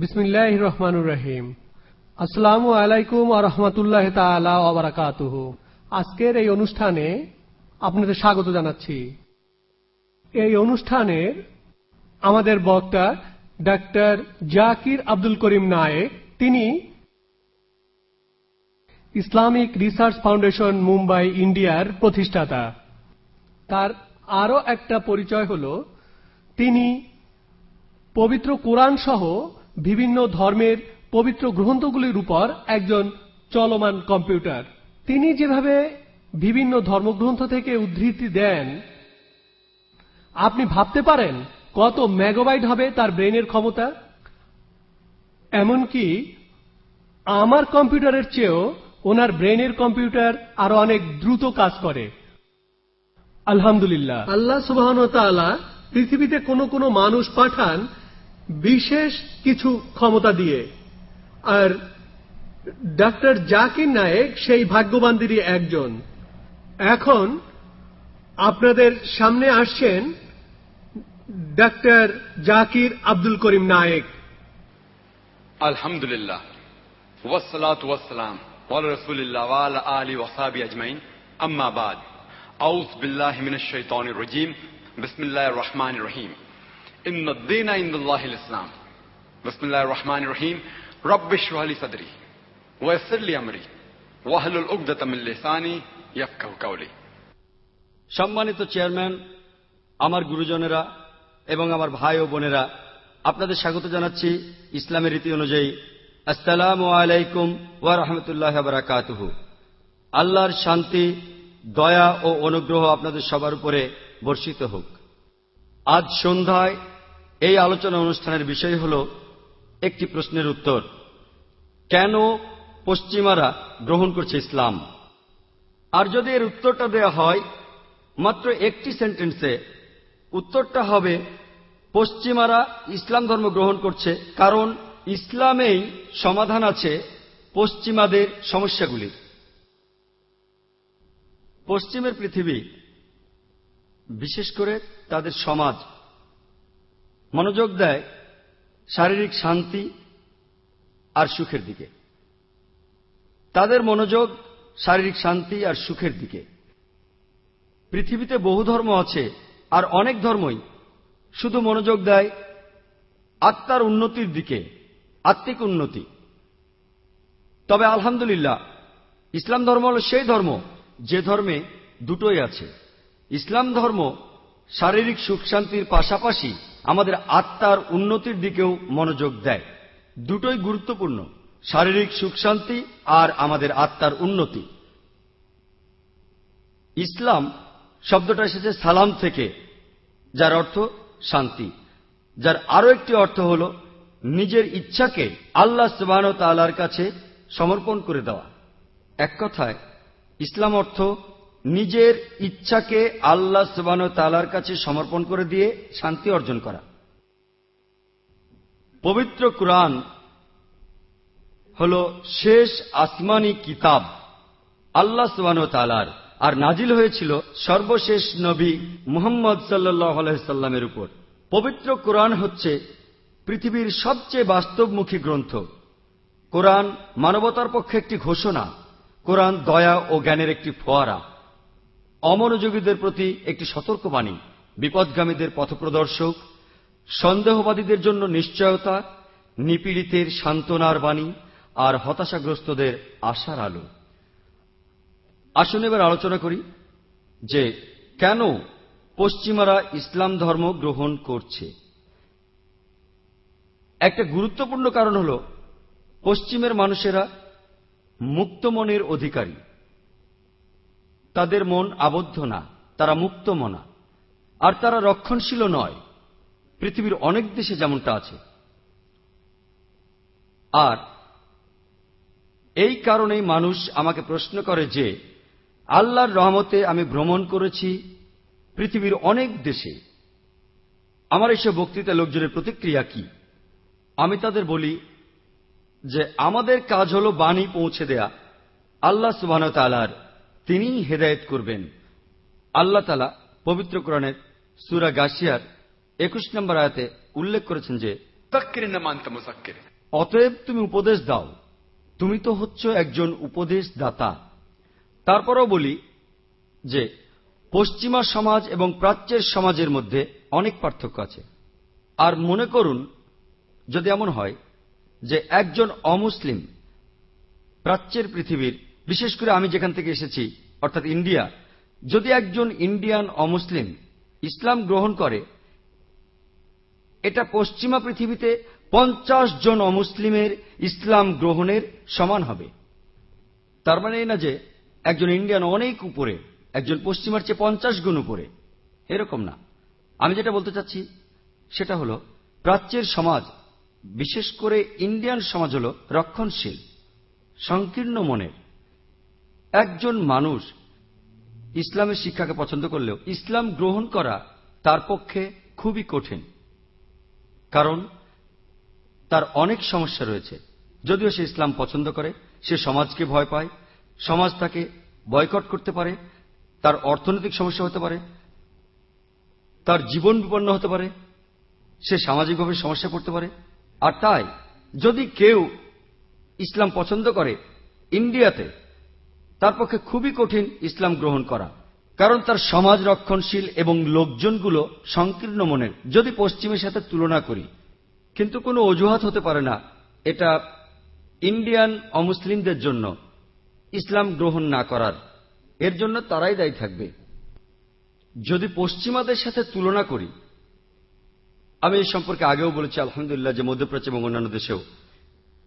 বিসমিল্লাহ রহমানুর রহিম। আসসালামু আলাইকুম আরহামতুল্লাহ আজকের এই অনুষ্ঠানে আপনাদের স্বাগত জানাচ্ছি। এই অনুষ্ঠানের আমাদের বক্তা ডাক্তার জাকির আব্দুল করিম নায়েক। তিনি ইসলামিক রিসার্চ ফাউন্ডেশন মুম্বাই, ইন্ডিয়ার প্রতিষ্ঠাতা। তার আরও একটা পরিচয় হল, তিনি পবিত্র কোরআন সহ বিভিন্ন ধর্মের পবিত্র গ্রন্থগুলির উপর একজন চলমান কম্পিউটার। তিনি যেভাবে বিভিন্ন ধর্মগ্রন্থ থেকে উদ্ধৃতি দেন, আপনি ভাবতে পারেন কত মেগাবাইট হবে তার ব্রেনের ক্ষমতা? এমনকি আমার কম্পিউটারের চেয়েও ওনার ব্রেনের কম্পিউটার আরও অনেক দ্রুত কাজ করে। আলহামদুলিল্লাহ। আল্লাহ সুবাহ পৃথিবীতে কোনো কোনো মানুষ পাঠান বিশেষ কিছু ক্ষমতা দিয়ে। আর ডাক্তার জাকির নায়েক সেই ভাগ্যবানদেরই একজন। এখন আপনাদের সামনে আসছেন ডাক্তার জাকির আব্দুল করিম নায়েক। আলহামদুলিল্লাহ। ওয়াসালাম আলী আম্মাবাদ বিল্লাহ মিনাশ শাইতানির রাজিম। রহিম। إن الدين عند الله الإسلام بسم الله الرحمن الرحيم رب اشرح لي صدري ويسر لي أمري واحلل عقدة من لساني يفقهوا قولي সম্মানিত চেয়ারম্যান আমার গুরুজনেরা এবং আমার ভাই ও বোনেরা আপনাদের স্বাগত জানাচ্ছি ইসলামের রীতি অনুযায়ী আসসালামু আলাইকুম ওয়া রহমতুল্লাহ বারাকাতুহু আল্লাহর শান্তি দয়া ও অনুগ্রহ আপনাদের সবার উপরে বর্ষিত হোক আজ সন্ধ্যায় এই আলোচনা অনুষ্ঠানের বিষয় হল একটি প্রশ্নের উত্তর। কেন পশ্চিমারা গ্রহণ করছে ইসলাম? আর যদি এর উত্তরটা দেয়া হয়, মাত্র একটি সেন্টেন্সে উত্তরটা হবে, পশ্চিমারা ইসলাম ধর্ম গ্রহণ করছে কারণ ইসলামেই সমাধান আছে পশ্চিমাদের সমস্যাগুলির। পশ্চিমের পৃথিবী, বিশেষ করে তাদের সমাজ মনোযোগ দেয় শারীরিক শান্তি আর সুখের দিকে। তাদের মনোযোগ শারীরিক শান্তি আর সুখের দিকে। পৃথিবীতে বহু ধর্ম আছে আর অনেক ধর্মই শুধু মনোযোগ দেয় আত্মার উন্নতির দিকে, আত্মিক উন্নতি। তবে আলহামদুলিল্লাহ, ইসলাম ধর্ম হল সেই ধর্ম, যে ধর্মে দুটোই আছে। ইসলাম ধর্ম শারীরিক সুখ শান্তির পাশাপাশি আমাদের আত্মার উন্নতির দিকেও মনোযোগ দেয়। দুটোই গুরুত্বপূর্ণ, শারীরিক সুখ শান্তি আর আমাদের আত্মার উন্নতি। ইসলাম শব্দটা এসেছে সালাম থেকে, যার অর্থ শান্তি। যার আরও একটি অর্থ হল নিজের ইচ্ছাকে আল্লাহ সুবাহ তালার কাছে সমর্পণ করে দেওয়া। এক কথায়, ইসলাম অর্থ নিজের ইচ্ছাকে আল্লাহ সুবাহ তালার কাছে সমর্পণ করে দিয়ে শান্তি অর্জন করা। পবিত্র কোরআন হল শেষ আসমানি কিতাব আল্লাহ সুবাহ তালার আর নাজিল হয়েছিল সর্বশেষ নবী মুহাম্মদ সাল্লাহ আলহামের উপর। পবিত্র কোরআন হচ্ছে পৃথিবীর সবচেয়ে বাস্তবমুখী গ্রন্থ। কোরআন মানবতার পক্ষে একটি ঘোষণা, কোরআন দয়া ও জ্ঞানের একটি ফোয়ারা। অমনোযোগীদের প্রতি একটি সতর্কবাণী, বিপদগামীদের পথপ্রদর্শক, সন্দেহবাদীদের জন্য নিশ্চয়তা, নিপীড়িতের সান্ত্বনার বাণী আর হতাশাগ্রস্তদের আশার আলো। আসুন এবার আলোচনা করি যে কেন পশ্চিমারা ইসলাম ধর্ম গ্রহণ করছে। একটা গুরুত্বপূর্ণ কারণ হল পশ্চিমের মানুষেরা মুক্ত মনের অধিকারী। তাদের মন আবদ্ধ না, তারা মুক্ত মনা আর তারা রক্ষণশীল নয়। পৃথিবীর অনেক দেশে যেমনটা আছে। আর এই কারণেই মানুষ আমাকে প্রশ্ন করে যে, আল্লাহর রহমতে আমি ভ্রমণ করেছি পৃথিবীর অনেক দেশে। আমার এসব বক্তৃতা লোকজনের প্রতিক্রিয়া কি? আমি তাদের বলি যে, আমাদের কাজ হল বাণী পৌঁছে দেয়া, আল্লাহ সুবাহ তালার তিনিই হেদায়েত করবেন। আল্লাহ তালা পবিত্র কোরআনের সুরা গাশিয়ার একুশ নম্বর আয়াতে উল্লেখ করেছেন যে অতএব তুমি উপদেশ দাও। তুমি তো হচ্ছ একজন উপদেশ দাতা তারপরও বলি যে পশ্চিমা সমাজ এবং প্রাচ্যের সমাজের মধ্যে অনেক পার্থক্য আছে। আর মনে করুন যদি এমন হয় যে একজন অমুসলিম প্রাচ্যের পৃথিবীর বিশেষ করে আমি যেখান থেকে এসেছি, অর্থাৎ ইন্ডিয়া, যদি একজন ইন্ডিয়ান অমুসলিম ইসলাম গ্রহণ করে, এটা পশ্চিমা পৃথিবীতে পঞ্চাশ জন অমুসলিমের ইসলাম গ্রহণের সমান হবে। তার মানে এই না যে একজন ইন্ডিয়ান অনেক উপরে, একজন পশ্চিমার চেয়ে পঞ্চাশ গুণ উপরে, এরকম না। আমি যেটা বলতে চাচ্ছি, সেটা হলো প্রাচ্যের সমাজ, বিশেষ করে ইন্ডিয়ান সমাজ হল রক্ষণশীল, সংকীর্ণ মনের একজন মানুষ ইসলামের শিক্ষাকে পছন্দ করলেও ইসলাম গ্রহণ করা তার পক্ষে খুবই কঠিন। কারণ তার অনেক সমস্যা রয়েছে। যদিও সে ইসলাম পছন্দ করে, সে সমাজকে ভয় পায়, সমাজ তাকে বয়কট করতে পারে, তার অর্থনৈতিক সমস্যা হতে পারে, তার জীবন বিপন্ন হতে পারে, সে সামাজিকভাবে সমস্যা পড়তে পারে। আর তাই যদি কেউ ইসলাম পছন্দ করে ইন্ডিয়াতে তার পক্ষে খুবই কঠিন ইসলাম গ্রহণ করা। কারণ তার সমাজ রক্ষণশীল এবং লোকজনগুলো সংকীর্ণ মনের। যদি পশ্চিমের সাথে তুলনা করি, কিন্তু কোনো অজুহাত হতে পারে না, এটা ইন্ডিয়ান অমুসলিমদের জন্য ইসলাম গ্রহণ না করার। এর জন্য তারাই দায়ী থাকবে। যদি পশ্চিমাদের সাথে তুলনা করি, আমি এই সম্পর্কে আগেও বলেছি, আলহামদুলিল্লাহ, যে মধ্যপ্রাচ্য এবং অন্যান্য দেশেও।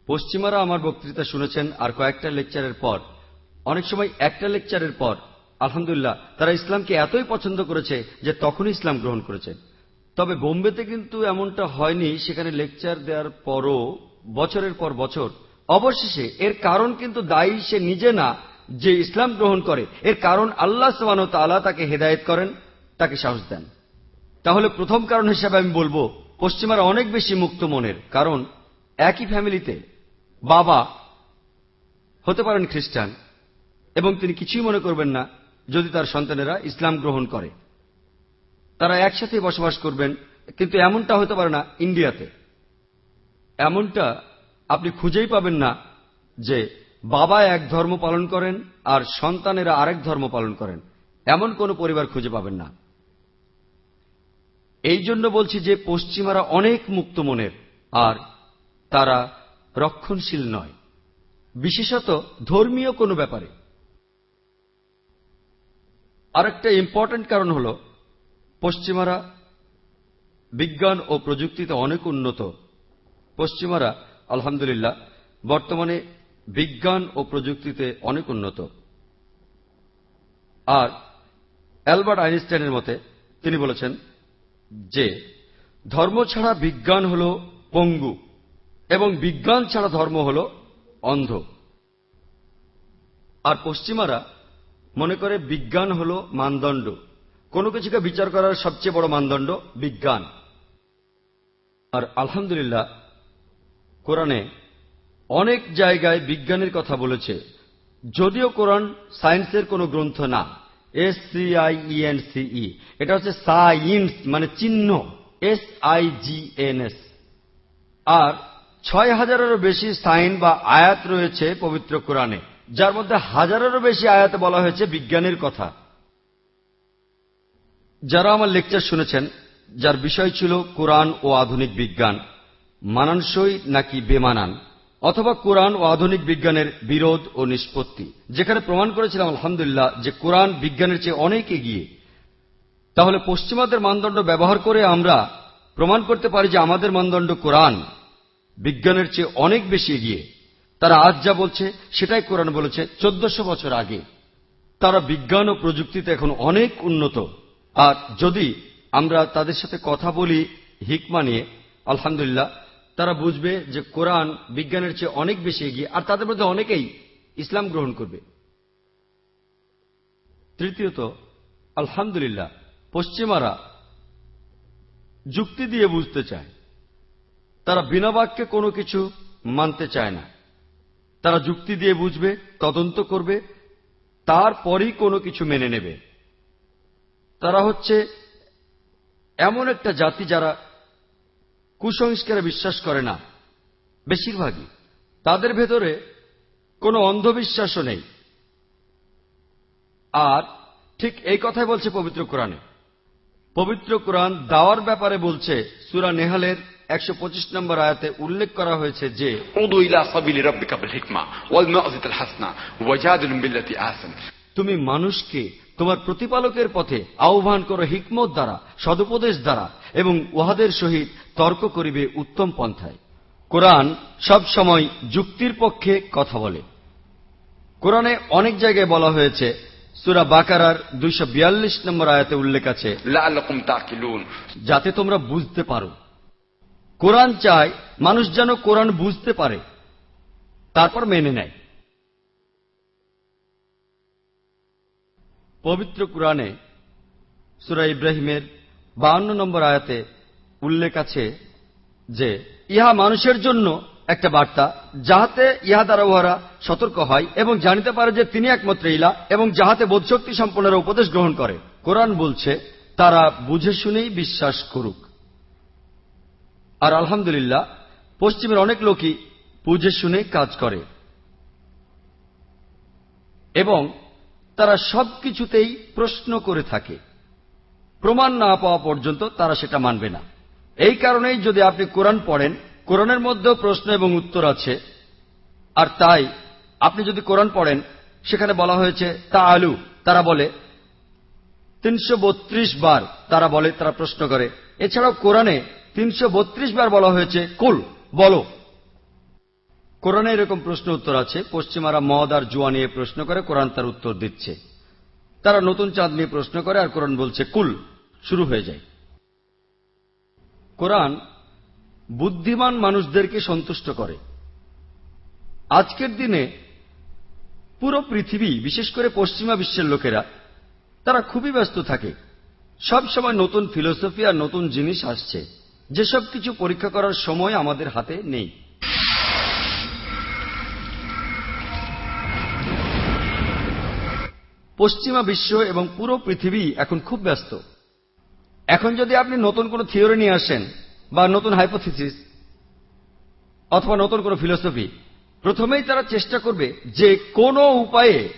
পশ্চিমারা আমার বক্তৃতা শুনেছেন আর কয়েকটা লেকচারের পর অনেক সময় একটা লেকচারের পর, আলহামদুলিল্লাহ, তারা ইসলামকে এতই পছন্দ করেছে যে তখনই ইসলাম গ্রহণ করেছে। তবে বোম্বেতে কিন্তু এমনটা হয়নি, সেখানে লেকচার দেওয়ার পরও, বছরের পর বছর, অবশেষে এর কারণ কিন্তু দায়ী সে নিজে না, যে ইসলাম গ্রহণ করে। এর কারণ আল্লাহ সবান তালা তাকে হেদায়ত করেন, তাকে সাহস দেন। তাহলে প্রথম কারণ হিসাবে আমি বলব, পশ্চিমারা অনেক বেশি মুক্ত মনের, কারণ একই ফ্যামিলিতে বাবা হতে পারেন খ্রিস্টান এবং তিনি কিছুই মনে করবেন না যদি তার সন্তানেরা ইসলাম গ্রহণ করে। তারা একসাথে বসবাস করবেন, কিন্তু এমনটা হতে পারে না ইন্ডিয়াতে। এমনটা আপনি খুঁজেই পাবেন না যে বাবা এক ধর্ম পালন করেন আর সন্তানেরা আরেক ধর্ম পালন করেন। এমন কোনো পরিবার খুঁজে পাবেন না। এই জন্য বলছি যে পশ্চিমারা অনেক মুক্ত মনের, আর তারা রক্ষণশীল নয়। বিশেষত ধর্মীয় কোনো ব্যাপারে। আরেকটা ইম্পর্টেন্ট কারণ হল, পশ্চিমারা বিজ্ঞান ও প্রযুক্তিতে অনেক উন্নত। পশ্চিমারা, আলহামদুলিল্লাহ, বর্তমানে বিজ্ঞান ও প্রযুক্তিতে অনেক উন্নত। আর অ্যালবার্ট আইনস্টাইনের মতে, তিনি বলেছেন যে, ধর্ম ছাড়া বিজ্ঞান হল পঙ্গু এবং বিজ্ঞান ছাড়া ধর্ম হল অন্ধ। আর পশ্চিমারা মনে করে বিজ্ঞান হল মানদণ্ড। কোনো কিছুকে বিচার করার সবচেয়ে বড় মানদণ্ড বিজ্ঞান। আর আলহামদুলিল্লাহ, কোরআনে অনেক জায়গায় বিজ্ঞানের কথা বলেছে। যদিও কোরআন সায়েন্সের কোনো গ্রন্থ না, এস সি আই ইএন সিই এটা হচ্ছে সাইন্স মানে চিহ্ন, S I G N S. আর ছয় হাজারেরও বেশি সাইন বা আয়াত রয়েছে পবিত্র কোরআনে। যার মধ্যে হাজারেরও বেশি আয়াতে বলা হয়েছে বিজ্ঞানের কথা। যারা আমার লেকচার শুনেছেন, যার বিষয় ছিল কোরআন ও আধুনিক বিজ্ঞান, মানানসই নাকি বেমানান, অথবা কোরআন ও আধুনিক বিজ্ঞানের বিরোধ ও নিষ্পত্তি, যেখানে প্রমাণ করেছিলাম আলহামদুলিল্লাহ যে কোরআন বিজ্ঞানের চেয়ে অনেক এগিয়ে। তাহলে পশ্চিমাদের মানদণ্ড ব্যবহার করে আমরা প্রমাণ করতে পারি যে আমাদের মানদণ্ড কোরআন বিজ্ঞানের চেয়ে অনেক বেশি এগিয়ে। তারা আজ যা বলছে, সেটাই কোরআন বলেছে, চোদ্দশো বছর আগে। তারা বিজ্ঞান ও প্রযুক্তিতে এখন অনেক উন্নত। আর যদি আমরা তাদের সাথে কথা বলি হিকমা নিয়ে, আলহামদুলিল্লাহ, তারা বুঝবে যে কোরআন বিজ্ঞানের চেয়ে অনেক বেশি এগিয়ে, আর তাদের মধ্যে অনেকেই ইসলাম গ্রহণ করবে। তৃতীয়ত, আলহামদুলিল্লাহ, পশ্চিমারা যুক্তি দিয়ে বুঝতে চায়। তারা বিনা বাক্যে কোনো কিছু মানতে চায় না। তারা যুক্তি দিয়ে বুঝবে, তদন্ত করবে, তারপরই কোনো কিছু মেনে নেবে। তারা হচ্ছে এমন একটা জাতি যারা কুসংস্কারে বিশ্বাস করে না, বেশিরভাগই। তাদের ভেতরে কোনো অন্ধবিশ্বাসও নেই। আর ঠিক এই কথাই বলছে পবিত্র কোরআনে। পবিত্র কোরআন দাওয়ার ব্যাপারে বলছে সুরা নেহালের একশো পঁচিশ নম্বর আয়াতে উল্লেখ করা হয়েছে যে তুমি মানুষকে তোমার প্রতিপালকের পথে আহ্বান করো হিকমত দ্বারা সদুপদেশ দ্বারা এবং উহাদের সহিত তর্ক করিবে উত্তম পন্থায়। কোরআন সব সময় যুক্তির পক্ষে কথা বলে। কোরআনে অনেক জায়গায় বলা হয়েছে সুরা বাকারার দুইশ বিয়াল্লিশ নম্বর আয়াতে উল্লেখ আছে যাতে তোমরা বুঝতে পারো। কোরআন চায় মানুষ যেন কোরআন বুঝতে পারে, তারপর মেনে নেয়। পবিত্র কোরআনে সুরা ইব্রাহিমের বাউন্ন নম্বর আয়াতে উল্লেখ আছে যে, ইহা মানুষের জন্য একটা বার্তা, যাহাতে ইহা দ্বারা উহারা সতর্ক হয় এবং জানিতে পারে যে তিনি একমাত্র ইলা এবং যাহাতে বোধশক্তি সম্পন্নের উপদেশ গ্রহণ করে। কোরআন বলছে, তারা বুঝে শুনেই বিশ্বাস করুক। আর আলহামদুলিল্লাহ, পশ্চিমের অনেক লোকই বুঝে শুনে কাজ করে। এবং তারা সবকিছুতেই প্রশ্ন করে থাকে। প্রমাণ না পাওয়া পর্যন্ত তারা সেটা মানবে না। এই কারণেই যদি আপনি কোরআন পড়েন, কোরআনের মধ্যেও প্রশ্ন এবং উত্তর আছে। আর তাই আপনি যদি কোরআন পড়েন, সেখানে বলা হয়েছে তা আলু তারা বলে। তিনশো বত্রিশ বার তারা বলে, তারা প্রশ্ন করে। এছাড়াও কোরআনে তিনশো বত্রিশ বার বলা হয়েছে, কুল, বলো। কোরআনে এরকম প্রশ্ন উত্তর আছে, পশ্চিমারা মদ আর জুয়া নিয়ে প্রশ্ন করে, কোরআন তার উত্তর দিচ্ছে। তারা নতুন চাঁদ নিয়ে প্রশ্ন করে আর কোরআন বলছে, কুল, শুরু হয়ে যায়। কোরআন বুদ্ধিমান মানুষদেরকে সন্তুষ্ট করে। আজকের দিনে পুরো পৃথিবী, বিশেষ করে পশ্চিমা বিশ্বের লোকেরা, তারা খুবই ব্যস্ত থাকে। সব সময় নতুন ফিলোসফি আর নতুন জিনিস আসছে। যেসব কিছু পরীক্ষা করার সময় আমাদের হাতে নেই। পশ্চিমা বিশ্ব এবং পুরো পৃথিবী এখন খুব ব্যস্ত। এখন যদি আপনি নতুন কোনো থিওরি নিয়ে আসেন, বা নতুন হাইপোথিসিস, অথবা নতুন কোনো ফিলোসফি, প্রথমেই তারা চেষ্টা করবে যে কোনো উপায়ে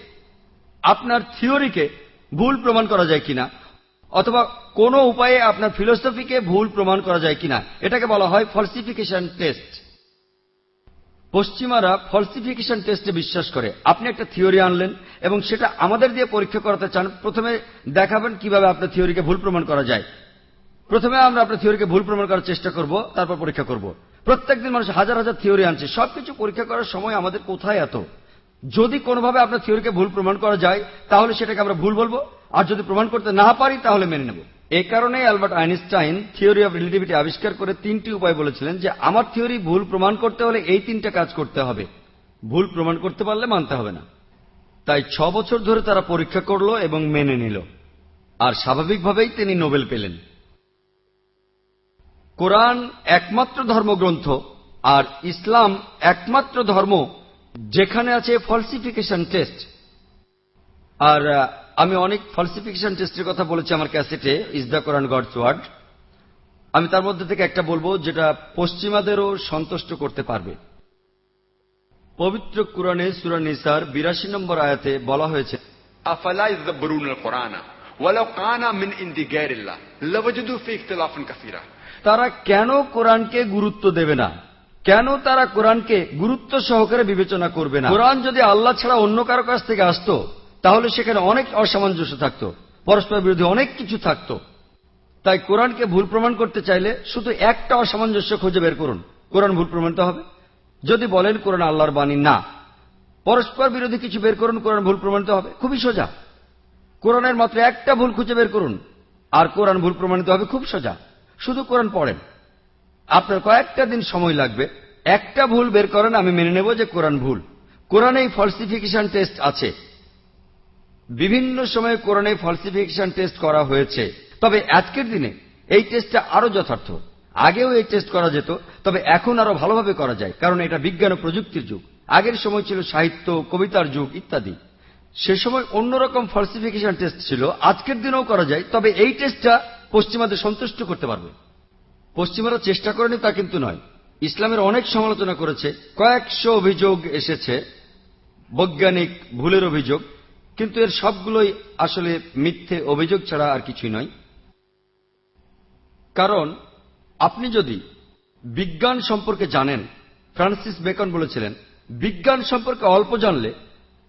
আপনার থিওরিকে ভুল প্রমাণ করা যায় কিনা অথবা কোনো উপায়ে আপনার ফিলোসফিকে ভুল প্রমাণ করা যায় কিনা, এটাকে বলা হয় ফলসিফিকেশন টেস্ট পশ্চিমারা ফলসিফিকেশন টেস্টে বিশ্বাস করে। আপনি একটা থিওরি আনলেন এবং সেটা আমাদের দিয়ে পরীক্ষা করাতে চান, প্রথমে দেখাবেন কীভাবে আপনার থিওরিকে ভুল প্রমাণ করা যায়। প্রথমে আমরা আপনার থিওরিকে ভুল প্রমাণ করার চেষ্টা করব, তারপর পরীক্ষা করব। প্রত্যেকদিন মানুষ হাজার হাজার থিওরি আনছে, সবকিছু পরীক্ষা করার সময় আমাদের কোথায় এত? যদি কোনোভাবে আপনার থিওরিকে ভুল প্রমাণ করা যায়, তাহলে সেটাকে আমরা ভুল বলব। আর যদি প্রমাণ করতে না পারি, তাহলে মেনে নেব। এই কারণে Albert Einstein theory of relativity আবিষ্কার করে তিনটি উপায় বলেছিলেন যে, আমার থিওরি ভুল প্রমাণ করতে হলে এই তিনটা কাজ করতে হবে। ভুল প্রমাণ করতে পারলে মানতে হবে না। তাই ছ বছর ধরে তারা পরীক্ষা করল এবং মেনে নিল। আর স্বাভাবিকভাবেই তিনি নোবেল পেলেন। কোরআন একমাত্র ধর্মগ্রন্থ আর ইসলাম একমাত্র ধর্ম যেখানে আছে ফলসিফিকেশন টেস্ট আর আমি অনেক ফলসিফিকেশন টেস্টের কথা বলেছি আমার ক্যাসেটে is the Quran God's word আমি তার মধ্যে থেকে একটা বলব যেটা পশ্চিমাদেরও সন্তুষ্ট করতে পারবে। পবিত্র কোরআনে সুরানিসার বিরাশি নম্বর আয়াতে বলা হয়েছে তারা কেন কোরআনকে গুরুত্ব দেবে না? কেন তারা কোরআনকে গুরুত্ব সহকারে বিবেচনা করবে না? কোরআন যদি আল্লাহ ছাড়া অন্য কারও কাছ থেকে আসতো তাহলে সেখানে অনেক অসামঞ্জস্য থাকত। পরস্পর বিরোধী অনেক কিছু থাকত। তাই কোরআনকে ভুল প্রমাণ করতে চাইলে শুধু একটা অসামঞ্জস্য খুঁজে বের করুন। কোরআন ভুল প্রমাণিত হবে? যদি বলেন কোরআন আল্লাহর বাণী, না। পরস্পর বিরোধী কিছু বের করুন, কোরআন ভুল প্রমাণিত হবে? খুবই সোজা। কোরআনের মাত্র একটা ভুল খুঁজে বের করুন, আর কোরআন ভুল প্রমাণিত হবে খুব সোজা। শুধু কোরআন পড়েন। আপনার কয়েকটা দিন সময় লাগবে। একটা ভুল বের করেন, আমি মেনে নেব যে কোরআন ভুল। কোরআনে ফলসিফিকেশন টেস্ট আছে। বিভিন্ন সময়ে কোরআনে ফলসিফিকেশন টেস্ট করা হয়েছে। তবে আজকের দিনে এই টেস্টটা আরও যথার্থ। আগেও এই টেস্ট করা যেত, তবে এখন আরও ভালোভাবে করা যায়, কারণ এটা বিজ্ঞান ও প্রযুক্তির যুগ। আগের সময় ছিল সাহিত্য, কবিতার যুগ ইত্যাদি। সে সময় অন্যরকম ফলসিফিকেশন টেস্ট ছিল, আজকের দিনেও করা যায়, তবে এই টেস্টটা পশ্চিমাদের সন্তুষ্ট করতে পারবে। পশ্চিমারা চেষ্টা করেনি তা কিন্তু নয়। ইসলামের অনেক সমালোচনা করেছে, কয়েকশো অভিযোগ এসেছে, বৈজ্ঞানিক ভুলের অভিযোগ। কিন্তু এর সবগুলোই আসলে মিথ্যে অভিযোগ ছাড়া আর কিছুই নয়। কারণ আপনি যদি বিজ্ঞান সম্পর্কে জানেন, ফ্রান্সিস বেকন বলেছিলেন, বিজ্ঞান সম্পর্কে অল্প জানলে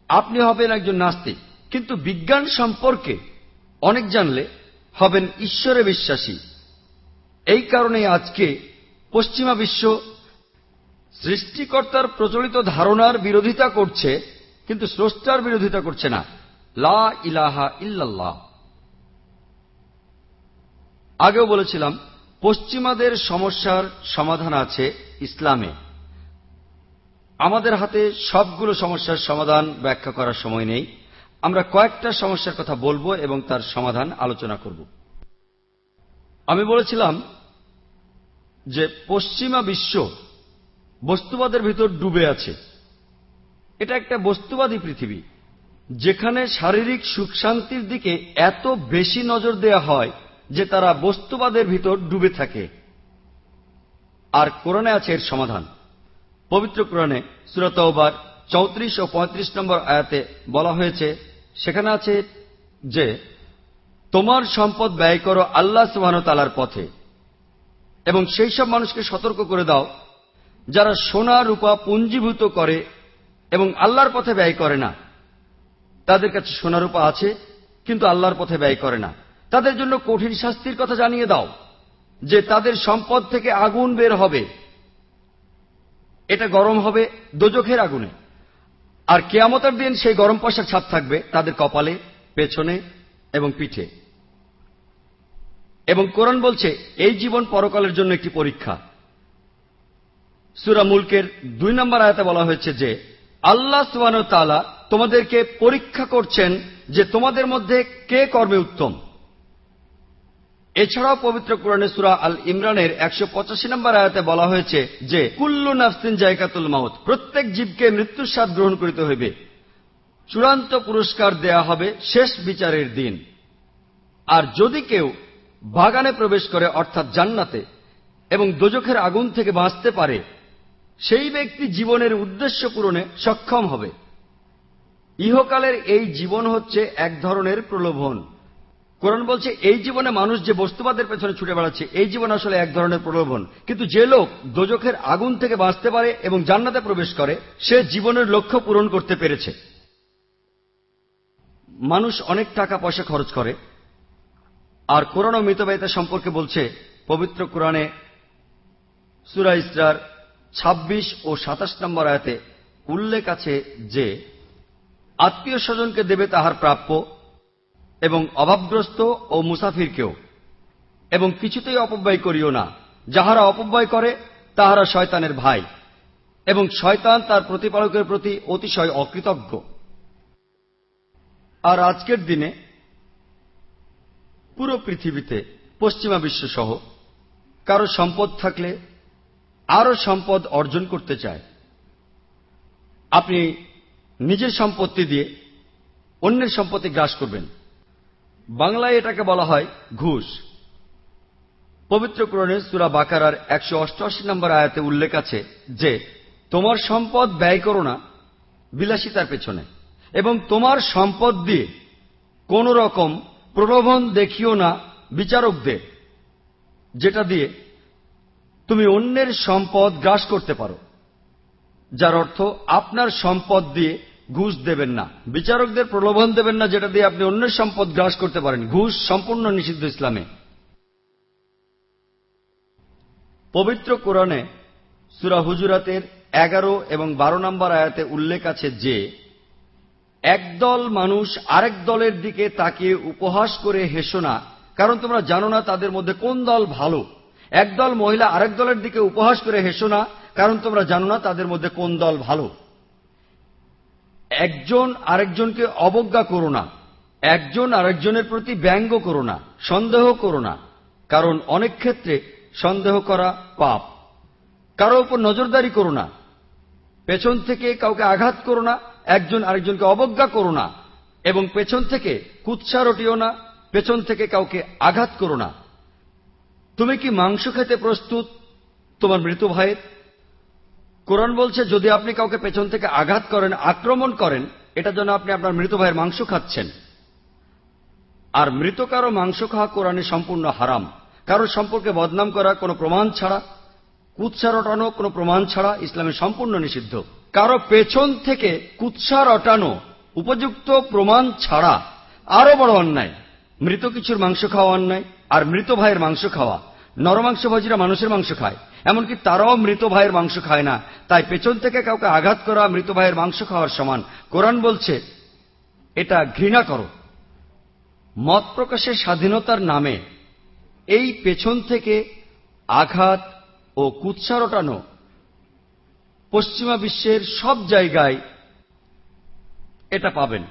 আপনি হবেন একজন নাস্তিক। কিন্তু বিজ্ঞান সম্পর্কে অনেক জানলে হবেন ঈশ্বরে বিশ্বাসী। এই কারণে আজকে পশ্চিমা বিশ্ব সৃষ্টিকর্তার প্রচলিত ধারণার বিরোধিতা করছে, কিন্তু স্রষ্টার বিরোধিতা করছে না। লা ইলাহা ইল্লাল্লাহ। আগেও বলেছিলাম, পশ্চিমাদের সমস্যার সমাধান আছে ইসলামে। আমাদের হাতে সবগুলো সমস্যার সমাধান ব্যাখ্যা করার সময় নেই। আমরা কয়েকটা সমস্যার কথা বলব এবং তার সমাধান আলোচনা করব। আমি বলেছিলাম যে পশ্চিমা বিশ্ব বস্তুবাদের ভিতর ডুবে আছে। এটা একটা বস্তুবাদী পৃথিবী। যেখানে শারীরিক সুখ শান্তির দিকে এত বেশি নজর দেয়া হয় যে তারা বস্তুবাদের ভিতর ডুবে থাকে। আর কোরআনে আছে এর সমাধান। পবিত্র কোরআনে সুরতবার চৌত্রিশ ও পঁয়ত্রিশ নম্বর আয়াতে বলা হয়েছে, সেখানে আছে যে, তোমার সম্পদ ব্যয় করো আল্লাহ সুবাহতালার পথে এবং সেই সব মানুষকে সতর্ক করে দাও যারা সোনা রূপা পুঞ্জীভূত করে এবং আল্লাহর পথে ব্যয় করে না। তাদের কাছে সোনা রূপা আছে, কিন্তু আল্লাহর পথে ব্যয় করে না। তাদের জন্য কঠিন শাস্তির কথা জানিয়ে দাও, যে তাদের সম্পদ থেকে আগুন বের হবে। এটা গরম হবে দোজখের আগুনে। আর কেয়ামতের দিন সেই গরম পয়সার ছাপ থাকবে তাদের কপালে, পেছনে এবং পিঠে। এবং কোরআন বলছে, এই জীবন পরকালের জন্য একটি পরীক্ষা। সুরা মুলকের দুই নম্বর আয়াতে বলা হয়েছে যে, আল্লাহ সুবান তালা তোমাদেরকে পরীক্ষা করছেন যে তোমাদের মধ্যে কে কর্মে উত্তম। এছাড়াও পবিত্র কোরআনে সুরা আল ইমরানের একশো পঁচাশি নম্বর আয়াতে বলা হয়েছে যে, কুল্লু নাফসিন জায়কাতুল মাউত প্রত্যেক জীবকে মৃত্যুর স্বাদ গ্রহণ করিতে হইবে। চূড়ান্ত পুরস্কার দেয়া হবে শেষ বিচারের দিন। আর যদি কেউ বাগানে প্রবেশ করে, অর্থাৎ জান্নাতে, এবং দোজখের আগুন থেকে বাঁচতে পারে, সেই ব্যক্তি জীবনের উদ্দেশ্য পূরণে সক্ষম হবে। ইহকালের এই জীবন হচ্ছে এক ধরনের প্রলোভন। কোরআন বলছে, এই জীবনে মানুষ যে বস্তুবাদের পেছনে ছুটে বেড়াচ্ছে, এই জীবন আসলে এক ধরনের প্রলোভন। কিন্তু যে লোক দোজখের আগুন থেকে বাঁচতে পারে এবং জান্নাতে প্রবেশ করে, সে জীবনের লক্ষ্য পূরণ করতে পেরেছে। মানুষ অনেক টাকা পয়সা খরচ করে, আর কোরআন ও মৃতব্যয়তা সম্পর্কে বলছে, পবিত্র কোরআনে সুরা ইসরার ২৬ ও সাতাশ নম্বর আয়াতে উল্লেখ আছে যে আত্মীয় স্বজনকে দেবে তাহার প্রাপ্য, এবং অভাবগ্রস্ত ও মুসাফিরকেও। এবং কিছুতেই অপব্যয় করিও না। যাহারা অপব্যয় করে, তাহারা শয়তানের ভাই। এবং শয়তান তার প্রতিপালকের প্রতি অতিশয় অকৃতজ্ঞ। আর আজকের দিনে পুরো পৃথিবীতে, পশ্চিমা বিশ্ব সহ কারও সম্পদ থাকলে আরও সম্পদ অর্জন করতে চায়। আপনি নিজের সম্পত্তি দিয়ে অন্যের সম্পত্তি গ্রাস করবেন। বাংলায় এটাকে বলা হয় ঘুষ। পবিত্র কোরণে সুরা বাকারার একশো অষ্টআশি নম্বর আয়াতে উল্লেখ আছে যে, তোমার সম্পদ ব্যয় করো না, বিলাসিতার পেছনে। এবং তোমার সম্পদ দিয়ে কোন রকম প্রলোভন দেখিও না বিচারকদের, যেটা দিয়ে তুমি অন্যের সম্পদ গ্রাস করতে পারো। যার অর্থ আপনার সম্পদ দিয়ে ঘুষ দেবেন না। বিচারকদের প্রলোভন দেবেন না, যেটা দিয়ে আপনি অন্যের সম্পদ গ্রাস করতে পারেন। ঘুষ সম্পূর্ণ নিষিদ্ধ ইসলামে। পবিত্র কোরআনে সুরা হুজুরাতের এগারো এবং বারো নম্বর আয়াতে উল্লেখ আছে যে, একদল মানুষ আরেক দলের দিকে তাকিয়ে উপহাস করে হেসো না। কারণ তোমরা জানো না তাদের মধ্যে কোন দল ভালো। একদল মহিলা আরেক দলের দিকে উপহাস করে হেসো না কারণ তোমরা জানো না তাদের মধ্যে কোন দল ভালো। একজন আরেকজনকে অবজ্ঞা করো না। একজন আরেকজনের প্রতি ব্যঙ্গ করো না, সন্দেহ করো না। কারণ অনেক ক্ষেত্রে সন্দেহ করা পাপ। কারও উপর নজরদারি করো না। পেছন থেকে কাউকে আঘাত করো না, একজন আরেকজনকে অবজ্ঞা করো না। এবং পেছন থেকে কুৎসা রটিও না, পেছন থেকে কাউকে আঘাত করো না। তুমি কি মাংস খেতে প্রস্তুত, তোমার মৃত ভাইয়ের? কোরআন বলছে, যদি আপনি কাউকে পেছন থেকে আঘাত করেন, আক্রমণ করেন, এটা যেন আপনি আপনার মৃত ভাইয়ের মাংস খাচ্ছেন। আর মৃত কারও মাংস খাওয়া কোরআনে সম্পূর্ণ হারাম। কারোর সম্পর্কে বদনাম করা কোনো প্রমাণ ছাড়া, কুৎসা রটানো কোনো প্রমাণ ছাড়া ইসলামে সম্পূর্ণ নিষিদ্ধ। কারও পেছন থেকে কুৎসা রটানো উপযুক্ত প্রমাণ ছাড়া আরও বড় অন্যায়। মৃত কিছুর মাংস খাওয়া অন্যায়, আর মৃত ভাইয়ের মাংস খাওয়া। নরমাংসভাজীরা মানুষের মাংস খায়। এমনকি তারাও মৃত ভাইয়ের মাংস খায় না। তাই পেছন থেকে কাউকে আঘাত করা মৃত ভাইয়ের মাংস খাওয়ার সমান। কোরআন বলছে, এটা ঘৃণা করো। মত প্রকাশের স্বাধীনতার নামে এই পেছন থেকে আঘাত ও কুৎসা রটানো পশ্চিমা বিশ্বের সব জায়গায় এটা পাবেন।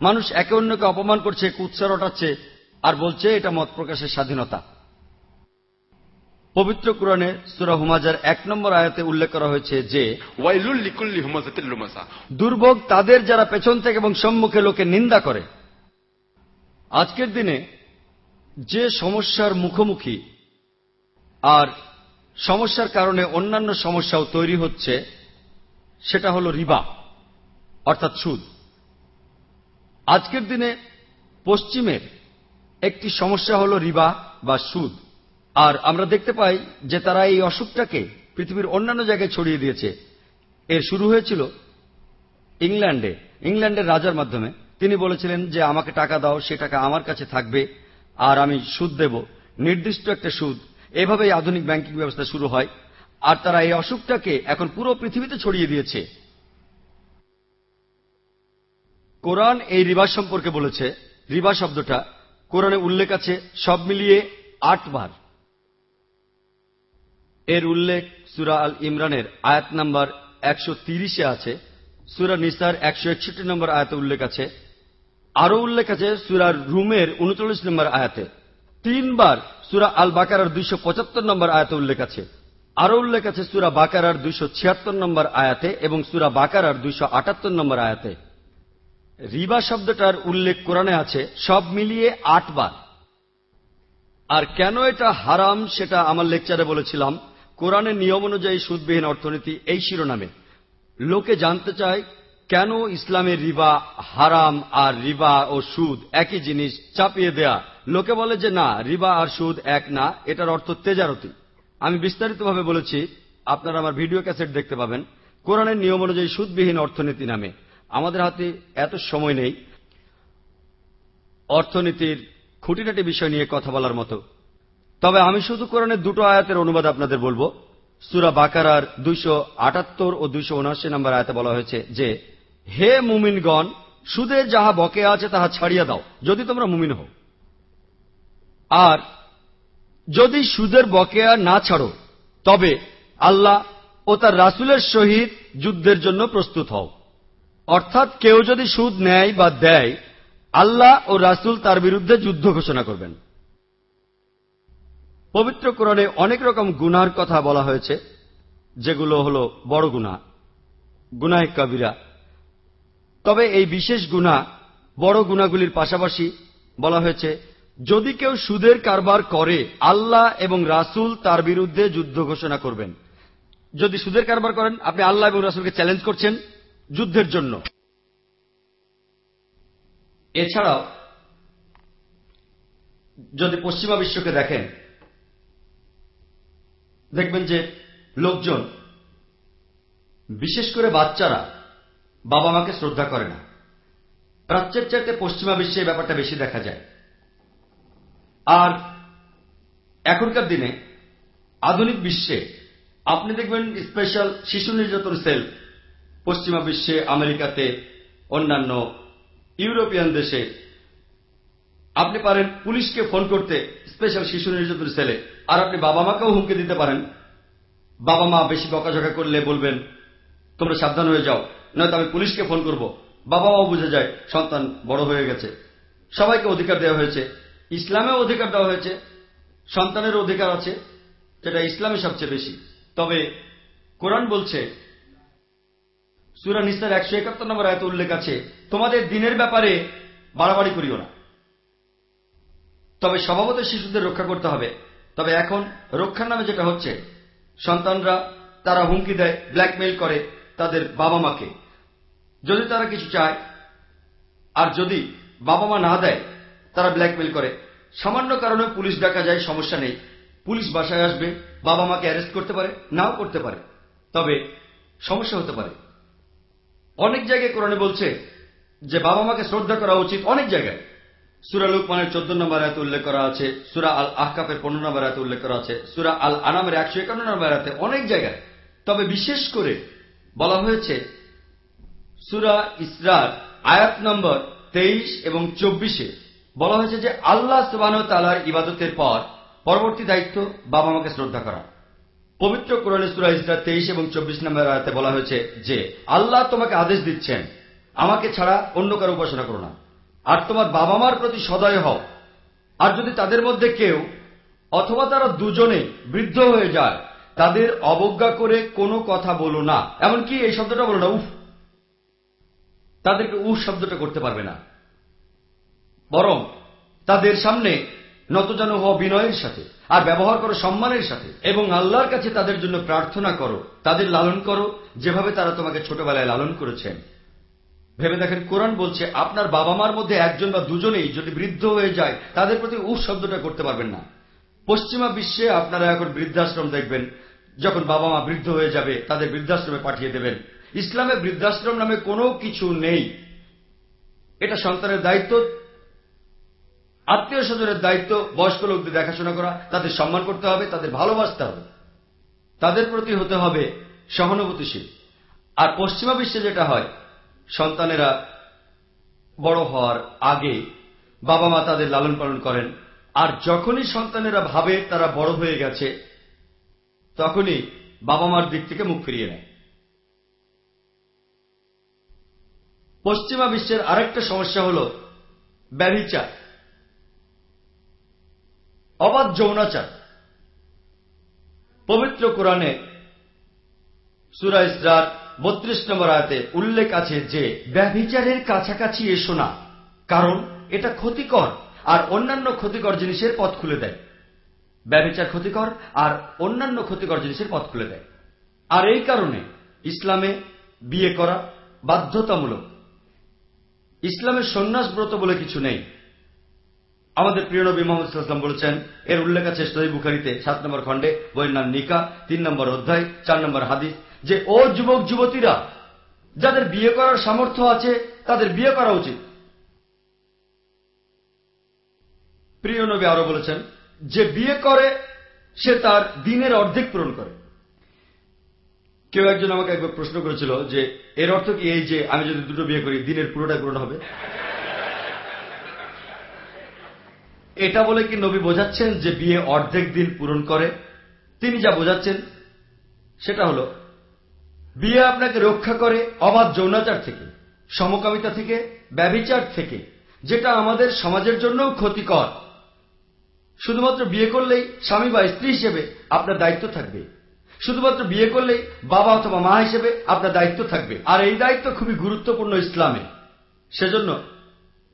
মানুষ একে অন্যকে অপমান করছে, কুৎসা রটাচ্ছে আর বলছে এটা মত প্রকাশের স্বাধীনতা। পবিত্র কোরআনে সুরা হুমাজার এক নম্বর আয়াতে উল্লেখ করা হয়েছে যে দুর্ভোগ তাদের যারা পেছন থেকে এবং সম্মুখে লোকে নিন্দা করে। আজকের দিনে যে সমস্যার মুখোমুখি আর সমস্যার কারণে অন্যান্য সমস্যাও তৈরি হচ্ছে সেটা হলো রিবা অর্থাৎ সুদ। আজকের দিনে পশ্চিমের একটি সমস্যা হল রিবা বা সুদ। আর আমরা দেখতে পাই যে তারা এই অসুখটাকে পৃথিবীর অন্যান্য জায়গায় ছড়িয়ে দিয়েছে। এর শুরু হয়েছিল ইংল্যান্ডে। ইংল্যান্ডের রাজার মাধ্যমে। তিনি বলেছিলেন যে, আমাকে টাকা দাও, সে টাকা আমার কাছে থাকবে, আর আমি সুদ দেব। নির্দিষ্ট একটা সুদ। এভাবেই আধুনিক ব্যাংকিং ব্যবস্থা শুরু হয়। আর তারা এই অসুখটাকে এখন পুরো পৃথিবীতে ছড়িয়ে দিয়েছে। কোরআন এই রিবা সম্পর্কে বলেছে। রিবা শব্দটা কোরআনে উল্লেখ আছে সব মিলিয়ে আটবার। এর উল্লেখ সুরা আল ইমরানের আয়াত নাম্বার একশো তিরিশে আছে। সুরা নিসার একশো একষট্টি নম্বর আয়াতে উল্লেখ আছে। আরও উল্লেখ আছে সুরা রুমের উনচল্লিশ নম্বর আয়াতে। তিনবার সুরা আল বাকারার দুইশো পঁচাত্তর নম্বর আয়াতে উল্লেখ আছে। আরও উল্লেখ আছে সুরা বাকারার দুইশো ছিয়াত্তর নম্বর আয়াতে এবং সুরা বাকারার দুইশো আটাত্তর নম্বর আয়াতে। রিবা শব্দটার উল্লেখ কোরআনে আছে, সব মিলিয়ে আটবার। আর কেন এটা হারাম সেটা আমার লেকচারে বলেছিলাম কোরআনের নিয়ম অনুযায়ী সুদবিহীন অর্থনীতি, এই শিরোনামে। লোকে জানতে চায়, কেন ইসলামের রিবা হারাম আর রিবা ও সুদ একই জিনিস চাপিয়ে দেয়া? লোকে বলে যে, না, রিবা আর সুদ এক না, এটার অর্থ তেজারতি। আমি বিস্তারিতভাবে বলেছি, আপনারা আমার ভিডিও ক্যাসেট দেখতে পাবেন। কোরআনের নিয়ম অনুযায়ী সুদবিহীন অর্থনীতি নামে। আমাদের হাতে এত সময় নেই। অর্থনীতির খুঁটিনাটি বিষয় নিয়ে কথা বলার মতো। তবে আমি শুধু কোরআনের দুটো আয়াতের অনুবাদ আপনাদের বলব। সুরা বাকারার দুইশো আটাত্তর ও দুইশো উনআশি নম্বর আয়াতে বলা হয়েছে যে, হে মুমিনগণ সুদে যাহা বকে আছে তাহা ছাড়িয়া দাও, যদি তোমরা মুমিন হও। আর যদি সুদের বকেয়া না ছাড়ো, তবে আল্লাহ ও তার রাসুলের সহিত যুদ্ধের জন্য প্রস্তুত হও। অর্থাৎ কেউ যদি সুদ নেয় বা দেয়, আল্লাহ ও রাসুল তার বিরুদ্ধে যুদ্ধ ঘোষণা করবেন। পবিত্র কোরণে অনেক রকম গুনার কথা বলা হয়েছে, যেগুলো হল বড় গুণা গুনায় কবিরা। তবে এই বিশেষ গুণা বড় গুণাগুলির পাশাপাশি বলা হয়েছে, যদি কেউ সুদের কারবার করে, আল্লাহ এবং রাসুল তার বিরুদ্ধে যুদ্ধ ঘোষণা করবেন। যদি সুদের কারবার করেন, আপনি আল্লাহ এবং রাসুলকে চ্যালেঞ্জ করছেন যুদ্ধের জন্য। এছাড়াও, যদি পশ্চিমা বিশ্বকে দেখেন দেখবেন যে লোকজন, বিশেষ করে বাচ্চারা, বাবা মাকে শ্রদ্ধা করে না। প্রাচ্যের চাইতে পশ্চিমা বিশ্বে এই ব্যাপারটা বেশি দেখা যায়। আর এখনকার দিনে আধুনিক বিশ্বে, আপনি দেখবেন স্পেশাল শিশু নির্যাতন সেল পশ্চিমা বিশ্বে, আমেরিকাতে, অন্যান্য ইউরোপিয়ান দেশে আপনি পারেন পুলিশকে ফোন করতে স্পেশাল শিশু নির্যাতন সেলে আর আপনি বাবা মাকেও হুমকি দিতে পারেন। বাবা মা বেশি বকাঝকা করলে বলবেন, তোমরা সাবধান হয়ে যাও, নয়তো আমি পুলিশকে ফোন করব। বাবা মাও বুঝে যায়, সন্তান বড় হয়ে গেছে। সবাইকে অধিকার দেওয়া হয়েছে। ইসলামেও অধিকার দেওয়া হয়েছে। সন্তানের অধিকার আছে, যেটা ইসলামে সবচেয়ে বেশি। তবে কোরআন বলছে, সুরা নিস্তার একশো একাত্তর নম্বর আয়ত উল্লেখ আছে, তোমাদের দিনের ব্যাপারে বাড়াবাড়ি করিও না। তবে স্বভাবত শিশুদের রক্ষা করতে হবে। তবে এখন রক্ষার নামে যেটা হচ্ছে, সন্তানরা তারা হুমকি দেয় ব্ল্যাকমেইল করে তাদের বাবা মাকে যদি তারা কিছু চায়, আর যদি বাবা মা না দেয়, তারা ব্ল্যাকমেইল করে। সামান্য কারণে পুলিশ ডাকা যায়, সমস্যা নেই। পুলিশ বাসায় আসবে বাবা মাকে অ্যারেস্ট করতে পারে, নাও করতে পারে। তবে সমস্যা হতে পারে। অনেক জায়গায় কোরআনে বলছে যে বাবা মাকে শ্রদ্ধা করা উচিত, অনেক জায়গায়। সুরা লুকমানের চোদ্দ নম্বর আয়াতে উল্লেখ করা আছে, সুরা আল আহকাফের পনেরো নম্বর আয়াতে উল্লেখ করা আছে, সুরা আল আনামের একশো একান্ন নম্বর আয়াতে অনেক জায়গায়। তবে বিশেষ করে বলা হয়েছে, সুরা ইসরার আয়াত নম্বর তেইশ এবং চব্বিশে বলা হয়েছে যে আল্লাহ সুবাহ তালার ইবাদতের পর পরবর্তী দায়িত্ব বাবা মাকে শ্রদ্ধা করা। পবিত্র কোরআনে সুরা ইসরা তেইশ এবং চব্বিশ নম্বর আয়াতে বলা হয়েছে যে, আল্লাহ তোমাকে আদেশ দিচ্ছেন, আমাকে ছাড়া অন্য কারও উপাসনা করো না। আর তোমার বাবা মার প্রতি সদয় হও। আর যদি তাদের মধ্যে কেউ অথবা তারা দুজনে বৃদ্ধ হয়ে যায়, তাদের অবজ্ঞা করে কোনো কথা বলো না। এমনকি এই শব্দটা বলো না, উফ। তাদেরকে উফ শব্দটা করতে পারবে না। বরং তাদের সামনে নতজানু হওয়া বিনয়ের সাথে, আর ব্যবহার করো সম্মানের সাথে, এবং আল্লাহর কাছে তাদের জন্য প্রার্থনা করো, তাদের লালন করো, যেভাবে তারা তোমাকে ছোটবেলায় লালন করেছেন। ভেবে দেখেন কোরআন বলছে, আপনার বাবা মার মধ্যে একজন বা দুজনেই যদি বৃদ্ধ হয়ে যায়, তাদের প্রতি উফ শব্দটা করতে পারবেন না। পশ্চিমা বিশ্বে আপনারা এখন বৃদ্ধাশ্রম দেখবেন, যখন বাবা মা বৃদ্ধ হয়ে যাবে, তাদের বৃদ্ধাশ্রমে পাঠিয়ে দেবেন। ইসলামে বৃদ্ধাশ্রম নামে কোনো কিছু নেই। এটা সন্তানের দায়িত্ব আত্মীয় স্বজনের দায়িত্ব, বয়স্ক লোকদের দেখাশোনা করা, তাদের সম্মান করতে হবে, তাদের ভালোবাসতে হবে। তাদের প্রতি হতে হবে সহানুভূতিশীল। আর পশ্চিমা বিশ্বে যেটা হয় সন্তানেরা বড় হওয়ার আগে বাবা মা তাদের লালন পালন করেন। আর যখনই সন্তানেরা ভাবে তারা বড় হয়ে গেছে, তখনই বাবা মার দিক থেকে মুখ ফিরিয়ে নেয়। পশ্চিমা বিশ্বের আরেকটা সমস্যা হল ব্যভিচার। অবাধ যৌনাচার পবিত্র কোরআনে সুরা ইসরার বত্রিশ নম্বর আয়তে উল্লেখ আছে যে, ব্যভিচারের কাছাকাছি এসো না, কারণ এটা ক্ষতিকর, আর অন্যান্য ক্ষতিকর জিনিসের পথ খুলে দেয়। ব্যভিচার ক্ষতিকর, আর অন্যান্য ক্ষতিকর জিনিসের পথ খুলে দেয়। আর এই কারণে ইসলামে বিয়ে করা বাধ্যতামূলক। ইসলামের সন্ন্যাস ব্রত বলে কিছু নেই। আমাদের প্রিয় নবী মোহাম্মদ বলেছেন, এর উল্লেখ আছে সহি বুখারিতে, সাত নম্বর খণ্ডে, বইয়ের নাম নিকা, তিন নম্বর অধ্যায়, চার নম্বর হাদিস যে ও যুবক, যুবতীরা যাদের বিয়ে করার সামর্থ্য আছে, তাদের বিয়ে করা উচিত। প্রিয় নবী আরও বলেছেন, যে বিয়ে করে, সে তার দিনের অর্ধেক পূরণ করে। কেউ একজন আমাকে একবার প্রশ্ন করেছিল যে, এর অর্থ কি এই যে আমি যদি দুটো বিয়ে করি, দিনের পুরোটাই পূরণ হবে? এটা বলে কি নবী বোঝাচ্ছেন যে বিয়ে অর্ধেক দিন পূরণ করে? তিনি যা বোঝাচ্ছেন, সেটা হল বিয়ে আপনাকে রক্ষা করে অবাধ যৌনাচার থেকে, সমকামিতা থেকে ব্যবিচার থেকে, যেটা আমাদের সমাজের জন্যও ক্ষতিকর। শুধুমাত্র বিয়ে করলেই স্বামী বা স্ত্রী হিসেবে আপনার দায়িত্ব থাকবে। শুধুমাত্র বিয়ে করলেই বাবা অথবা মা হিসেবে আপনার দায়িত্ব থাকবে। আর এই দায়িত্ব খুবই গুরুত্বপূর্ণ ইসলামে। সেজন্য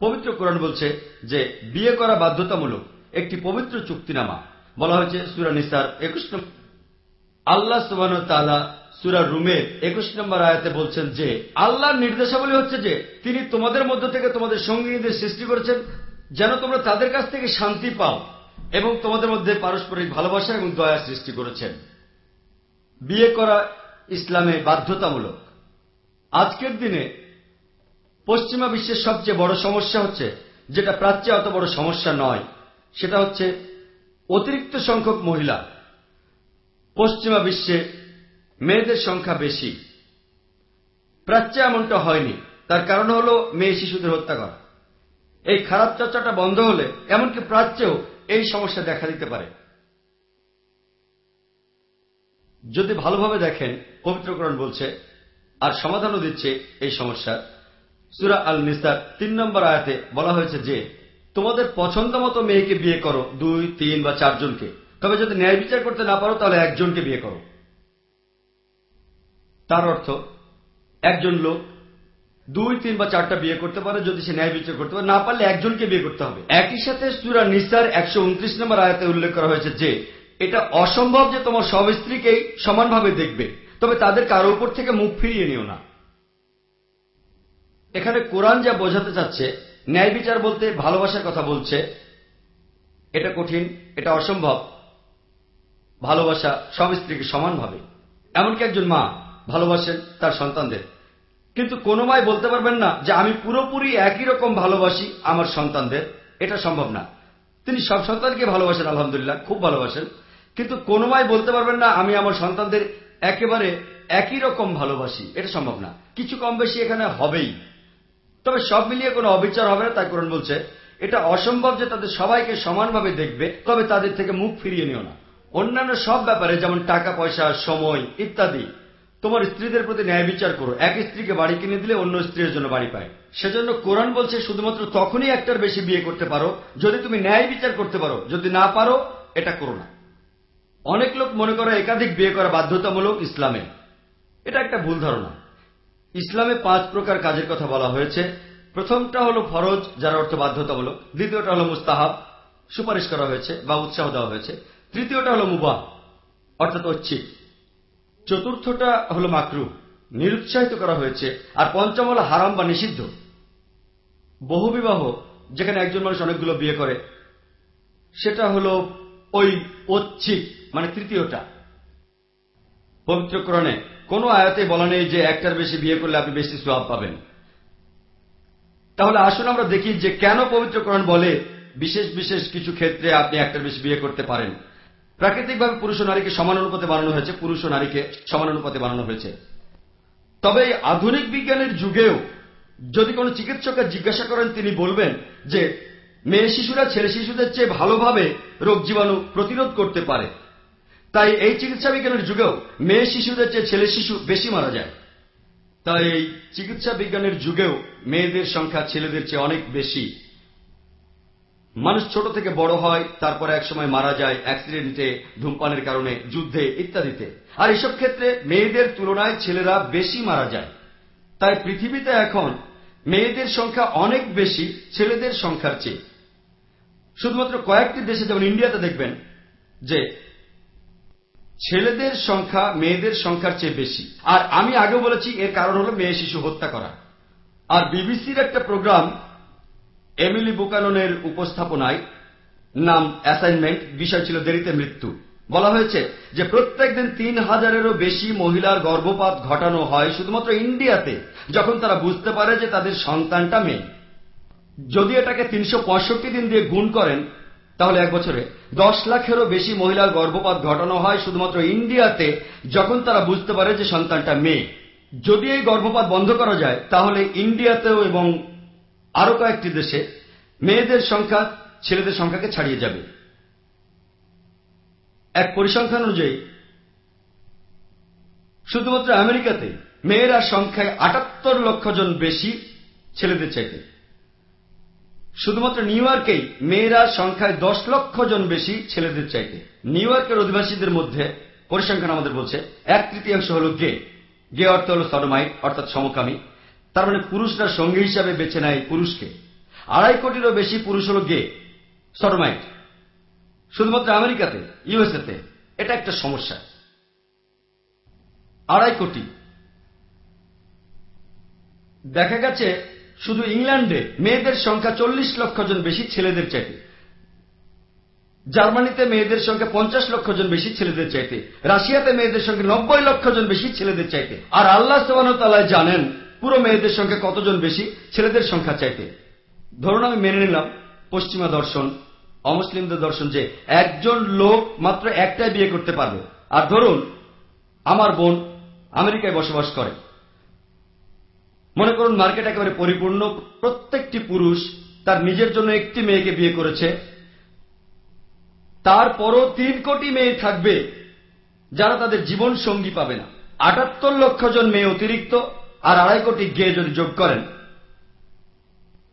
পবিত্র কোরআন বলছে যে, বিয়ে করা বাধ্যতামূলক একটি পবিত্র চুক্তিনামা। বলা হয়েছে সুরা নিসার একুশ আল্লাহ সুবান তালা সুরা রুমের একুশ নম্বর আয়াতে বলছেন যে, আল্লাহর নির্দেশাবলী হচ্ছে যে, তিনি তোমাদের মধ্য থেকে তোমাদের সঙ্গীদের সৃষ্টি করেছেন, যেন তোমরা তাদের কাছ থেকে শান্তি পাও এবং তোমাদের মধ্যে পারস্পরিক ভালোবাসা এবং দয়া সৃষ্টি করেছেন। বিয়ে করা ইসলামে বাধ্যতামূলক। আজকের দিনে পশ্চিমা বিশ্বের সবচেয়ে বড় সমস্যা হচ্ছে, যেটা প্রাচ্যে অত বড় সমস্যা নয়, সেটা হচ্ছে অতিরিক্ত সংখ্যক মহিলা। পশ্চিমা বিশ্বে মেয়েদের সংখ্যা বেশি। প্রাচ্যে এমনটা হয়নি। তার কারণ হল মেয়ে শিশুদের হত্যা করা। এই খারাপ চর্চাটা বন্ধ হলে এমনকি প্রাচ্যেও এই সমস্যা দেখা দিতে পারে। যদি ভালোভাবে দেখেন পবিত্রকরণ বলছে, আর সমাধানও দিচ্ছে এই সমস্যা। সুরা আল নিসার তিন নম্বর আয়াতে বলা হয়েছে যে, তোমাদের পছন্দ মতো মেয়েকে বিয়ে করো দুই, তিন বা চারজনকে। তবে যদি ন্যায় বিচার করতে না পারো, তাহলে একজনকে বিয়ে করো। তার অর্থ, একজন লোক দুই, তিন বা চারটা বিয়ে করতে পারে যদি সে ন্যায় বিচার করতে পারে। না পারলে একজনকে বিয়ে করতে হবে। একই সাথে সুরা নিসার একশো উনত্রিশ নম্বর আয়াতে উল্লেখ করা হয়েছে যে, এটা অসম্ভব যে তোমার সব স্ত্রীকেই সমানভাবে দেখবে, তবে তাদের কারও উপর থেকে মুখ ফিরিয়ে নিও না। এখানে কোরআন যা বোঝাতে চাচ্ছে, ন্যায় বিচার বলতে ভালোবাসার কথা বলছে, এটা কঠিন, এটা অসম্ভব। ভালোবাসা সব স্ত্রীকে সমানভাবে। এমনকি একজন মা ভালোবাসেন তার সন্তানদের। কিন্তু কোনো মায় বলতে পারবেন না যে আমি পুরোপুরি একই রকম ভালোবাসি আমার সন্তানদের। এটা সম্ভব না। তিনি সব সন্তানকে ভালোবাসেন, আলহামদুলিল্লাহ, খুব ভালোবাসেন। কিন্তু কোনো মায় বলতে পারবেন না, আমি আমার সন্তানদের একেবারে একই রকম ভালোবাসি। এটা সম্ভব না। কিছু কম বেশি এখানে হবেই। তবে সব মিলিয়ে কোনো অবিচার হবে না, তাই কোরআন বলছে, এটা অসম্ভব যে তাদের সবাইকে সমানভাবে দেখবে, তবে তাদের থেকে মুখ ফিরিয়ে নিও না। অন্যান্য সব ব্যাপারে, যেমন টাকা, পয়সা, সময় ইত্যাদি তোমার স্ত্রীদের প্রতি ন্যায় বিচার করো। এক স্ত্রীকে বাড়ি কিনে দিলে অন্য স্ত্রীর জন্য বাড়ি পায়। সেজন্য কোরআন বলছে, শুধুমাত্র তখনই একটার বেশি বিয়ে করতে পারো। যদি তুমি ন্যায় বিচার করতে পারো, যদি না পারো, এটা করো না। অনেক লোক মনে করে একাধিক বিয়ে করা বাধ্যতামূলক ইসলামে। এটা একটা ভুল ধারণা। ইসলামে পাঁচ প্রকার কাজের কথা বলা হয়েছে। প্রথমটা হলো ফরজ, যার অর্থ বাধ্যতামূলক। দ্বিতীয়টা হলো মুস্তাহাব, সুপারিশ করা হয়েছে বা উৎসাহ দেওয়া হয়েছে। তৃতীয়টা হলো মুবাহ, অর্থাৎ ঐচ্ছিক। চতুর্থটা হলো মাকরু। নিরুৎসাহিত করা হয়েছে। আর পঞ্চম হলো হারাম বা নিষিদ্ধ। বহুবিবাহ যেখানে একজন মানুষ অনেকগুলো বিয়ে করে, সেটা হলো ওই ঐচ্ছিক মানে তৃতীয়টা। পবিত্রকরণে কোনো আয়াতে বলা নেই যে একটার বেশি বিয়ে করলে আপনি বেশি সোয়াব পাবেন। তাহলে আসুন আমরা দেখি যে কেন পবিত্রকরণ বলে বিশেষ বিশেষ কিছু ক্ষেত্রে আপনি একটার বেশি বিয়ে করতে পারেন। প্রাকৃতিকভাবে পুরুষ ও নারীকে সমান অনুপাতে বানানো হয়েছে, পুরুষ ও নারীকে সমান অনুপাতে বানানো হয়েছে। তবে আধুনিক বিজ্ঞানের যুগেও যদি কোনো চিকিৎসকের জিজ্ঞাসা করেন, তিনি বলবেন যে মেয়ে শিশুরা ছেলে শিশুদের চেয়ে ভালোভাবে রোগ জীবাণু প্রতিরোধ করতে পারে। তাই এই চিকিৎসা বিজ্ঞানের যুগেও মেয়ে শিশুদের চেয়ে ছেলে শিশু বেশি মারা যায়। তাই এই চিকিৎসা বিজ্ঞানের যুগেও মেয়েদের সংখ্যা ছেলেদের চেয়ে অনেক বেশি। মানুষ ছোট থেকে বড় হয়, তারপর একসময় মারা যায়, অ্যাক্সিডেন্টে, ধূমপানের কারণে, যুদ্ধে ইত্যাদিতে। আর এসব ক্ষেত্রে মেয়েদের তুলনায় ছেলেরা বেশি মারা যায়। তাই পৃথিবীতে এখন মেয়েদের সংখ্যা অনেক বেশি, ছেলেদের সংখ্যার চেয়ে। শুধুমাত্র কয়েকটি দেশে, যেমন ইন্ডিয়াতে দেখবেন, যে ছেলেদের সংখ্যা মেয়েদের সংখ্যার চেয়ে বেশি। আর আমি আগে বলেছি, এর কারণ হলো মেয়ে শিশু হত্যা করা। আর বিবিসির একটা প্রোগ্রাম এমিলি বুকাননের উপস্থাপনায় নাম অ্যাসাইনমেন্ট, বিষয় ছিল দেরিতে মৃত্যু। বলা হয়েছে যে প্রত্যেক দিন তিন হাজারেরও বেশি মহিলার গর্ভপাত ঘটানো হয় শুধুমাত্র ইন্ডিয়াতে, যখন তারা বুঝতে পারে যে তাদের সন্তানটা মেয়ে। যদি এটাকে তিনশো পঁয়ষট্টি দিন দিয়ে গুণ করেন, তাহলে এক বছরে দশ লাখেরও বেশি মহিলার গর্ভপাত ঘটানো হয় শুধুমাত্র ইন্ডিয়াতে, যখন তারা বুঝতে পারে যে সন্তানটা মেয়ে। যদি এই গর্ভপাত বন্ধ করা যায়, তাহলে ইন্ডিয়াতেও এবং আরও কয়েকটি দেশে মেয়েদের সংখ্যা ছেলেদের সংখ্যাকে ছাড়িয়ে যাবে। এক পরিসংখ্যান অনুযায়ী, শুধুমাত্র আমেরিকাতে মেয়েরা সংখ্যায় আটাত্তর লক্ষ জন বেশি ছেলেদের চাইতে। শুধুমাত্র নিউ ইয়র্কেই মেয়েরা সংখ্যায় দশ লক্ষ জন বেশি ছেলেদের চাইতে। নিউ ইয়র্কের অধিবাসীদের মধ্যে পরিসংখ্যান আমাদের বলছে, এক তৃতীয়াংশ হল গে। গে অর্থ হল সডমাইট অর্থাৎ সমকামী। তার মানে পুরুষরা সঙ্গী হিসাবে বেছে নেয় পুরুষকে। আড়াই কোটিরও বেশি পুরুষ হল গে সডমাইট শুধুমাত্র আমেরিকাতে, ইউএসএতে। এটা একটা সমস্যা। আড়াই কোটি। দেখা গেছে শুধু ইংল্যান্ডে মেয়েদের সংখ্যা চল্লিশ লক্ষ জন বেশি, ছেলেদের চাইতে। জার্মানিতে মেয়েদের সংখ্যা পঞ্চাশ লক্ষ জন বেশি, ছেলেদের চাইতে। রাশিয়াতে মেয়েদের সংখ্যা নব্বই লক্ষ জন বেশি, ছেলেদের চাইতে। আর আল্লাহ সোবানতালায় জানেন পুরো মেয়েদের সংখ্যা কতজন বেশি? ছেলেদের সংখ্যা চাইতে। ধরুন আমি মেনে নিলাম, পশ্চিমা দর্শন, অমুসলিমদের দর্শন যে একজন লোক মাত্র একটাই বিয়ে করতে পারবে। আর ধরুন, আমার বোন আমেরিকায় বসবাস করে। মনে করুন মার্কেট একেবারে পরিপূর্ণ, প্রত্যেকটি পুরুষ তার নিজের জন্য একটি মেয়েকে বিয়ে করেছে। তারপরও তিন কোটি মেয়ে থাকবে, যারা তাদের জীবন সঙ্গী পাবে না। আটাত্তর লক্ষ জন মেয়ে অতিরিক্ত আর আড়াই কোটি গে যদি যোগ করেন,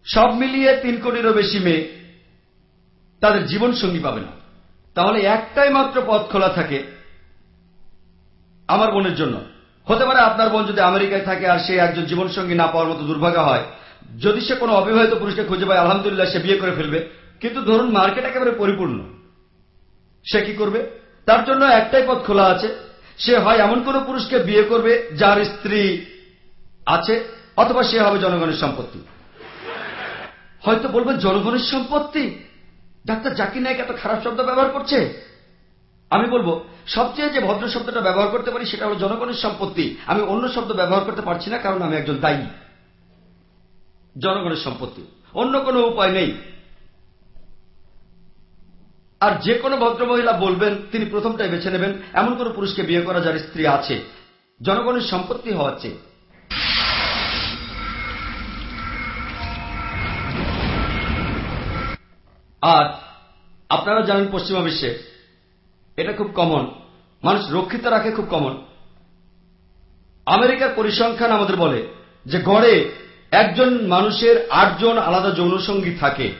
সব মিলিয়ে তিন কোটিরও বেশি মেয়ে তাদের জীবন সঙ্গী পাবে না। তাহলে একটাই মাত্র পথ খোলা থাকে আমার বোনের জন্য। হতে পারে আপনার বোন যদি আমেরিকায় থাকে আর সে একজন জীবনসঙ্গী না পাওয়ার মতো দুর্ভাগ্য হয়। যদি সে কোনো অবিবাহিত পুরুষকে খুঁজে পায়, আলহামদুলিল্লাহ সে বিয়ে করে ফেলবে। কিন্তু ধরুন মার্কেট একেবারে পরিপূর্ণ। সে কি করবে? তার জন্য একটাই পথ খোলা আছে। সে হয় এমন কোন পুরুষকে বিয়ে করবে যার স্ত্রী আছে, অথবা সে হবে জনগণের সম্পত্তি। হয়তো বলবেন জনগণের সম্পত্তি? ডাক্তার জাকির নায়ক এত খারাপ শব্দ ব্যবহার করছে? আমি বলব, সবচেয়ে যে ভদ্র শব্দটা ব্যবহার করতে পারি সেটা হলো, জনগণের সম্পত্তি। আমি অন্য শব্দ ব্যবহার করতে পারছি না, কারণ আমি একজন দায়ী। জনগণের সম্পত্তি। অন্য কোনো উপায় নেই। আর যে কোনো ভদ্রমহিলা বলবেন, তিনি প্রথমটাই বেছে নেবেন। এমন কোন পুরুষকে বিয়ে করা যার স্ত্রী আছে। জনগণের সম্পত্তি হওয়ার চেয়ে। আর আপনারা জানেন পশ্চিমা বিশ্বে এটা খুব কমন মানুষ রক্ষিত রাখে খুব কমন আমেরিকার পরিসংখ্যান আমাদের বলে যে গড়ে একজন মানুষের আটজন আলাদা যৌনসঙ্গী থাকে।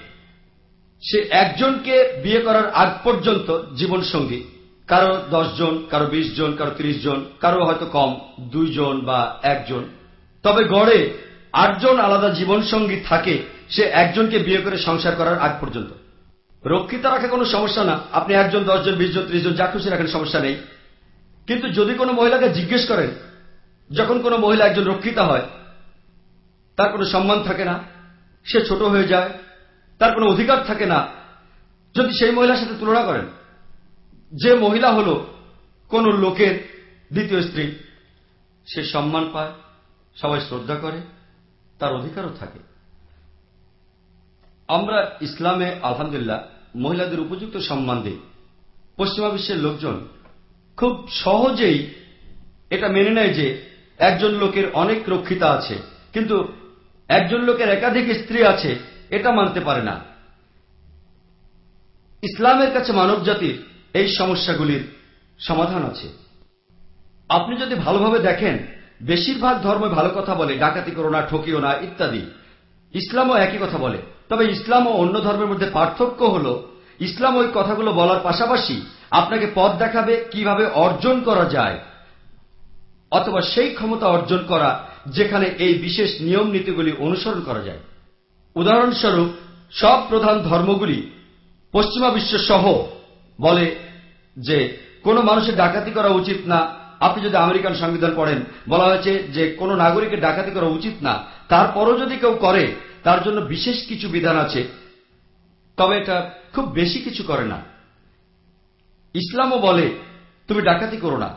সে একজনকে বিয়ে করার আগ পর্যন্ত জীবন সঙ্গী। কারও জন কারও বিশ জন কারও তিরিশ জন কারও হয়তো কম, দুইজন বা একজন। তবে গড়ে আটজন আলাদা জীবন সঙ্গী থাকে, সে একজনকে বিয়ে করে সংসার করার আগ পর্যন্ত। রক্ষিত রাখা কোনো সমস্যা না। আপনি একজন, দশজন বিশ জন ত্রিশ জন যা খুশি রাখেন, সমস্যা নেই। কিন্তু যদি কোনো মহিলাকে জিজ্ঞেস করেন, যখন কোনো মহিলা একজন রক্ষিতা হয়, তার কোনো সম্মান থাকে না, সে ছোট হয়ে যায়, তার কোনো অধিকার থাকে না, যদি সেই মহিলার সাথে তুলনা করেন, যে মহিলা হল কোন লোকের দ্বিতীয় স্ত্রী, সে সম্মান পায়, সবাই শ্রদ্ধা করে, তার অধিকারও থাকে। আমরা ইসলামে, আলহামদুলিল্লাহ, মহিলাদের উপযুক্ত সম্মান দিই। পশ্চিমা বিশ্বের লোকজন খুব সহজেই এটা মেনে নেয় যে একজন লোকের অনেক রক্ষিতা আছে, কিন্তু একজন লোকের একাধিক স্ত্রী আছে, এটা মানতে পারে না। ইসলামের কাছে মানব জাতির এই সমস্যাগুলির সমাধান আছে। আপনি যদি ভালোভাবে দেখেন, বেশিরভাগ ধর্ম ভালো কথা বলে, ডাকাতি করো না, ঠকিও না, ইত্যাদি। ইসলামও একই কথা বলে। তবে ইসলাম ও অন্য ধর্মের মধ্যে পার্থক্য হল, ইসলাম ওই কথাগুলো বলার পাশাপাশি আপনাকে পথ দেখাবে কীভাবে অর্জন করা যায়, অথবা সেই ক্ষমতা অর্জন করা যেখানে এই বিশেষ নিয়ম নীতিগুলি অনুসরণ করা যায়। উদাহরণস্বরূপ, সব প্রধান ধর্মগুলি পশ্চিমা বিশ্ব সহ বলে যে, কোনো মানুষের ডাকাতি করা উচিত না। আপনি যদি আমেরিকান সংবিধান পড়েন, বলা হয়েছে যে কোনো নাগরিকের ডাকাতি করা উচিত না। তারপরও যদি কেউ করে তার জন্য বিশেষ কিছু বিধান আছে। তবে এটা খুব বেশি কিছু করে না। ইসলামও বলে, তুমি ডাকাতি করো না।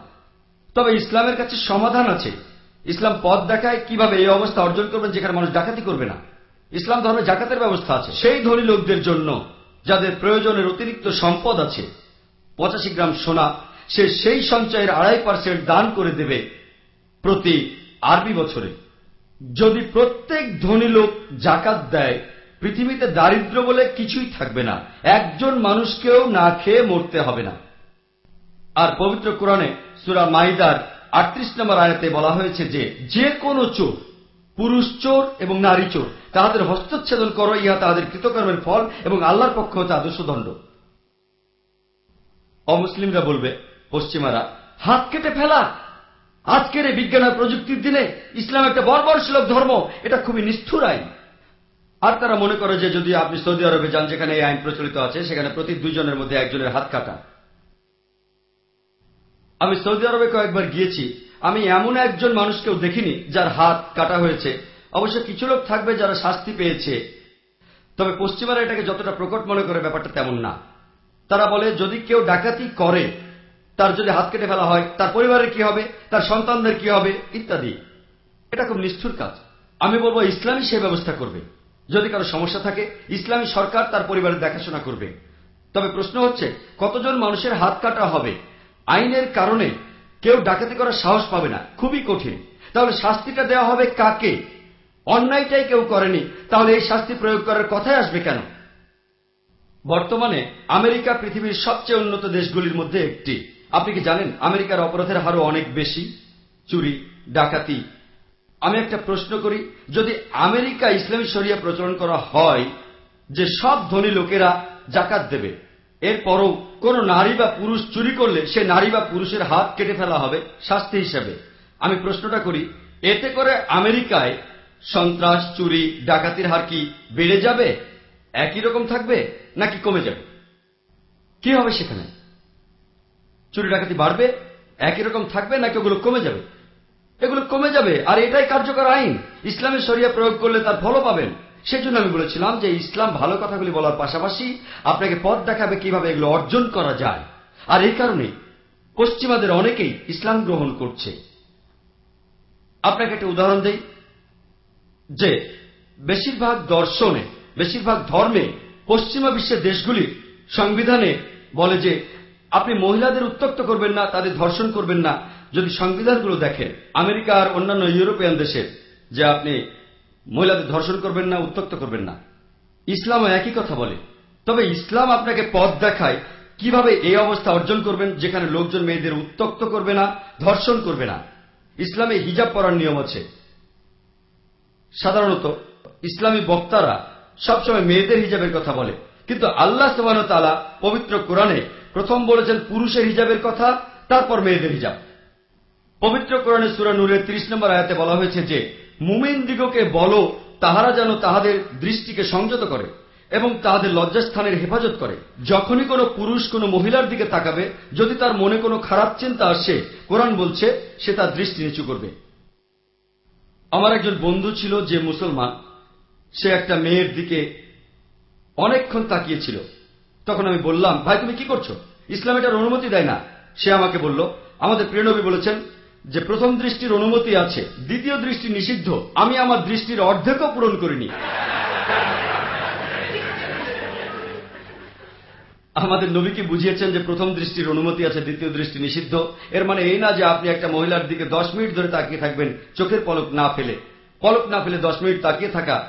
তবে ইসলামের কাছে সমাধান আছে। ইসলাম পথ দেখায় কীভাবে এই অবস্থা অর্জন করবেন যেখানে মানুষ ডাকাতি করবে না। ইসলাম ধর্মে জাকাতের ব্যবস্থা আছে। সেই ধনী লোকদের জন্য যাদের প্রয়োজনের অতিরিক্ত সম্পদ আছে, পঁচাশি গ্রাম সোনা, সে সেই সঞ্চয়ের আড়াই পার্সেন্ট দান করে দেবে প্রতি আরবি বছরে। যদি প্রত্যেক ধনী লোক জাকাত দেয়, পৃথিবীতে দারিদ্র বলে কিছুই থাকবে না। একজন মানুষকেও না খেয়ে মরতে হবে না। আর পবিত্র কোরআনে সুরা মাইদার আটত্রিশ নম্বর আয়াতে বলা হয়েছে যে যে কোনো চোর, পুরুষ চোর এবং নারী চোর, তাহাদের হস্তচ্ছেদন করো, ইহা তাহাদের কৃতকর্মের ফল এবং আল্লাহর পক্ষ হতে আদর্শ দণ্ড। অমুসলিমরা বলবে, পশ্চিমারা, হাত কেটে ফেলা আজকের এই বিজ্ঞান আর প্রযুক্তির দিনে ইসলাম একটা বর্বরশীলক ধর্ম, এটা খুবই নিষ্ঠুর আইন। আর তারা মনে করে যে যদি আপনি সৌদি আরবে যান, যেখানে এই আইন প্রচলিত আছে, সেখানে প্রতি দুইজনের মধ্যে একজনের হাত কাটা। আমি সৌদি আরবে কয়েকবার গিয়েছি। আমি এমন একজন মানুষকেও দেখিনি যার হাত কাটা হয়েছে। অবশ্য কিছু লোক থাকবে যারা শাস্তি পেয়েছে। তবে পশ্চিমারা এটাকে যতটা প্রকট মনে করে, ব্যাপারটা তেমন না। তারা বলে, যদি কেউ ডাকাতি করে তার যদি হাত কেটে ফেলা হয়, তার পরিবারের কি হবে, তার সন্তানদের কি হবে, ইত্যাদি। এটা খুব নিষ্ঠুর কাজ। আমি বলব, ইসলামই সেই ব্যবস্থা করবে। যদি কারও সমস্যা থাকে, ইসলামী সরকার তার পরিবারের দেখাশোনা করবে। তবে প্রশ্ন হচ্ছে, কতজন মানুষের হাত কাটা হবে? আইনের কারণে কেউ ডাকাতি করার সাহস পাবে না। খুবই কঠিন। তাহলে শাস্তিটা দেওয়া হবে কাকে? অন্যায়টাই কেউ করেনি, তাহলে এই শাস্তি প্রয়োগ করার কথাই আসবে কেন? বর্তমানে আমেরিকা পৃথিবীর সবচেয়ে উন্নত দেশগুলির মধ্যে একটি। আপনি কি জানেন, আমেরিকার অপরাধের হারও অনেক বেশি? চুরি, ডাকাতি। আমি একটা প্রশ্ন করি, যদি আমেরিকা ইসলামী শরিয়া প্রচলন করা হয়, যে সব ধনী লোকেরা জাকাত দেবে, এরপরও কোন নারী বা পুরুষ চুরি করলে সে নারী বা পুরুষের হাত কেটে ফেলা হবে শাস্তি হিসেবে। আমি প্রশ্নটা করি, এতে করে আমেরিকায় সন্ত্রাস, চুরি, ডাকাতির হার কি বেড়ে যাবে? একই রকম থাকবে নাকি কমে যাবে? কি হবে সেখানে? চুরি ডাকাতি বাড়বে, একই রকম থাকবে, নাকি ওগুলো কমে যাবে? এগুলো কমে যাবে, আর এটাই কার্যকর আইন। ইসলামের শরিয়া প্রয়োগ করলে তার ফলও পাবেন। সেজন্য আমি বলেছিলাম যে ইসলাম ভালো কথাগুলি বলার পাশাপাশি আপনাকে পথ দেখাবে কীভাবে এগুলো অর্জন করা যায়। আর এই কারণে পশ্চিমাদের অনেকেই ইসলাম গ্রহণ করছে। আপনাকে একটা উদাহরণ দেই, যে বেশিরভাগ দর্শনে, বেশিরভাগ ধর্মে পশ্চিমা বিশ্বের দেশগুলির সংবিধানে বলে যে আপনি মহিলাদের উত্তক্ত করবেন না, তাদের ধর্ষণ করবেন না। যদি সংবিধানগুলো দেখেন, আমেরিকা আর অন্যান্য ইউরোপিয়ান দেশের যে আপনি মহিলাদের ধর্ষণ করবেন না উত্তক্ত করবেন না। ইসলামও একই কথা বলে। তবে ইসলাম আপনাকে পথ দেখায় কীভাবে এই অবস্থা অর্জন করবেন, যেখানে লোকজন মেয়েদের উত্তক্ত করবে না, ধর্ষণ করবে না। ইসলামে হিজাব পরার নিয়ম আছে। সাধারণত ইসলামী বক্তারা সবসময় মেয়েদের হিজাবের কথা বলে। কিন্তু আল্লাহ সুবাহ তালা পবিত্র কোরআনে প্রথম বলেছেন পুরুষের হিজাবের কথা, তারপর মেয়েদের হিজাব। পবিত্র কোরআনে সুরা নূরের ত্রিশ নম্বর আয়াতে বলা হয়েছে যে, মুমিন দিগকে বলো, তাহারা যেন তাহাদের দৃষ্টিকে সংযত করে এবং তাহাদের লজ্জাস্থানের হেফাজত করে। যখনই কোনো পুরুষ কোনো মহিলার দিকে তাকাবে, যদি তার মনে কোনো খারাপ চিন্তা আসে, কোরআন বলছে, সে তার দৃষ্টি নিচু করবে। আমার একজন বন্ধু ছিল যে মুসলমান, সে একটা মেয়ের দিকে অনেকক্ষণ তাকিয়েছিল। তখন আমি বললাম, ভাই, তুমি কি করছ? ইসলাম এটার অনুমতি দেয় না। সে আমাকে বলল, আমাদের প্রিয়নবী বলেছেন যে, প্রথম দৃষ্টির অনুমতি আছে, দ্বিতীয় দৃষ্টি নিষিদ্ধ। আমি আমার দৃষ্টির অর্ধেকও পূরণ করিনি। আমাদের নবীকে বুঝিয়েছেন যে, প্রথম দৃষ্টির অনুমতি আছে, দ্বিতীয় দৃষ্টি নিষিদ্ধ। এর মানে এই না যে, আপনি একটা মহিলার দিকে দশ মিনিট ধরে তাকিয়ে থাকবেন, চোখের পলক না ফেলে। পলক না ফেলে দশ মিনিট তাকিয়ে থাকা।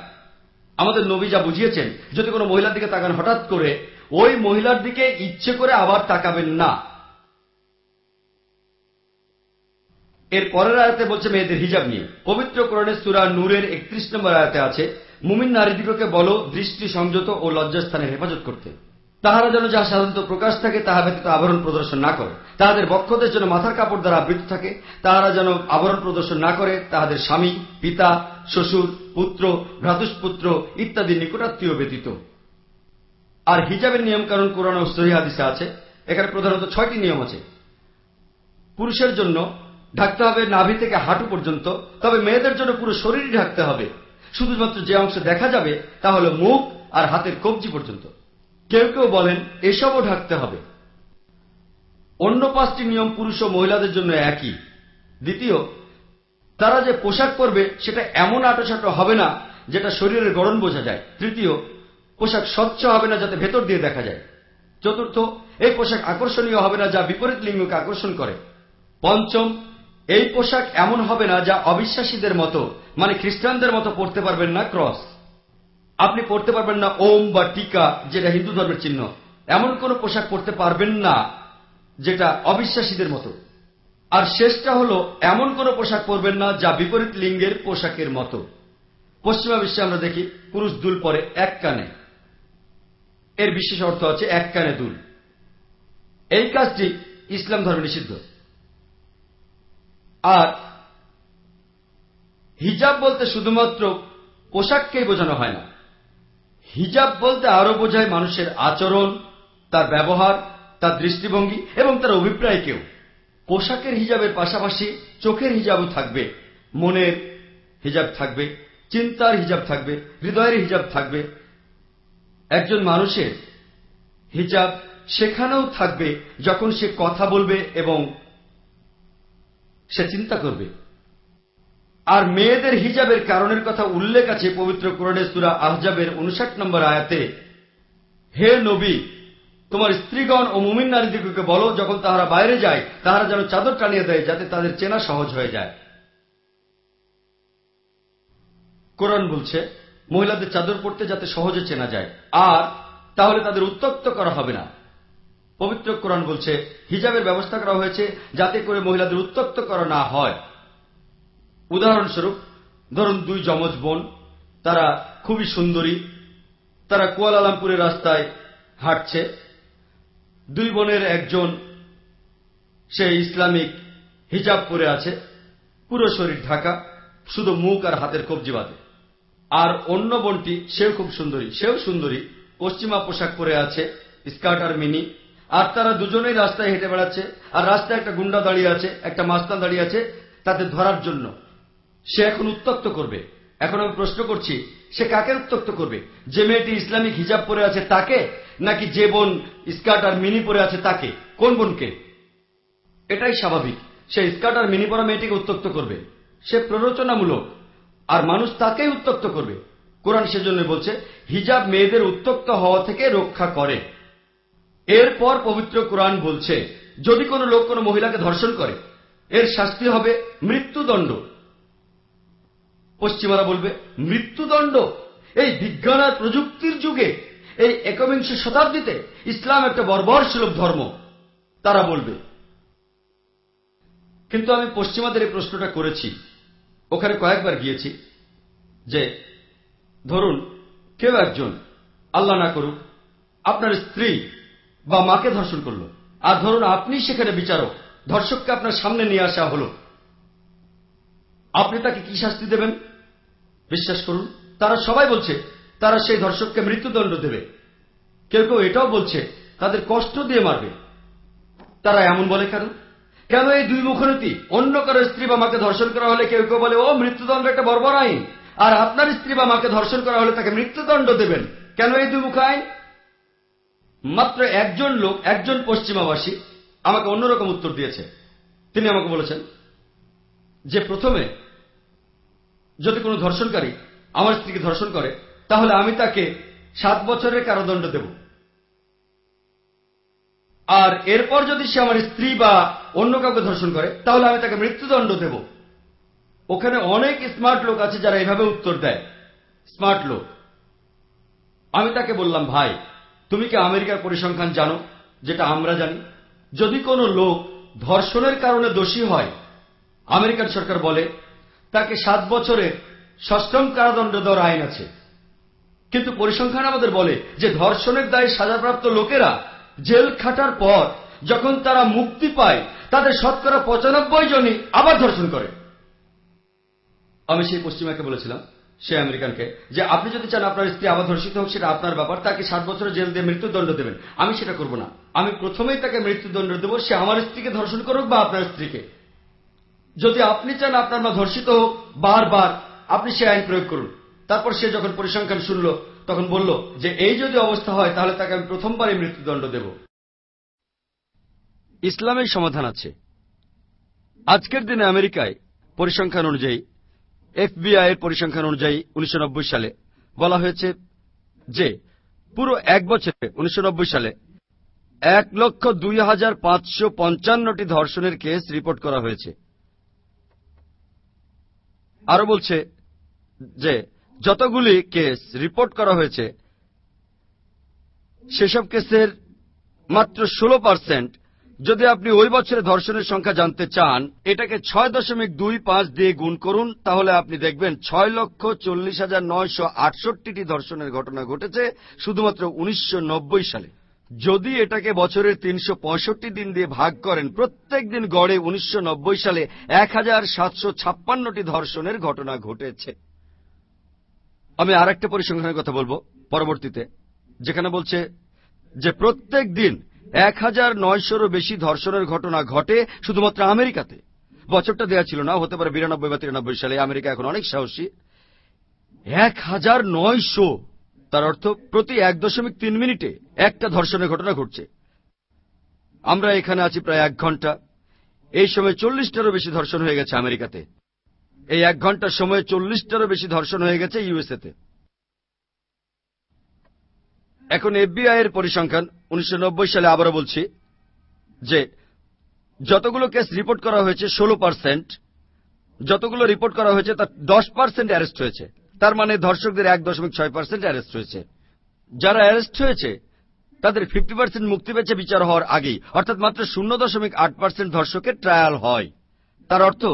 আমাদের নবী যা বুঝিয়েছেন, যদি কোনো মহিলার দিকে তাকান হঠাৎ করে ওই মহিলার দিকে ইচ্ছে করে আবার তাকাবেন না। এর পরের আয়াতে বলছে মেয়েদের হিজাব নিয়ে। পবিত্র কোরণের সুরা নূরের একত্রিশ নম্বর আয়াতে আছে, মুমিন নারীদিগকে বলো দৃষ্টি সংযত ও লজ্জাস্থানের হেফাজত করতে। তাহারা যেন যাহা সাধারণত প্রকাশ থাকে, তাহা ব্যতীত আবরণ প্রদর্শন না করে। তাহাদের বক্ষদের যেন মাথার কাপড় দ্বারা আবৃত থাকে, তাহারা যেন আবরণ প্রদর্শন না করে, তাহাদের স্বামী, পিতা, শ্বশুর, পুত্র, ভ্রাতুষ্পুত্র ইত্যাদি নিকটাত্মীয় ব্যতীত। আর হিজাবের নিয়মকানুন কোরআন ও হাদিসে আছে। এখানে প্রধানত ছয়টি নিয়ম আছে। পুরুষের জন্য ঢাকতে হবে নাভি থেকে হাঁটু পর্যন্ত, তবে মেয়েদের জন্য পুরো শরীরই ঢাকতে হবে। শুধুমাত্র যে অংশ দেখা যাবে, তা হল মুখ আর হাতের কবজি পর্যন্ত। কেউ কেউ বলেন, এসবও ঢাকতে হবে। অন্য পাঁচটি নিয়ম পুরুষ ও মহিলাদের জন্য একই। দ্বিতীয়, তারা যে পোশাক পরবে, সেটা এমন আটোসাটো হবে না, যেটা শরীরের গড়ন বোঝা যায়। তৃতীয় পোশাক স্বচ্ছ হবে না, যাতে ভেতর দিয়ে দেখা যায়। চতুর্থ, এই পোশাক আকর্ষণীয় হবে না, যা বিপরীত লিঙ্গকে আকর্ষণ করে। পঞ্চম, এই পোশাক এমন হবে না, যা অবিশ্বাসীদের মতো মানে খ্রিস্টানদের মতো পড়তে পারবেন না, ক্রস। আপনি পড়তে পারবেন না ওম বা টিকা, যেটা হিন্দু ধর্মের চিহ্ন। এমন কোন পোশাক পড়তে পারবেন না, যেটা অবিশ্বাসীদের মতো। আর শেষটা হলো, এমন কোন পোশাক পরবেন না, যা বিপরীত লিঙ্গের পোশাকের মতো। পশ্চিমা বিশ্বে আমরা দেখি, পুরুষ দুল পরে এক কানে। এর বিশেষ অর্থ আছে এক কানে দুল। এই কাজটি ইসলাম ধর্মে নিষিদ্ধ। আর হিজাব বলতে শুধুমাত্র পোশাককেই বোঝানো হয় না। হিজাব বলতে আরও বোঝায় মানুষের আচরণ, তার ব্যবহার, তার দৃষ্টিভঙ্গি এবং তার অভিপ্রায়কেও পোশাকের হিজাবের পাশাপাশি চোখের হিজাবও থাকবে, মনের হিজাব থাকবে, চিন্তার হিজাব থাকবে, হৃদয়ের হিজাব থাকবে একজন মানুষের হিজাব সেখানেও থাকবে যখন সে কথা বলবে এবং সে চিন্তা করবে। আর মেয়েদের হিজাবের কারণের কথা উল্লেখ আছে পবিত্র কোরআনে সুরা আহজাবের উনষাট নম্বর আয়াতে। হে নবী, তোমার স্ত্রীগণ ও মুমিন নারীদিগকে বলো, যখন তাহারা বাইরে যায়, তাহারা যেন চাদর টানিয়ে দেয়, যাতে তাদের চেনা সহজ হয়ে যায়। কোরআন বলছে মহিলাদের চাদর পড়তে যাতে সহজে চেনা যায়। আর তাহলে তাদের উত্তক্ত করা হবে না। পবিত্র কোরআন বলছে, হিজাবের ব্যবস্থা করা হয়েছে যাতে করে মহিলাদের উত্তক্ত করা না হয়। উদাহরণস্বরূপ, ধরুন দুই যমজ বোন, তারা খুবই সুন্দরী, তারা কুয়ালালামপুরের রাস্তায় হাঁটছে। দুই বোনের একজন, সে ইসলামিক, হিজাব পরে আছে, পুরো শরীর ঢাকা, শুধু মুখ আর হাতের কবজি বাঁধে আর অন্য বোনটি সেও খুব সুন্দরী, সেও সুন্দরী। পশ্চিমা পোশাক পরে আছে, স্কার্ট আর মিনি। আর তারা দুজনেই রাস্তায় হেঁটে বেড়াচ্ছে। আর রাস্তায় একটা গুন্ডা দাঁড়িয়ে আছে, একটা মাস্তান দাঁড়িয়ে আছে তাদের ধরার জন্য। সে এখন উত্তক্ত করবে। এখন আমি প্রশ্ন করছি, সে কাকে উত্তক্ত করবে? যে মেয়েটি ইসলামিক হিজাব পরে আছে তাকে, নাকি যে বোন স্কার্ট আর মিনি পরে আছে তাকে? কোন বোনকে? এটাই স্বাভাবিক। সে স্কার্ট আর মিনি পরা মেয়েটিকে উত্তক্ত করবে। সে প্ররোচনামূলক। আর মানুষ তাকেই উত্তক্ত করবে। কোরআন সেজন্য বলছে, হিজাব মেয়েদের উত্তক্ত হওয়া থেকে রক্ষা করে। এরপর পবিত্র কোরআন বলছে, যদি কোনো লোক কোনো মহিলাকে ধর্ষণ করে, এর শাস্তি হবে মৃত্যুদণ্ড। পশ্চিমারা বলবে, মৃত্যুদণ্ড? এই বিজ্ঞান আর প্রযুক্তির যুগে, এই একবিংশ শতাব্দীতে ইসলাম একটা বর্বর সুলভ ধর্ম। তারা বলবে, কিন্তু আমি পশ্চিমাদের এই প্রশ্নটা করেছি। ওখানে কয়েকবার গিয়েছি যে, ধরুন, কেউ একজন, আল্লাহ না করুক, আপনার স্ত্রী বা মাকে ধর্ষণ করল। আর ধরুন, আপনি সেখানে বিচারক, ধর্ষককে আপনার সামনে নিয়ে আসা হলো। আপনি তাকে কি শাস্তি দেবেন? বিশ্বাস করুন, তারা সবাই বলছে, তারা সেই ধর্ষককে মৃত্যুদণ্ড দেবে। কেউ কেউ এটাও বলছে, তাদের কষ্ট দিয়ে মারবে। তারা এমন বলে কেন? কেন এই দুই মুখনীতি অন্য কারও স্ত্রী বা মাকে ধর্ষণ করা হলে কেউ কেউ বলে, ও, মৃত্যুদণ্ড একটা বর্বর আইন। আর আপনার স্ত্রী বা মাকে ধর্ষণ করা হলে তাকে মৃত্যুদণ্ড দেবেন। কেন এই দুই মুখ আইন? মাত্র একজন লোক, একজন পশ্চিমাবাসী আমাকে অন্যরকম উত্তর দিয়েছে। তিনি আমাকে বলেছেন যে, প্রথমে যদি কোনো ধর্ষণকারী আমার স্ত্রীকে ধর্ষণ করে, তাহলে আমি তাকে সাত বছরের কারাদণ্ড দেব। আর এরপর যদি সে আমার স্ত্রী বা অন্য কাউকে ধর্ষণ করে, তাহলে আমি তাকে মৃত্যুদণ্ড দেব। ওখানে অনেক স্মার্ট লোক আছে যারা এভাবে উত্তর দেয়। স্মার্ট লোক। আমি তাকে বললাম, ভাই, তুমি কি আমেরিকার পরিসংখ্যান জানো, যেটা আমরা জানি? যদি কোনো লোক ধর্ষণের কারণে দোষী হয়, আমেরিকান সরকার বলে, তাকে সাত বছরের ষষ্ঠম কারাদণ্ড দেওয়ার আইন আছে। কিন্তু পরিসংখ্যান আমাদের বলে যে ধর্ষণের দায়ে সাজাপ্রাপ্ত লোকেরা জেল খাটার পর যখন তারা মুক্তি পায়, তাদের শতকরা পঁচানব্বই জনই আবার ধর্ষণ করে। আমি সেই পশ্চিমাকে বলেছিলাম সে আমেরিকানকে, যে আপনি যদি চান আপনার স্ত্রী আবার ধর্ষিত হোক, সেটা আপনার ব্যাপার, তাকে সাত বছরের জেল দিয়ে মৃত্যুদণ্ড দেবেন। আমি সেটা করব না। আমি প্রথমেই তাকে মৃত্যুদণ্ড দেব, সে আমার স্ত্রীকে ধর্ষণ করুক বা আপনার স্ত্রীকে। যদি আপনি চান আপনার মা ধর্ষিত হোক, বারবার আপনি সে আইন প্রয়োগ করুন। তারপর সে যখন পরিসংখ্যান শুনল তখন বলল, যে এই যদি অবস্থা হয়, তাহলে তাকে আমি প্রথমবারই মৃত্যুদণ্ড দেব। ইসলামের সমাধান আছে। আজকের দিনে আমেরিকায় পরিসংখ্যান অনুযায়ী, এফবিআই এর পরিসংখ্যান অনুযায়ী উনিশশো সালে বলা হয়েছে যে, পুরো এক বছরে উনিশশো নব্বই সালে এক লক্ষ দুই হাজার পাঁচশো পঞ্চান্নটি ধর্ষণের কেস রিপোর্ট করা হয়েছে। আরও বলছে যে যতগুলি কেস রিপোর্ট করা হয়েছে, সেসব কেসের মাত্র ষোলো পার্সেন্ট যদি আপনি ওই বছরে ধর্ষণের সংখ্যা জানতে চান, এটাকে ছয় দশমিক দুই পাঁচ দিয়ে গুণ করুন, তাহলে আপনি দেখবেন ছয় লক্ষ চল্লিশ হাজার নয়শো আটষট্টিটি ধর্ষণের ঘটনা ঘটেছে শুধুমাত্র উনিশশো নব্বই সালে। যদি এটাকে বছরের তিনশো পঁয়ষট্টি দিন দিয়ে ভাগ করেন, প্রত্যেক দিন গড়ে উনিশশো নব্বই সালে এক ধর্ষণের ঘটনা ঘটেছে। আমি আর একটা পরিসংখ্যানের কথা বলব, পরবর্তীতে, যেখানে বলছে যে প্রত্যেক দিন এক হাজার নয়শোরও বেশি ধর্ষণের ঘটনা ঘটে শুধুমাত্র আমেরিকাতে। বছরটা দেওয়া ছিল না, হতে পারে বিরানব্বই বা তিরানব্বই সালে, আমেরিকা এখন অনেক সাহসী। এক হাজার নয়শো, তার অর্থ প্রতি এক দশমিক তিন মিনিটে একটা ধর্ষণের ঘটনা ঘটছে। আমরা এখানে আছি প্রায় এক ঘণ্টা। এই সময় চল্লিশটারও বেশি ধর্ষণ হয়ে গেছে আমেরিকাতে। এই এক ঘণ্টার সময় চল্লিশটারও বেশি ধর্ষণ হয়ে গেছে ইউএসএতে। এখন এফবিআই এর পরিসংখ্যান উনিশশো নব্বই সালে আবারও বলছি যে যতগুলো কেস রিপোর্ট করা হয়েছে, ষোলো পার্সেন্ট, যতগুলো রিপোর্ট করা হয়েছে, তার দশ পার্সেন্ট অ্যারেস্ট হয়েছে। তার মানে ধর্ষকদের এক দশমিক ছয় পার্সেন্ট অ্যারেস্ট হয়েছে। যারা অ্যারেস্ট হয়েছে, তাদের ফিফটি পার্সেন্ট মুক্তি পেয়েছে বিচার হওয়ার আগেই। অর্থাৎ মাত্র শূন্য দশমিক আট পার্সেন্ট ধর্ষকের ট্রায়াল হয়। তার অর্থ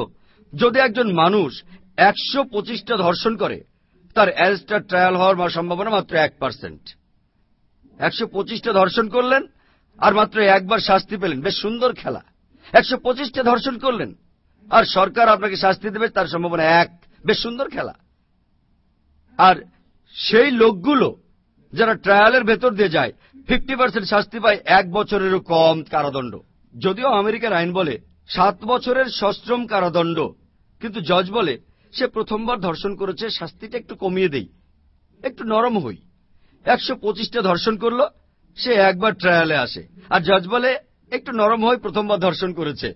যদি একজন মানুষ একশো পঁচিশটা ধর্ষণ করে, তার অ্যারেস্টার ট্রায়াল হওয়ার সম্ভাবনা মাত্র এক পার্সেন্ট। একশো পঁচিশটা ধর্ষণ করলেন আর মাত্র একবার শাস্তি পেলেন। বেশ সুন্দর খেলা। একশো পঁচিশটা ধর্ষণ করলেন আর সরকার আপনাকে শাস্তি দেবে, তার সম্ভাবনা এক। বেশ সুন্দর খেলা। আর সেই লোকগুলো যারা ট্রায়ালের ভেতর দিয়ে যায়, ফিফটি পার্সেন্ট শাস্তি পায় এক বছরেরও কম কারাদণ্ড। যদিও আমেরিকার আইন বলে সাত বছরের সশ্রম কারাদণ্ড কিন্তু জজ বলে, সে প্রথমবার ধর্ষণ করেছে, শাস্তিটা একটু কমিয়ে দেই। একটু নরম হই। একশো পঁচিশটা ধর্ষণ করল, সে একবার ট্রায়ালে আসে। আর জজ বলে, একটু নরম হয়ে প্রথমবার ধর্ষণ করেছে।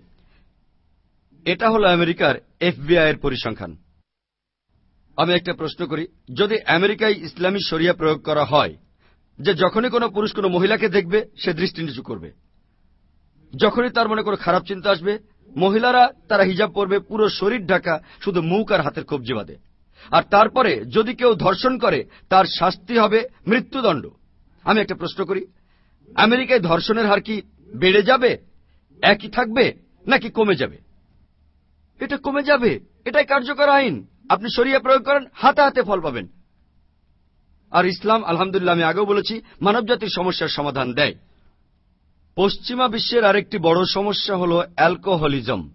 এটা হলো আমেরিকার এফবিআই এর পরিসংখ্যান। আমি একটা প্রশ্ন করি, যদি আমেরিকায় ইসলামী শরিয়া প্রয়োগ করা হয়, যে যখনই কোনো পুরুষ কোনো মহিলাকে দেখবে, সে দৃষ্টি নিচু করবে। যখনই তার মনে কোনো খারাপ চিন্তা আসবে মহিলারা তারা হিজাব পরবে পুরো শরীর ঢাকা, শুধু মুখ আর হাতের কবজি বাদে। আর তারপরে যদি কেউ ধর্ষণ করে, তার শাস্তি হবে মৃত্যুদণ্ড। আমি একটা প্রশ্ন করি, আমেরিকায় ধর্ষণের হার কি বেড়ে যাবে, একই থাকবে, নাকি কমে যাবে? এটা কমে যাবে, এটাই কার্যকর আইন। আপনি সরিয়া প্রয়োগ করেন, হাতে হাতে ফল পাবেন। আর ইসলাম, আলহামদুলিল্লাহ, আমি আগেও বলেছি, মানবজাতির সমস্যার সমাধান দেয়। পশ্চিমা বিশ্বের আরেকটি বড় সমস্যা হল অ্যালকোহলিজম।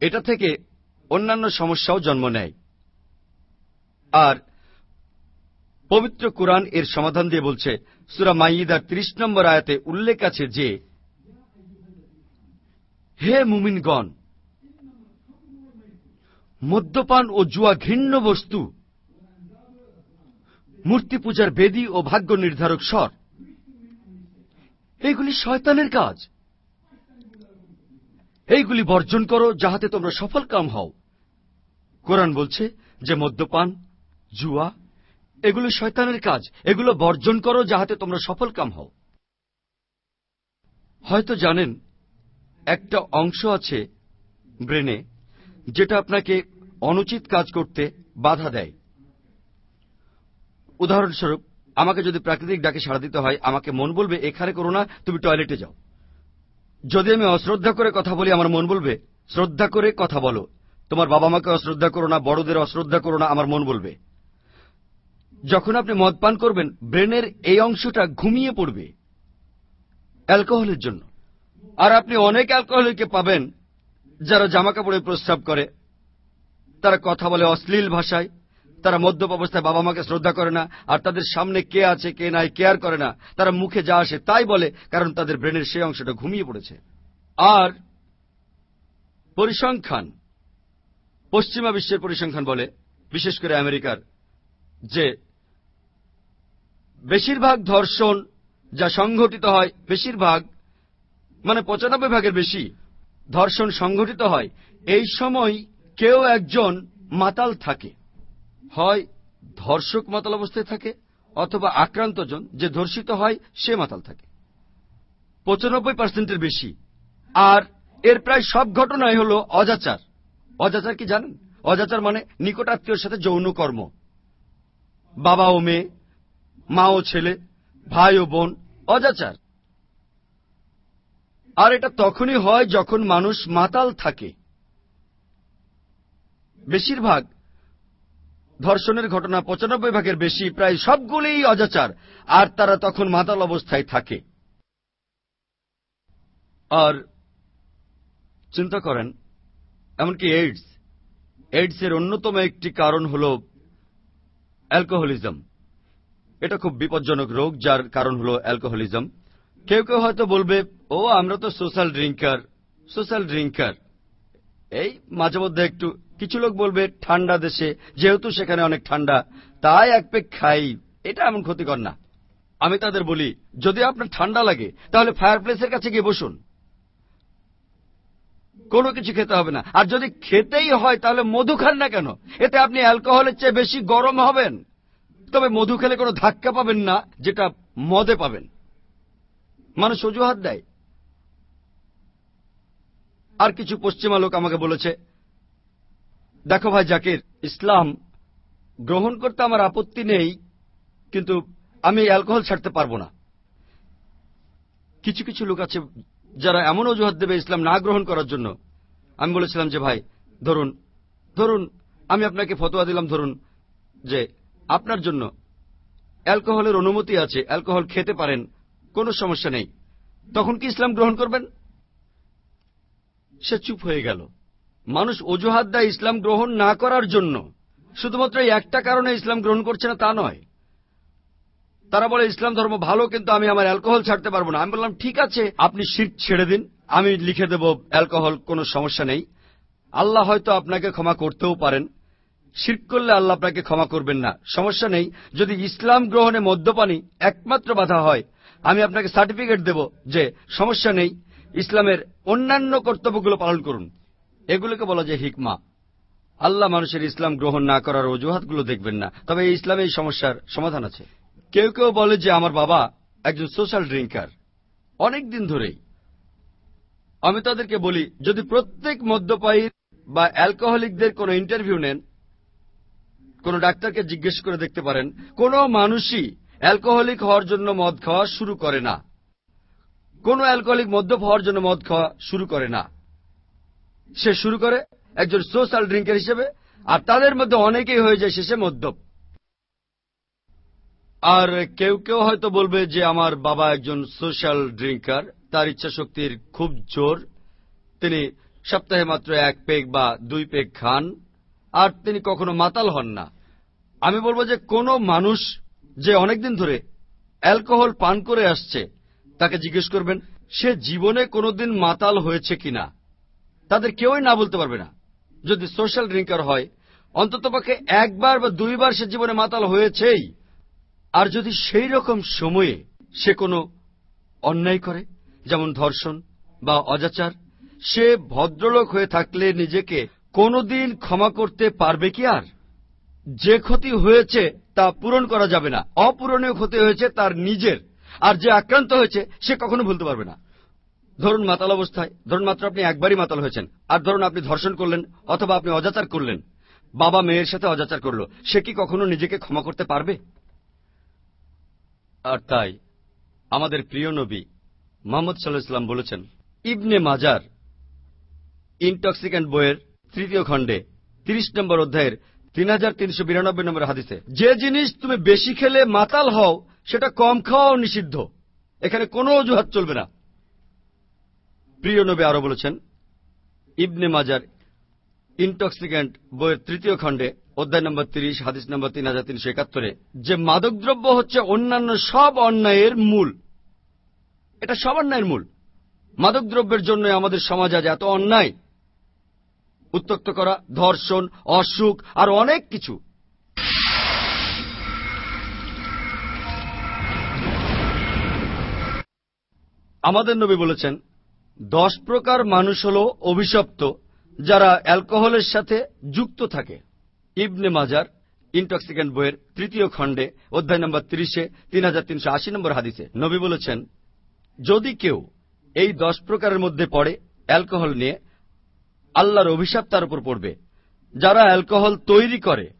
এটা থেকে অন্যান্য সমস্যাও জন্ম নেয়। আর পবিত্র কোরআন এর সমাধান দিয়ে বলছে, সুরা মাইদার ৩০ নম্বর আয়াতে উল্লেখ আছে যে, হে মুমিনগণ, মদ্যপান ও জুয়া ঘৃণ্য বস্তু, মূর্তি পূজার বেদী ও ভাগ্য নির্ধারক স্বর এইগুলি শয়তানের কাজ। এইগুলি বর্জন করো যাহাতে তোমরা সফল কাম হও। কোরআন বলছে যে মদ্যপান, জুয়া, এগুলো শয়তানের কাজ। এগুলো বর্জন করো যাহাতে তোমরা সফল কাম হও। হয়তো জানেন, একটা অংশ আছে ব্রেনে যেটা আপনাকে অনুচিত কাজ করতে বাধা দেয়। উদাহরণস্বরূপ আমাকে যদি প্রাকৃতিক ডাকে সাড়া দিতে হয়, আমাকে মন বলবে, এখানে করো না, তুমি টয়লেটে যাও। যদি আমি অশ্রদ্ধা করে কথা বলি, আমার মন বলবে, শ্রদ্ধা করে কথা বলো। তোমার বাবা মাকে অশ্রদ্ধা করো না, বড়দের অশ্রদ্ধা করো না, আমার মন বলবে। যখন আপনি মদ পান করবেন, ব্রেনের এই অংশটা ঘুমিয়ে পড়বে অ্যালকোহলের জন্য। আর আপনি অনেক অ্যালকোহলিককে পাবেন, যারা জামা কাপড়ে প্রস্রাব করে। তারা কথা বলে অশ্লীল ভাষায়। তারা মদ্যপ অবস্থায় বাবা মাকে শ্রদ্ধা করে না, আর তাদের সামনে কে আছে, কে নাই, কেয়ার করে না, তারা মুখে যা আসে তাই বলে, কারণ তাদের ব্রেনের সেই অংশটা ঘুমিয়ে পড়েছে। আর পরিসংখ্যান, পশ্চিমা বিশ্বের পরিসংখ্যান বলে, বিশেষ করে আমেরিকার, যে বেশিরভাগ ধর্ষণ যা সংঘটিত হয়, বেশিরভাগ মানে পঁচানব্বই ভাগের বেশি ধর্ষণ সংঘটিত হয়, এই সময় কেউ একজন মাতাল থাকে। হয় ধর্ষক মাতাল অবস্থায় থাকে অথবা আক্রান্তজন যে ধর্ষিত হয় সে মাতাল থাকে। পঁচানব্বই পার্সেন্টের বেশি। আর এর প্রায় সব ঘটনাই হল অজাচার। অজাচার কি জানেন? অজাচার মানে নিকট আত্মীয়র সাথে যৌন কর্ম। বাবা ও মেয়ে, মা ও ছেলে, ভাই ও বোন, অজাচার। আর এটা তখনই হয় যখন মানুষ মাতাল থাকে। বেশিরভাগ ধর্ষণের ঘটনা পঁচানব্বই ভাগের বেশি, প্রায় সবগুলিই অজাচার, আর তারা তখন মাতাল অবস্থায় থাকে। আর চিন্তা করেন, এমনকি এইডস এইডস এর অন্যতম একটি কারণ হল অ্যালকোহলিজম। এটা খুব বিপজ্জনক রোগ, যার কারণ হল অ্যালকোহলিজম। কেউ কেউ হয়তো বলবে, ও, আমরা তো সোশ্যাল ড্রিঙ্কার সোশ্যাল ড্রিঙ্কার। এই মাঝে মধ্যে একটু কিছু লোক বলবে, ঠান্ডা দেশে, যেহেতু সেখানে অনেক ঠান্ডা, তাই এক পেক খাই। এটা এমন ক্ষতিকর না। আমি তাদের বলি, যদি আপনার ঠান্ডা লাগে, তাহলে ফায়ার প্লেসের কাছে গিয়ে বসুন। কোনো কিছু খেতে হবে না। আর যদি খেতেই হয়, তাহলে মধু খান না কেন? এতে আপনি অ্যালকোহলের চেয়ে বেশি গরম হবেন। তবে মধু খেলে কোনো ধাক্কা পাবেন না, যেটা মদে পাবেন। মানুষ অজুহাত দেয়। আর কিছু পশ্চিমা লোক আমাকে বলেছে দেখো ভাই জাকির, ইসলাম গ্রহণ করতে আমার আপত্তি নেই, কিন্তু আমি অ্যালকোহল ছাড়তে পারব না। কিছু কিছু লোক আছে যারা এমন অজুহাত দেবে ইসলাম না গ্রহণ করার জন্য। আমি বলেছিলাম যে, ভাই, ধরুন ধরুন, আমি আপনাকে ফতোয়া দিলাম, ধরুন যে, আপনার জন্য অ্যালকোহলের অনুমতি আছে, অ্যালকোহল খেতে পারেন, কোনো সমস্যা নেই। তখন কি ইসলাম গ্রহণ করবেন? সে চুপ হয়ে গেল। মানুষ অজুহাত দেয় ইসলাম গ্রহণ না করার জন্য। শুধুমাত্র এই একটা কারণে ইসলাম গ্রহণ করছে না তা নয়। তারা বলে, ইসলাম ধর্ম ভালো, কিন্তু আমি আমার অ্যালকোহল ছাড়তে পারব না। আমি বললাম, ঠিক আছে, আপনি শির ছেড়ে দিন। আমি লিখে দেব, অ্যালকোহল, কোনো সমস্যা নেই। আল্লাহ হয়তো আপনাকে ক্ষমা করতেও পারেন। শির করলে আল্লাহ আপনাকে ক্ষমা করবেন না। সমস্যা নেই। যদি ইসলাম গ্রহণে মদ্যপানী একমাত্র বাধা হয়, আমি আপনাকে সার্টিফিকেট দেব যে সমস্যা নেই। ইসলামের অন্যান্য কর্তব্যগুলো পালন করুন। এগুলোকে বলা যায় হিকমা। আল্লাহ মানুষের ইসলাম গ্রহণ না করার অজুহাতগুলো দেখবেন না। তবে এই ইসলামে এই সমস্যার সমাধান আছে। কেউ কেউ বলে যে আমার বাবা একজন সোশ্যাল ড্রিঙ্কার। অনেক দিন ধরেই। আমি তাদেরকে বলি, যদি প্রত্যেক মদ্যপায়ী বা অ্যালকোহলিকদের কোনো ইন্টারভিউ নেন, কোন ডাক্তারকে জিজ্ঞেস করে দেখতে পারেন, কোন মানুষই অ্যালকোহলিক হওয়ার জন্য মদ খাওয়া শুরু করে না। কোন অ্যালকোহলিক মদ্যপ হওয়ার জন্য মদ খাওয়া শুরু করে না। সে শুরু করে একজন সোশ্যাল ড্রিঙ্কার হিসেবে, আর তাদের মধ্যে অনেকেই হয়ে যায় শেষে মদ্যপ। আর কেউ কেউ হয়তো বলবে যে আমার বাবা একজন সোশ্যাল ড্রিঙ্কার, তার ইচ্ছা শক্তির খুব জোর। তিনি সপ্তাহে মাত্র এক পেগ বা দুই পেগ খান, আর তিনি কখনো মাতাল হন না। আমি বলব যে কোনো মানুষ যে অনেকদিন ধরে অ্যালকোহল পান করে আসছে, তাকে জিজ্ঞেস করবেন, সে জীবনে কোনোদিন মাতাল হয়েছে কিনা? তাদের কেউই না বলতে পারবে না। যদি সোশ্যাল ড্রিঙ্কার হয় অন্ততপক্ষে একবার বা দুইবার সে জীবনে মাতাল হয়েছেই। আর যদি সেই রকম সময়ে সে কোনো অন্যায় করে, যেমন ধর্ষণ বা অজাচার, সে ভদ্রলোক হয়ে থাকলে নিজেকে কোনোদিন ক্ষমা করতে পারবে কি আর? যে ক্ষতি হয়েছে তা পূরণ করা যাবে না। অপূরণীয় ক্ষতি হয়েছে তার নিজের। আর যে আক্রান্ত হয়েছে, সে কখনো ভুলতে পারবে না। ধরুন মাতাল অবস্থায়, ধরুন মাত্র আপনি একবারই মাতাল হয়েছেন, আর ধরুন আপনি ধর্ষণ করলেন অথবা আপনি অজাচার করলেন। বাবা মেয়ের সাথে অজাচার করল, সে কি কখনো নিজেকে ক্ষমা করতে পারবে? আর তাই আমাদের প্রিয় নবী মোহাম্মদ সাল্লাহ বলেছেন, ইবনে মাজার ইনটক্সিক্যান্ট বইয়ের তৃতীয় খণ্ডে তিরিশ নম্বর অধ্যায়ের তিন হাজার তিনশো বিরানব্বই নম্বর হাদিসে, যে জিনিস তুমি বেশি খেলে মাতাল হও, সেটা কম খাওয়াও নিষিদ্ধ। এখানে কোনো অজুহাত চলবে না। প্রিয় নবী আরও বলেছেন, ইবনে মাজার ইনটক্সিক্যান্ট বইয়ের তৃতীয় খণ্ডে, অধ্যায় নম্বর তিরিশ, হাদিস নম্বর তিন হাজার তিনশো একাত্তরে, যে মাদকদ্রব্য হচ্ছে অন্যান্য সব অন্যায়ের মূল। এটা সব অন্যায়ের মূল। মাদকদ্রব্যের জন্য আমাদের সমাজ আজ এত অন্যায়। উত্তক্ত করা, ধর্ষণ, অসুখ, আর অনেক কিছু। আমাদের নবী বলেছেন দশ প্রকার মানুষ হল অভিশপ্ত, যারা অ্যালকোহলের সাথে যুক্ত থাকে। ইবনে মাজার ইনটক্সিক্যান্ট বইয়ের তৃতীয় খণ্ডে, অধ্যায় নম্বর তিরিশে, তিন হাজার তিনশো আশি নম্বর হাদিসে নবী বলেছেন, যদি কেউ এই দশ প্রকারের মধ্যে পড়ে অ্যালকোহল নিয়ে, আল্লাহর অভিশাপ তার উপর পড়বে। যারা অ্যালকোহল তৈরি করে,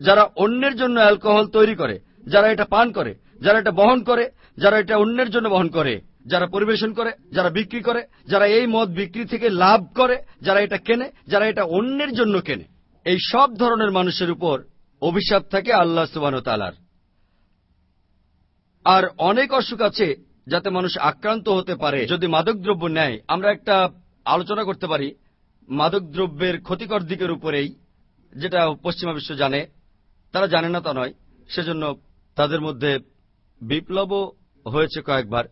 যারা অন্যের জন্য অ্যালকোহল তৈরি করে, যারা এটা পান করে, যারা এটা বহন করে, যারা এটা অন্যের জন্য বহন করে যারা পরিবেশন করে, যারা বিক্রি করে, যারা এই মদ বিক্রি থেকে লাভ করে, যারা এটা কেনে, যারা এটা অন্যের জন্য কেনে। এই সব ধরনের মানুষের উপর অভিশাপ থাকে আল্লাহ সুবান তালার আর অনেক অসুখ আছে যাতে মানুষ আক্রান্ত হতে পারে। যদি মাদকদ্রব্য নেয়, আমরা একটা আলোচনা করতে পারি। মাদকদ্রব্যের ক্ষতিকর দিকের উপরেই, যেটা পশ্চিমা বিশ্ব জানে, তারা জানে না তা নয়। সেজন্য তাদের মধ্যে বিপ্লবও হয়েছে কয়েকবার।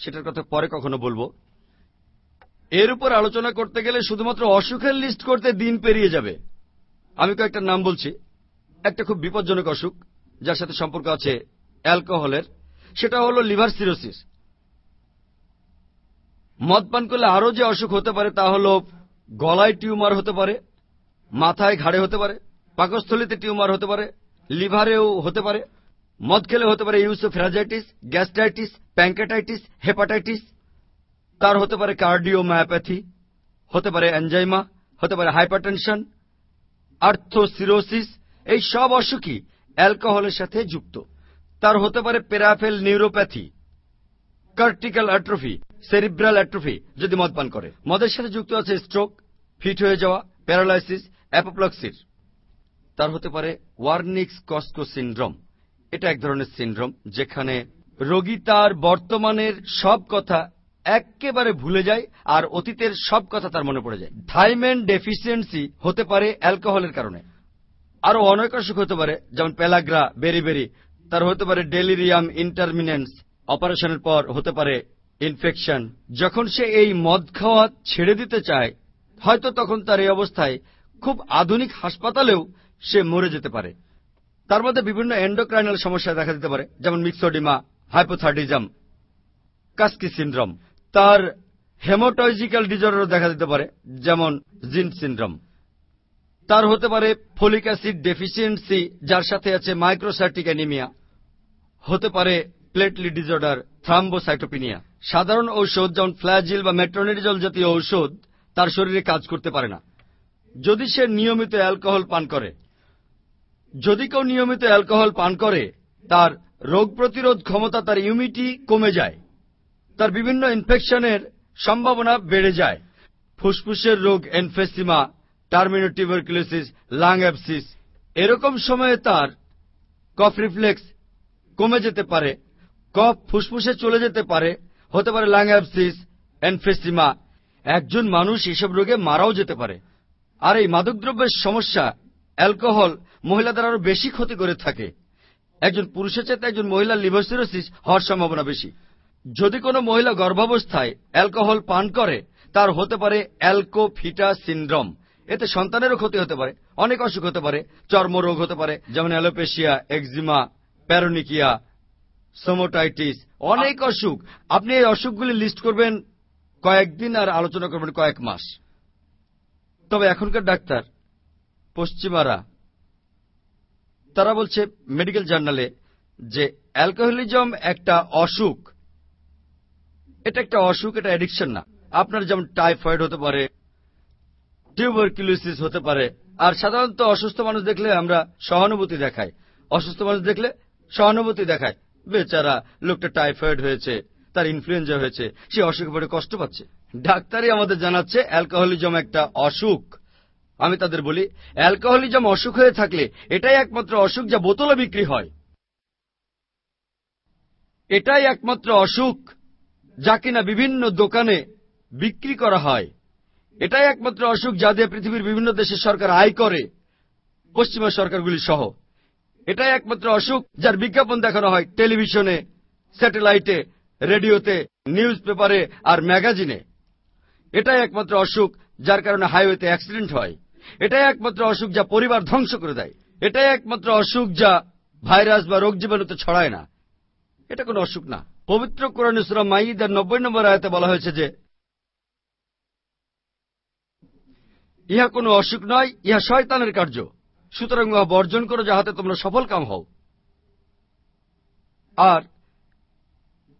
সেটার কথা পরে কখনো বলব। এর উপর আলোচনা করতে গেলে শুধুমাত্র অসুখের লিস্ট করতে দিন পেরিয়ে যাবে। আমি কয়েকটা নাম বলছি। একটা খুব বিপজ্জনক অসুখ, যার সাথে সম্পর্ক আছে অ্যালকোহলের। সেটা হলো লিভার সিরোসিস। মদ পান করলে আরও যে অসুখ হতে পারে তা হল গলায় টিউমার হতে পারে, মাথায় ঘাড়ে হতে পারে, পাকস্থলিতে টিউমার হতে পারে, লিভারেও হতে পারে। মদ খেলে হতে পারে ইউসোফ্রাজাইটিস গ্যাস্ট্রাইটিস, প্যাঙ্কেটাইটিস, হেপাটাইটিস, তার হতে পারে কার্ডিওমায়োপ্যাথি হতে পারে অ্যানজাইমা হতে পারে হাইপারটেনশন আর্থোসিরোসিস এই সব অসুখই অ্যালকোহলের সাথে যুক্ত। তার হতে পারে peripheral neuropathy cortical atrophy, cerebral atrophy, যদি মদ পান করে। মদের সাথে যুক্ত আছে স্ট্রোক, ফিট হয়ে যাওয়া, প্যারালাইসিস, অ্যাপোপ্লক্সির। তার হতে পারে ওয়ার্নিক্স কস্কো সিন্ড্রোম। এটা এক ধরনের সিন্ড্রোম, যেখানে রোগী তার বর্তমানের সব কথা একেবারে ভুলে যায় আর অতীতের সব কথা তার মনে পড়ে যায়। থাইমেন ডেফিসিয়েন্সি হতে পারে অ্যালকোহলের কারণে। আরও অনেক অসুখ হতে পারে, যেমন পেলাগ্রা বেরি তার হতে পারে ডেলিরিয়াম ইন্টারমিনেন্স। অপারেশনের পর হতে পারে ইনফেকশন। যখন সে এই মদ খাওয়া ছেড়ে দিতে চায়, হয়তো তখন তার এই অবস্থায় খুব আধুনিক হাসপাতালেও সে মরে যেতে পারে। তার মধ্যে বিভিন্ন এন্ডোক্রাইনাল সমস্যা দেখা দিতে পারে, যেমন মিক্সোডিমা হাইপোথার্ডিজম কাস্কি সিন্ড্রোম তার হেমোটলজিক্যাল ডিজর্ডারও দেখা দিতে পারে, যেমন জিন সিন্ড্রোম তার হতে পারে ফলিক অ্যাসিড ডেফিসিয়েন্সি যার সাথে আছে মাইক্রোসার্টিক অ্যানিমিয়া হতে পারে প্লেটলি ডিজর্ডার থ্রাম্বোসাইটোপিনিয়া সাধারণ ঔষধ, যেমন ফ্ল্যাজিল বা মেট্রোনিডিজল জাতীয় ঔষধ, তার শরীরে কাজ করতে পারে না। যদি সে নিয়মিত অ্যালকোহল পান করে যদি কেউ নিয়মিত অ্যালকোহল পান করে, তার রোগ প্রতিরোধ ক্ষমতা তার ইমিউনিটি কমে যায়। তার বিভিন্ন ইনফেকশনের সম্ভাবনা বেড়ে যায়। ফুসফুসের রোগ, এনফেসিমা টার্মিনোটিভারকুলোসিস লাং অ্যাপসিস, এরকম সময়ে তার কফ রিফ্লেক্স কমে যেতে পারে, কফ ফুসফুসে চলে যেতে পারে, হতে পারে লাং অ্যাপসিস, এনফেসিমা। একজন মানুষ এসব রোগে মারাও যেতে পারে। আর এই মাদকদ্রব্যের সমস্যা অ্যালকোহল মহিলাদের আরও বেশি ক্ষতি করে থাকে। একজন পুরুষের চাইতে একজন মহিলার লিভারসিরোসিস হওয়ার সম্ভাবনা বেশি। যদি কোনো মহিলা গর্ভাবস্থায় অ্যালকোহল পান করে, তার হতে পারে অ্যালকোফিটা সিন্ড্রম। এতে সন্তানেরও ক্ষতি হতে পারে, অনেক অসুখ হতে পারে, চর্মরোগ হতে পারে, যেমন অ্যালোপেশিয়া এক্সিমা প্যারোনিকিয়া, সোমোটাইটিস, অনেক অসুখ। আপনি এই অসুখগুলি লিস্ট করবেন কয়েকদিন আর আলোচনা করবেন কয়েক মাস। তবে এখনকার ডাক্তার, পশ্চিমারা তারা বলছে মেডিকেল জার্নালে যে অ্যালকোহলিজম একটা অসুখ। এটা একটা অসুখ, এটা অ্যাডিকশন না। আপনার যেমন টাইফয়েড হতে পারে টিউবারকিউলোসিস হতে পারে, আর সাধারণত অসুস্থ মানুষ দেখলে আমরা সহানুভূতি দেখাই। অসুস্থ মানুষ দেখলে সহানুভূতি দেখায়, বেচারা লোকটা টাইফয়েড হয়েছে, তার ইনফ্লুয়েঞ্জা হয়েছে, সে অসুখে পড়ে কষ্ট পাচ্ছে। ডাক্তারই আমাদের জানাচ্ছে অ্যালকোহলিজম একটা অসুখ। আমি তাদের বলি, অ্যালকোহলিজম অসুখ হয়ে থাকলে এটাই একমাত্র অসুখ যা বোতলে বিক্রি হয়। এটাই একমাত্র অসুখ যা কিনা বিভিন্ন দোকানে বিক্রি করা হয়। এটাই একমাত্র অসুখ যা দিয়ে পৃথিবীর বিভিন্ন দেশের সরকার আয় করে, পশ্চিমা সরকারগুলি সহ। এটাই একমাত্র অসুখ যার বিজ্ঞাপন দেখানো হয় টেলিভিশনে, স্যাটেলাইটে, রেডিওতে নিউজ পেপারে আর ম্যাগাজিনে। এটাই একমাত্র অসুখ যার কারণে হাইওয়েতে অ্যাক্সিডেন্ট হয়। এটাই একমাত্র অসুখ যা পরিবার ধ্বংস করে দেয়। এটাই একমাত্র অসুখ যা ভাইরাস বা রোগ জীবাণুতে ছড়ায় না। এটা কোনো অসুখ না। পবিত্র কোরআন সুরা মাইদার নব্বই নম্বর আয়তে বলা হয়েছে যে, ইহা কোনো অসুখ নয়, ইহা শয়তানের কার্য। সুতরাং উহা বর্জন করো যাহাতে তোমরা সফল কাম হও। আর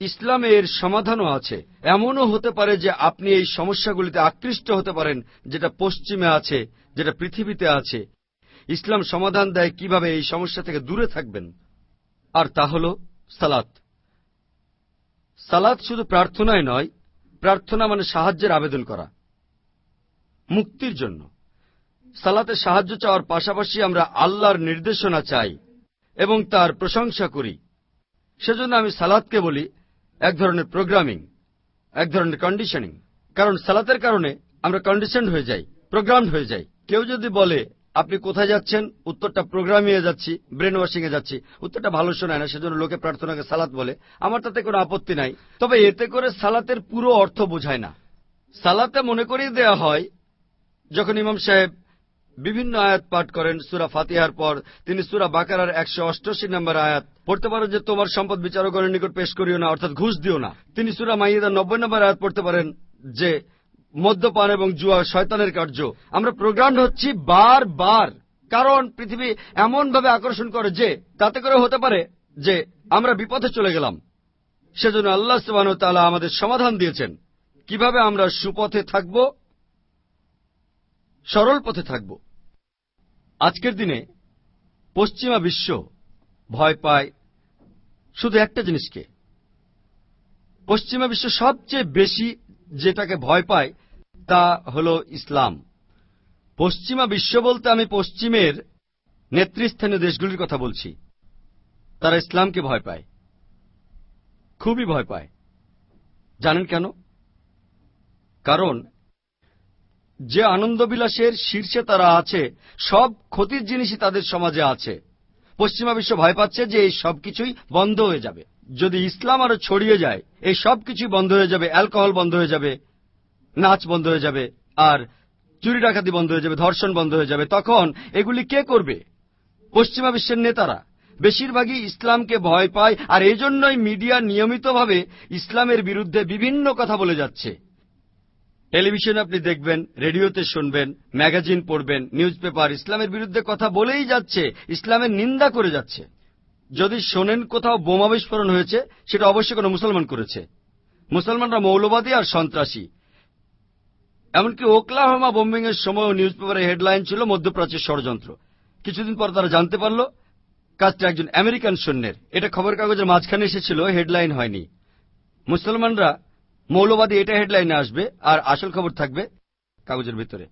ইসলামে এর সমাধানও আছে। এমনও হতে পারে যে আপনি এই সমস্যাগুলিতে আকৃষ্ট হতে পারেন, যেটা পশ্চিমে আছে যেটা পৃথিবীতে আছে। ইসলাম সমাধান দেয় কীভাবে এই সমস্যা থেকে দূরে থাকবেন? আর তা হল সালাত। সালাত শুধু প্রার্থনায় নয়, প্রার্থনা মানে সাহায্যের আবেদন করা। মুক্তির জন্য। সালাতে সাহায্য চাওয়ার পাশাপাশি আমরা আল্লাহর নির্দেশনা চাই এবং তার প্রশংসা করি। সেজন্য আমি সালাদকে বলি এক ধরনের প্রোগ্রামিং এক ধরনের কন্ডিশনিং কারণ সালাতের কারণে আমরা কন্ডিশন হয়ে যাই প্রোগ্রাম হয়ে যাই। কেউ যদি বলে, আপনি কোথায় যাচ্ছেন? উত্তরটা প্রোগ্রামিয়ে যাচ্ছি ব্রেন ওয়াশিং এ যাচ্ছি। উত্তরটা ভালো শোনায় না, সেজন্য লোকে প্রার্থনাকে সালাত বলে। আমার তাতে কোনো আপত্তি নাই। তবে এতে করে সালাতের পুরো অর্থ বোঝায় না। সালাতে মনে করিয়ে দেয়া হয়, যখন ইমাম সাহেব বিভিন্ন আয়াত পাঠ করেন, সুরা ফাতিহার পর, তিনি সুরা বাকারার একশো অষ্টআশি নম্বর আয়াত। পড়তে পারেন যে, তোমার সম্পদ বিচারকগণের নিকট পেশ করিও না, অর্থাৎ ঘুষ দিও না। তিনি সুরা মাইয়াদার নব্বই নম্বর আয়াত পড়তে পারেন যে মদ্যপান এবং জুয়া শয়তানের কার্য। আমরা প্রোগ্রাম হচ্ছি বার বার। কারণ পৃথিবী এমনভাবে আকর্ষণ করে যে, তাতে করে হতে পারে যে, আমরা বিপথে চলে গেলাম। সেজন্য আল্লাহ সুবাহ তালা আমাদের সমাধান দিয়েছেন। কীভাবে আমরা সুপথে থাকব? সরল পথে থাকব। আজকের দিনে পশ্চিমা বিশ্ব ভয় পায় শুধু একটা জিনিসকে। পশ্চিমা বিশ্ব সবচেয়ে বেশি যেটাকে ভয় পায়, তা হল ইসলাম। পশ্চিমা বিশ্ব বলতে আমি পশ্চিমের নেতৃস্থানীয় দেশগুলির কথা বলছি। তারা ইসলামকে ভয় পায়। খুবই ভয় পায়। জানেন কেন? কারণ যে আনন্দবিলাসের শীর্ষে তারা আছে, সব ক্ষতির জিনিসই তাদের সমাজে আছে। পশ্চিমা বিশ্ব ভয় পাচ্ছে যে এই সব কিছুই বন্ধ হয়ে যাবে। যদি ইসলাম আরও ছড়িয়ে যায়, এই সব কিছুই বন্ধ হয়ে যাবে, অ্যালকোহল বন্ধ হয়ে যাবে, নাচ বন্ধ হয়ে যাবে, আর চুরি ডাকাতি বন্ধ হয়ে যাবে, ধর্ষণ বন্ধ হয়ে যাবে, তখন এগুলি কে করবে? পশ্চিমা বিশ্বের নেতারা। বেশিরভাগই ইসলামকে ভয় পায়, আর এই জন্যই মিডিয়া নিয়মিতভাবে ইসলামের বিরুদ্ধে বিভিন্ন কথা বলে যাচ্ছে। টেলিভিশন আপনি দেখবেন, রেডিওতে শুনবেন, ম্যাগাজিন পড়বেন নিউজ পেপার ইসলামের বিরুদ্ধে কথা বলেই যাচ্ছে, ইসলামের নিন্দা করে যাচ্ছে। যদি শোনেন কোথাও বোমা বিস্ফোরণ হয়েছে, সেটা অবশ্যই কোনো মুসলমান করেছে। মুসলমানরা মৌলবাদী আর সন্ত্রাসী। এমনকি ওকলাহমা বোম্বিং এর সময় নিউজ পেপারে হেডলাইন ছিল মধ্যপ্রাচ্যের ষড়যন্ত্র। কিছুদিন পর তারা জানতে পারল, কাজটা একজন আমেরিকান সৈন্যের। এটা খবর কাগজের মাঝখানে এসেছিল, হেডলাইন হয়নি। মুসলমানরা মৌলবাদী এটা হেডলাইনে আসবে, আর আসল খবর থাকবে কাগজের ভিতরে।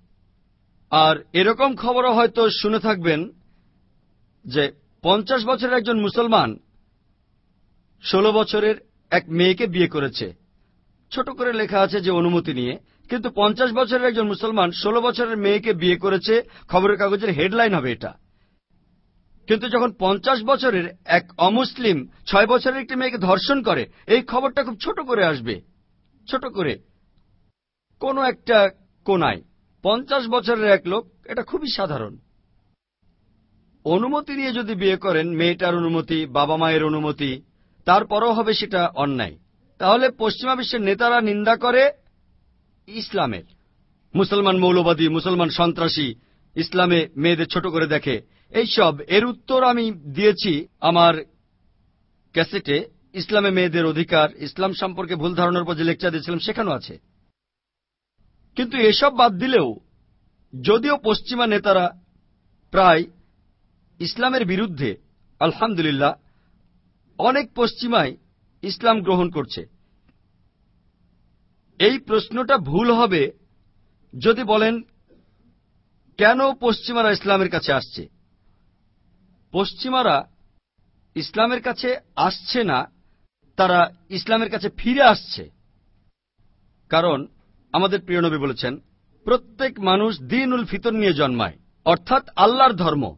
আর এরকম খবরও হয়তো শুনে থাকবেন যে পঞ্চাশ বছরের একজন মুসলমান ষোলো বছরের এক মেয়েকে বিয়ে করেছে। ছোট করে লেখা আছে যে অনুমতি নিয়ে, কিন্তু পঞ্চাশ বছরের একজন মুসলমান ষোলো বছরের মেয়েকে বিয়ে করেছে, খবরের কাগজের হেডলাইন হবে এটা। কিন্তু যখন পঞ্চাশ বছরের এক অমুসলিম ছয় বছরের একটি মেয়েকে ধর্ষণ করে, এই খবরটা খুব ছোট করে আসবে। ছোট করে। কোনো একটা কোনায় পঞ্চাশ বছরের এক লোক, এটা খুবই সাধারণ। অনুমতি নিয়ে যদি বিয়ে করেন, মেয়েটার অনুমতি, বাবা মায়ের অনুমতি, তারপরও হবে সেটা অন্যায়। তাহলে পশ্চিমা বিশ্বের নেতারা নিন্দা করে ইসলামের। মুসলমান মৌলবাদী, মুসলমান সন্ত্রাসী, ইসলামে মেয়েদের ছোট করে দেখে। এইসব, এর উত্তর আমি দিয়েছি আমার ক্যাসেটে। ইসলামে মেয়েদের অধিকার, ইসলাম সম্পর্কে ভুল ধারণার উপর যে লেকচার দিয়েছিলাম সেখানেও আছে। কিন্তু এসব বাদ দিলেও, যদিও পশ্চিমা নেতারা প্রায় ইসলামের বিরুদ্ধে, আলহামদুলিল্লাহ, অনেক পশ্চিমাই ইসলাম গ্রহণ করছে। এই প্রশ্নটা ভুল হবে যদি বলেন, কেন পশ্চিমারা ইসলামের কাছে আসছে? পশ্চিমারা ইসলামের কাছে আসছে না, তারা ইসলামের কাছে ফিরে আসছে। কারণ, আমাদের প্রিয়নবী বলেছেন, প্রত্যেক মানুষ দিন উল ফিতর নিয়ে জন্মায়, অর্থাৎ আল্লাহর ধর্ম।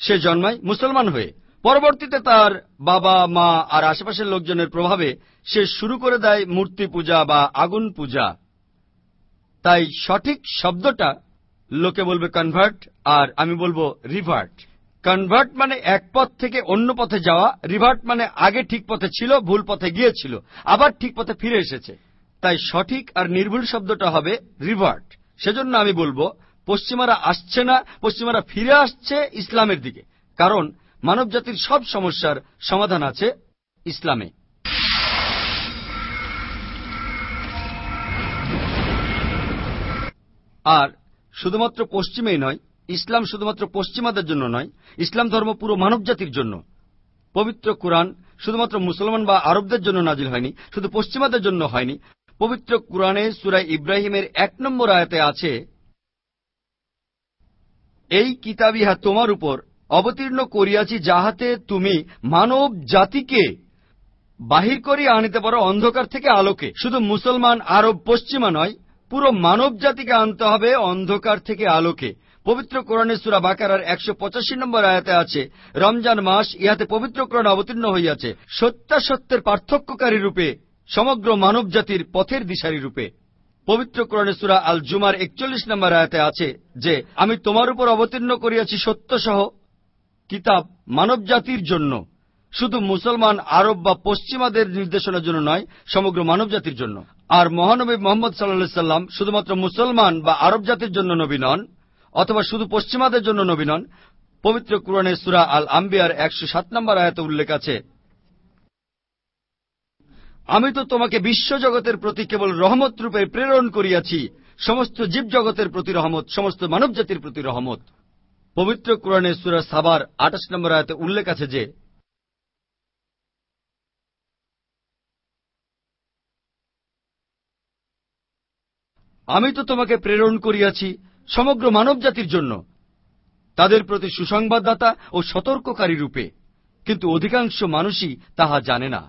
সে জন্মায় মুসলমান হয়ে। পরবর্তীতে তার বাবা, মা আর আশেপাশের লোকজনের প্রভাবে সে শুরু করে দেয় মূর্তি পূজা বা আগুন পূজা। তাই সঠিক শব্দটা লোকে বলবে কনভার্ট আর আমি বলব রিভার্ট কনভার্ট মানে এক পথ থেকে অন্য পথে যাওয়া রিভার্ট মানে আগে ঠিক পথে ছিল, ভুল পথে গিয়েছিল, আবার ঠিক পথে ফিরে এসেছে। তাই সঠিক আর নির্ভুল শব্দটা হবে রিভার্ট সেজন্য আমি বলব পশ্চিমারা আসছে না, পশ্চিমারা ফিরে আসছে ইসলামের দিকে। কারণ মানবজাতির সব সমস্যার সমাধান আছে ইসলামে। আর শুধুমাত্র পশ্চিমেই নয়, ইসলাম শুধুমাত্র পশ্চিমাদের জন্য নয়, ইসলাম ধর্ম পুরো মানব জাতির জন্য। পবিত্র কোরআন শুধুমাত্র মুসলমান বা আরবদের জন্য নাজিল হয়নি, শুধু পশ্চিমাদের জন্য হয়নি। পবিত্র কোরআনে সুরাই ইব্রাহিমের এক নম্বর আয়াতে আছে এই কিতাব ইহা তোমার উপর অবতীর্ণ করিয়াছি যাহাতে তুমি মানব জাতিকে বাহির করিয়া আনিতে পারো অন্ধকার থেকে আলোকে। শুধু মুসলমান আরব পশ্চিমা নয়, পুরো মানব জাতিকে আনতে হবে অন্ধকার থেকে আলোকে। পবিত্র কোরআনে সুরা বাকারার একশো পঁচাশি নম্বর আয়াতে আছে, রমজান মাস ইহাতে পবিত্র কোরআন অবতীর্ণ হইয়াছে। সত্যাসত্যের পার্থক্যকারী রূপে, সমগ্র মানব জাতির পথের দিশারি রূপে। পবিত্র কোরআনে সুরা আল জুমার একচল্লিশ নম্বর আয়াতে আছে যে, আমি তোমার উপর অবতীর্ণ করিয়াছি সত্যসহ কিতাব মানব জাতির জন্য। শুধু মুসলমান, আরব বা পশ্চিমাদের নির্দেশনার জন্য নয়, সমগ্র মানব জাতির জন্য। আর মহানবী মোহাম্মদ সাল্লা সাল্লাম শুধুমাত্র মুসলমান বা আরব জাতির জন্য নবী নন, অথবা শুধু পশ্চিমাদের জন্য নবী নন। পবিত্র কুরআনে সুরা আল আম্বিয়ার একশো সাত নম্বর আয়াত উল্লেখ আছে আমি তো তোমাকে বিশ্বজগতের প্রতি কেবল রহমত রূপে প্রেরণ করিয়াছি, সমস্ত জীবজগতের প্রতি রহমত, সমস্ত মানব জাতির প্রতি রহমত। পবিত্র কোরআনে সুরা সাবার আঠাশ নম্বর আয়াতে উল্লেখ আছে যে, আমি তো তোমাকে প্রেরণ করিয়াছি সমগ্র মানব জাতির জন্য, তাদের প্রতি সুসংবাদদাতা ও সতর্ককারী রূপে, কিন্তু অধিকাংশ মানুষই তাহা জানে না।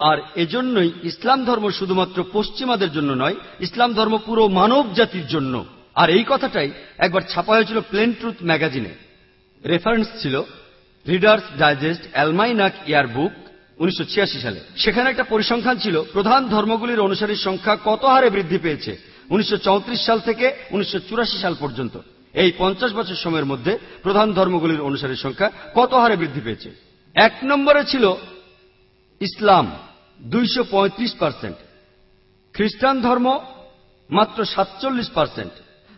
আর এজন্যই ইসলাম ধর্ম শুধুমাত্র পশ্চিমাদের জন্য নয়, ইসলাম ধর্ম পুরো মানব জাতির জন্য। আর এই কথাটাই একবার ছাপা হয়েছিল প্লেন ট্রুথ ম্যাগাজিনে। রেফারেন্স ছিল Reader's Digest Almanac Year Book, উনিশশো ছিয়াশি সালে। সেখানে একটা পরিসংখ্যান ছিল, প্রধান ধর্মগুলির অনুসারীর সংখ্যা কত হারে বৃদ্ধি পেয়েছে, উনিশশো চৌত্রিশ সাল থেকে উনিশশো চুরাশি সাল পর্যন্ত। এই পঞ্চাশ বছর সময়ের মধ্যে প্রধান ধর্মগুলির অনুসারীর সংখ্যা কত হারে বৃদ্ধি পেয়েছে? এক নম্বরে ছিল ইসলাম, দুইশো খ্রিস্টান ধর্ম, মাত্র সাতচল্লিশ পার্সেন্ট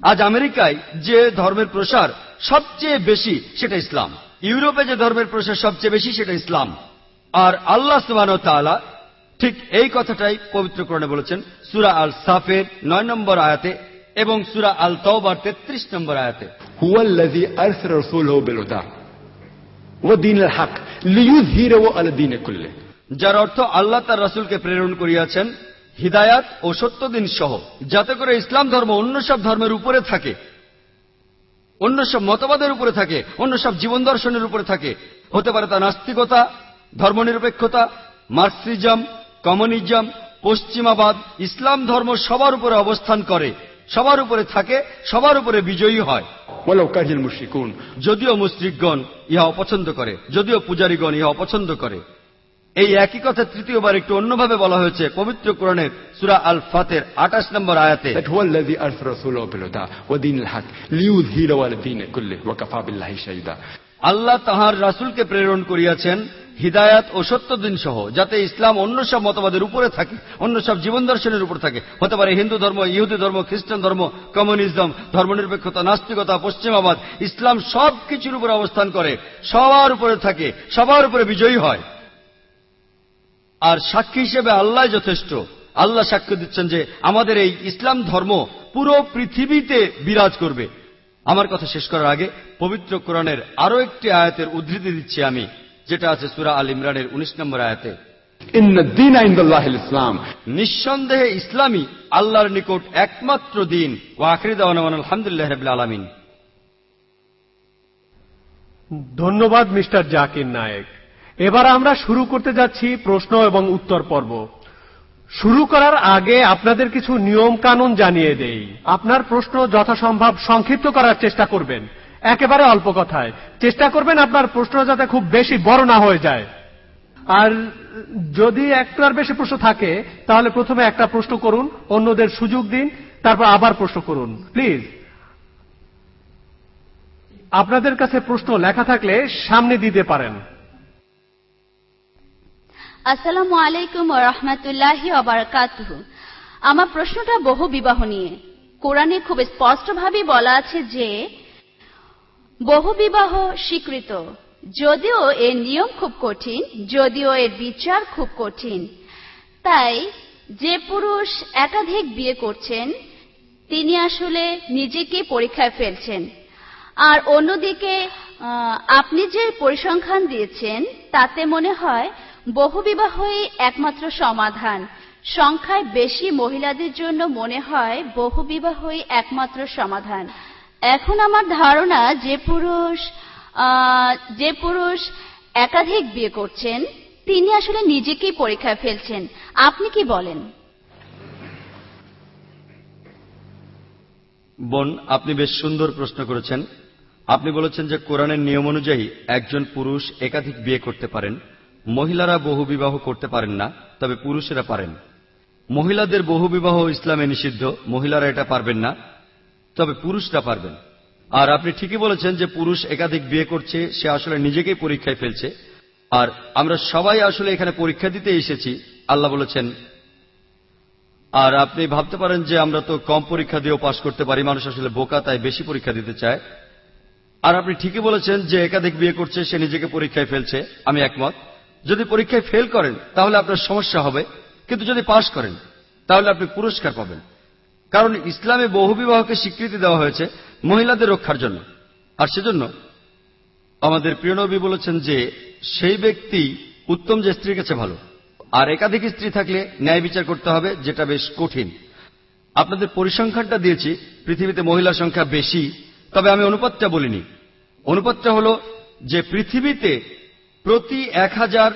আজ আমেরিকায় যে ধর্মের প্রসার সবচেয়ে বেশি, সেটা ইসলাম। ইউরোপে যে ধর্মের প্রসার সবচেয়ে বেশি, সেটা ইসলাম। আর আল্লাহ তাআলা ঠিক এই কথাটাই পবিত্রকরণে বলেছেন, সুরা আল সাফের নয় নম্বর আয়াতে এবং সুরা আল তওবার তেত্রিশ নম্বর আয়াতে। هو যার অর্থ আল্লাহ তার রাসুলকে প্রেরণ করিয়াছেন হিদায়াত ও সত্যদিন সহ। যাতে করে ইসলাম ধর্ম অন্য সব ধর্মের উপরে থাকে অন্য সব মতবাদের উপরে থাকে অন্য সব জীবন দর্শনের উপরে থাকে। হতে পারে তা নাস্তিকতা ধর্মনিরপেক্ষতা মার্সিজম কমিউনিজম পশ্চিমাবাদ ইসলাম ধর্ম সবার উপরে অবস্থান করে সবার উপরে থাকে সবার উপরে বিজয়ী হয়। যদিও মুশ্রিকগণ ইহা অপছন্দ করে যদিও পূজারীগণ ইহা অপছন্দ করে। এই একই কথা তৃতীয়বার একটু অন্যভাবে বলা হয়েছে। পবিত্র কোরণের সুরা আল ফাতের আঠাশ নম্বর আয়াতে। আল্লাহ তাহার রাসুলকে প্রেরণ করিয়াছেন হিদায়াত ও সত্য দিন সহ যাতে ইসলাম অন্য সব মতবাদের উপরে থাকে অন্য সব জীবন দর্শনের উপর থাকে। হতে পারে হিন্দু ধর্ম ইহুদি ধর্ম খ্রিস্টান ধর্ম কমিউনিজম ধর্মনিরপেক্ষতা নাস্তিকতা পশ্চিমাবাদ। ইসলাম সব কিছুর উপরে অবস্থান করে সবার উপরে থাকে সবার উপরে বিজয়ী হয়। আর সাক্ষী হিসেবে আল্লাহ যথেষ্ট। আল্লাহ সাক্ষ্য দিচ্ছেন যে আমাদের এই ইসলাম ধর্ম পুরো পৃথিবীতে বিরাজ করবে। আমার কথা শেষ করার আগে পবিত্র কোরআনের আরও একটি আয়াতের উদ্ধৃতি দিচ্ছি আমি যেটা আছে সুরা আল ইমরানের উনিশ নম্বর আয়াতে। ইসলাম। নিঃসন্দেহে ইসলামী আল্লাহর নিকট একমাত্র দিন। ও আখরিদাওয়ান আলহামদুলিল্লাহ রবিল আলমিন। ধন্যবাদ মিস্টার জাকির নায়ক। এবার আমরা শুরু করতে যাচ্ছি প্রশ্ন এবং উত্তর পর্ব। শুরু করার আগে আপনাদের কিছু নিয়ম কানুন জানিয়ে দেই। আপনার প্রশ্ন যথাসম্ভব সংক্ষিপ্ত করার চেষ্টা করবেন। একেবারে অল্প কথায়। চেষ্টা করবেন আপনার প্রশ্ন যাতে খুব বেশি বড় না হয়ে যায়। আর যদি একটার বেশি প্রশ্ন থাকে, তাহলে প্রথমে একটা প্রশ্ন করুন, অন্যদের সুযোগ দিন, তারপর আবার প্রশ্ন করুন। প্লিজ। আপনাদের কাছে প্রশ্ন লেখা থাকলে সামনে দিতে পারেন। আসসালামু আলাইকুম রহমতুল্লাহি অবরাকাতুহ আমার প্রশ্নটা বহু বিবাহ নিয়ে। কোরআনে খুব স্পষ্টভাবে বলা আছে যে, বহু বিবাহ স্বীকৃত। যদিও এর নিয়ম খুব কঠিন, যদিও এর বিচার খুব কঠিন। তাই যে পুরুষ একাধিক বিয়ে করছেন, তিনি আসলে নিজেকে পরীক্ষায় ফেলছেন। আর অন্যদিকে আপনি যে পরিসংখ্যান দিয়েছেন, তাতে মনে হয় বহুবিবাহই একমাত্র সমাধান। সংখ্যায় বেশি মহিলাদের জন্য মনে হয় বহুবিবাহই একমাত্র সমাধান। এখন আমার ধারণা যে পুরুষ যে পুরুষ একাধিক বিয়ে করছেন, তিনি আসলে নিজেকেই পরীক্ষায় ফেলছেন। আপনি কি বলেন? বোন, আপনি বেশ সুন্দর প্রশ্ন করেছেন। আপনি বলেছেন যে কোরআনের নিয়ম অনুযায়ী একজন পুরুষ একাধিক বিয়ে করতে পারেন। মহিলারা বহুবিবাহ করতে পারেন না, তবে পুরুষেরা পারেন। মহিলাদের বহু বিবাহ ইসলামে নিষিদ্ধ, মহিলারা এটা পারবেন না, তবে পুরুষরা পারবেন। আর আপনি ঠিকই বলেছেন যে পুরুষ একাধিক বিয়ে করছে, সে আসলে নিজেকেই পরীক্ষায় ফেলছে। আর আমরা সবাই আসলে এখানে পরীক্ষা দিতে এসেছি, আল্লাহ বলেছেন, আর আপনি ভাবতে পারেন যে আমরা তো কম পরীক্ষা দিয়েও পাশ করতে পারি, মানুষ আসলে বোকা, তাই বেশি পরীক্ষা দিতে চায়। আর আপনি ঠিকই বলেছেন যে একাধিক বিয়ে করছে, সে নিজেকে পরীক্ষায় ফেলছে, আমি একমত। যদি পরীক্ষায় ফেল করেন, তাহলে আপনার সমস্যা হবে। কিন্তু যদি পাশ করেন, তাহলে আপনি পুরস্কার পাবেন। কারণ ইসলামে বহুবিবাহকে স্বীকৃতি দেওয়া হয়েছে মহিলাদের রক্ষার জন্য। আর সেজন্য আমাদের প্রিয়নবী বলেছেন যে, সেই ব্যক্তি উত্তম যে স্ত্রীর কাছে ভালো, আর একাধিক স্ত্রী থাকলে ন্যায় বিচার করতে হবে, যেটা বেশ কঠিন। আপনাদের পরিসংখ্যানটা দিয়েছি, পৃথিবীতে মহিলার সংখ্যা বেশি, তবে আমি অনুপাতটা বলিনি। অনুপাতটা হল যে, পৃথিবীতে প্রতি এক হাজার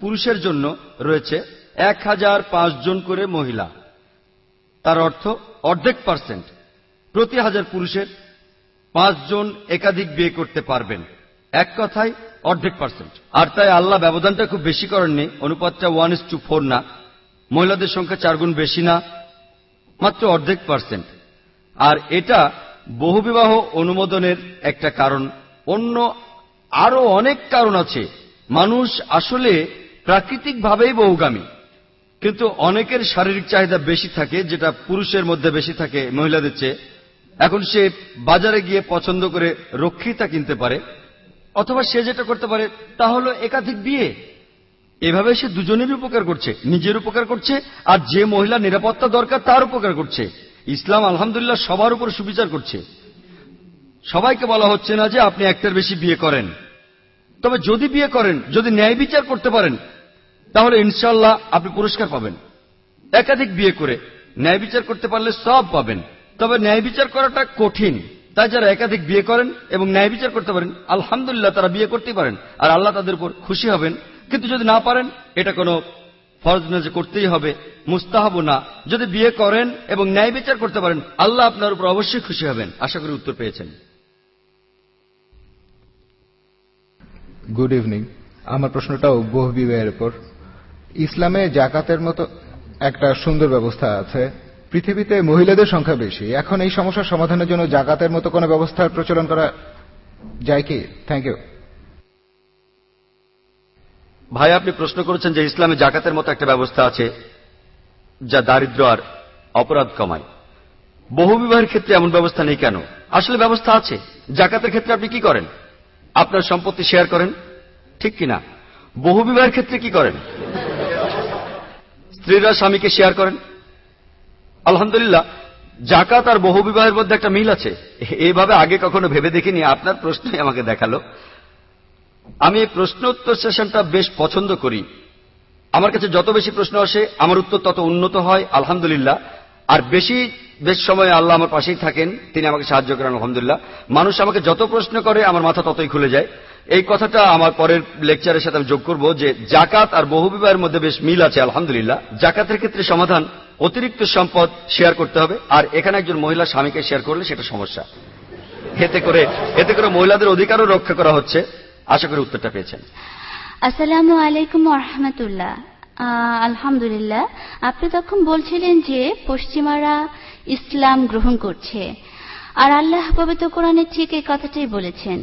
পুরুষের জন্য রয়েছে এক হাজার পাঁচ জন করে মহিলা। তার অর্থ অর্ধেক পার্সেন্ট। প্রতি হাজার পুরুষের পাঁচজন একাধিক বিয়ে করতে পারবেন। এক কথায় অর্ধেক পার্সেন্ট। আর তাই আল্লাহ ব্যবধানটা খুব বেশি করেননি। অনুপাতটা ওয়ান ইস টু ফোর না। মহিলাদের সংখ্যা চারগুণ বেশি না। মাত্র অর্ধেক পার্সেন্ট। আর এটা বহুবিবাহ অনুমোদনের একটা কারণ। অন্য আরও অনেক কারণ আছে। মানুষ আসলে প্রাকৃতিকভাবেই বহুগামী। কিন্তু অনেকের শারীরিক চাহিদা বেশি থাকে, যেটা পুরুষের মধ্যে বেশি থাকে মহিলাদের চেয়ে। এখন সে বাজারে গিয়ে পছন্দ করে রক্ষিতা কিনতে পারে, অথবা সে যেটা করতে পারে তা হলো একাধিক বিয়ে। এভাবে সে দুজনের উপকার করছে, নিজের উপকার করছে, আর যে মহিলা নিরাপত্তা দরকার তার উপকার করছে। ইসলাম আলহামদুলিল্লাহ সবার উপর সুবিচার করছে। সবাইকে বলা হচ্ছে না যে আপনি একটার বেশি বিয়ে করেন। তবে যদি বিয়ে করেন, যদি ন্যায় বিচার করতে পারেন, তাহলে ইনশাল্লাহ আপনি পুরস্কার পাবেন। একাধিক বিয়ে করে ন্যায় বিচার করতে পারলে সব পাবেন। তবে ন্যায় বিচার করাটা কঠিন। তাই যারা একাধিক বিয়ে করেন এবং ন্যায় বিচার করতে পারেন, আলহামদুলিল্লাহ তারা বিয়ে করতেই পারেন আর আল্লাহ তাদের উপর খুশি হবেন। কিন্তু যদি না পারেন, এটা কোনো ফরজ না যে করতেই হবে, মুস্তাহাব না। যদি বিয়ে করেন এবং ন্যায় বিচার করতে পারেন, আল্লাহ আপনার উপর অবশ্যই খুশি হবেন। আশা করি উত্তর পেয়েছেন। গুড ইভিনিং আমার প্রশ্নটাও বহু বিবাহের উপর। ইসলামে জাকাতের মতো একটা সুন্দর ব্যবস্থা আছে। পৃথিবীতে মহিলাদের সংখ্যা বেশি। এখন এই সমস্যার সমাধানের জন্য জাকাতের মতো কোনো ব্যবস্থার প্রচলন করা যায় কি? থ্যাংক ইউ ভাই, আপনি প্রশ্ন করেছেন যে ইসলামে জাকাতের মতো একটা ব্যবস্থা আছে যা দারিদ্র আর অপরাধ কমায়। বহু বিবাহের ক্ষেত্রে এমন ব্যবস্থা নেই কেন? আসলে ব্যবস্থা আছে। জাকাতের ক্ষেত্রে আপনি কি করেন? আপনার সম্পত্তি শেয়ার করেন? ঠিক কিনা? বহু বিবাহের ক্ষেত্রে কি করেন? স্ত্রীরা স্বামীকে শেয়ার করেন? আলহামদুলিল্লাহ, জাকাত আর বহু বিবাহের মধ্যে একটা মিল আছে। এইভাবে আগে কখনো ভেবে দেখিনি, আপনার প্রশ্নই আমাকে দেখাল। আমি এই প্রশ্ন উত্তর সেশনটা বেশ পছন্দ করি। আমার কাছে যত বেশি প্রশ্ন আসে, আমার উত্তর তত উন্নত হয়, আলহামদুলিল্লাহ। আর বেশি, বেশ সময় আল্লাহ আমার পাশেই থাকেন, তিনি আমাকে সাহায্য করেন, আলহামদুলিল্লাহ। মানুষ আমাকে যত প্রশ্ন করে, আমার মাথা ততই খুলে যায়। এই কথাটা আমার পরের লেকচারের সাথে আমি যোগ করব যে, জাকাত আর বহু বিবাহের মধ্যে বেশ মিল আছে, আলহামদুলিল্লাহ। জাকাতের ক্ষেত্রে সমাধান, অতিরিক্ত সম্পদ শেয়ার করতে হবে, আর এখানে একজন মহিলা স্বামীকে শেয়ার করলে সেটা সমস্যা। এতে করে এতে করে মহিলাদের অধিকারও রক্ষা করা হচ্ছে। আশা করি উত্তরটা পেয়েছেন। আসসালামু আলাইকুম রহমতুল্লাহ। আলহামদুলিল্লাহ। আপনি তখন বলছিলেন যে পশ্চিমারা ইসলাম গ্রহণ করছে। আর আল্লাহ পবিত্র কোরআনে ঠিক এই কথাটাই বলেছেন।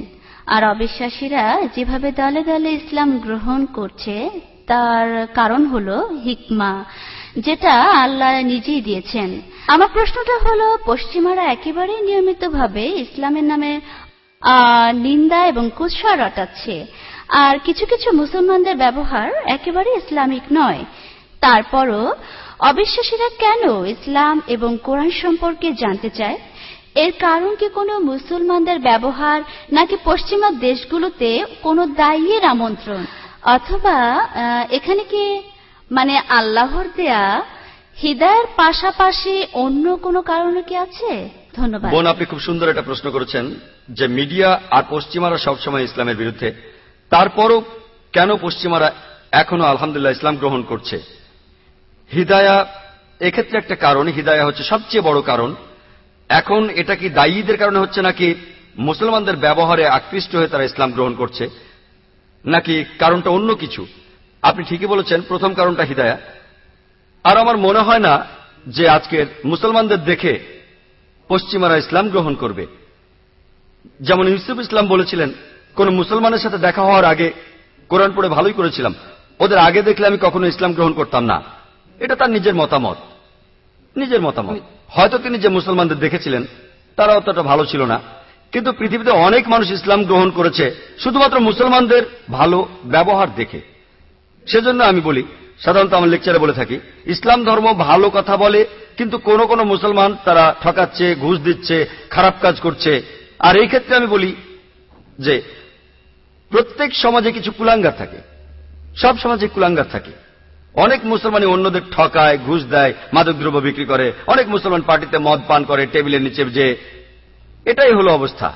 আর অবিশ্বাসীরা যেভাবে দলে দলে ইসলাম গ্রহণ করছে, তার কারণ হল হিকমা, যেটা আল্লাহ নিজেই দিয়েছেন। আমার প্রশ্নটা হলো, পশ্চিমারা একেবারেই নিয়মিতভাবে ইসলামের নামে নিন্দা এবং কুৎসা রটাচ্ছে আর কিছু কিছু মুসলমানদের ব্যবহার একেবারে ইসলামিক নয়। তারপরও অবিশ্বাসীরা কেন ইসলাম এবং কোরআন সম্পর্কে জানতে চায়? এর কারণ কি কোনো মুসলমানদের ব্যবহার নাকি পশ্চিমা দেশগুলোতে কোনো দায়ীর আমন্ত্রণ? অথবা এখানে কি মানে আল্লাহর দেয়া হৃদয়ের পাশাপাশি অন্য কোনো কারণ কি আছে? ধন্যবাদ। বোন, আপনি খুব সুন্দর একটা প্রশ্ন করেছেন যে মিডিয়া আর পশ্চিমারা সবসময় ইসলামের বিরুদ্ধে তারপরও কেন পশ্চিমারা এখনও আলহামদুলিল্লাহ ইসলাম গ্রহণ করছে? হিদায়া, এক্ষেত্রে একটা কারণ, হিদায়া হচ্ছে সবচেয়ে বড় কারণ। এখন এটা কি দায়ীদের কারণে হচ্ছে নাকি মুসলমানদের ব্যবহারে আকৃষ্ট হয়ে তারা ইসলাম গ্রহণ করছে? নাকি কারণটা অন্য কিছু? আপনি ঠিকই বলেছেন, প্রথম কারণটা হিদায়া। আর আমার মনে হয় না যে আজকের মুসলমানদের দেখে পশ্চিমারা ইসলাম গ্রহণ করবে। যেমন ইউসুফ ইসলাম বলেছিলেন কোন মুসলমানের সাথে দেখা হওয়ার আগে কোরআন পড়ে ভালোই করেছিলাম। ওদের আগে দেখলে আমি কখনো ইসলাম গ্রহণ করতাম না। এটা তার নিজের মতামত। নিজের মতামত। হয়তো তিনি যে মুসলমানদের দেখেছিলেন, তারা অতটা ভালো ছিল না। কিন্তু পৃথিবীতে অনেক মানুষ ইসলাম গ্রহণ করেছে, শুধুমাত্র মুসলমানদের ভালো ব্যবহার দেখে। সেজন্য আমি বলি, সাধারণত আমার লেকচারে বলে থাকি, ইসলাম ধর্ম ভালো কথা বলে, কিন্তু কোন কোন মুসলমান তারা ঠকাচ্ছে, ঘুষ দিচ্ছে, খারাপ কাজ করছে। আর এই ক্ষেত্রে আমি বলি যে প্রত্যেক সমাজে কিছু কুলাঙ্গার থাকে। সব সমাজে কুলাঙ্গার থাকে। অনেক মুসলমানই অন্যদের ঠকায়, ঘুষ দেয়, মাদকদ্রব্য বিক্রি করে। অনেক মুসলমান পার্টিতে মদ পান করে, টেবিলের নিচে যে। এটাই হলো অবস্থা।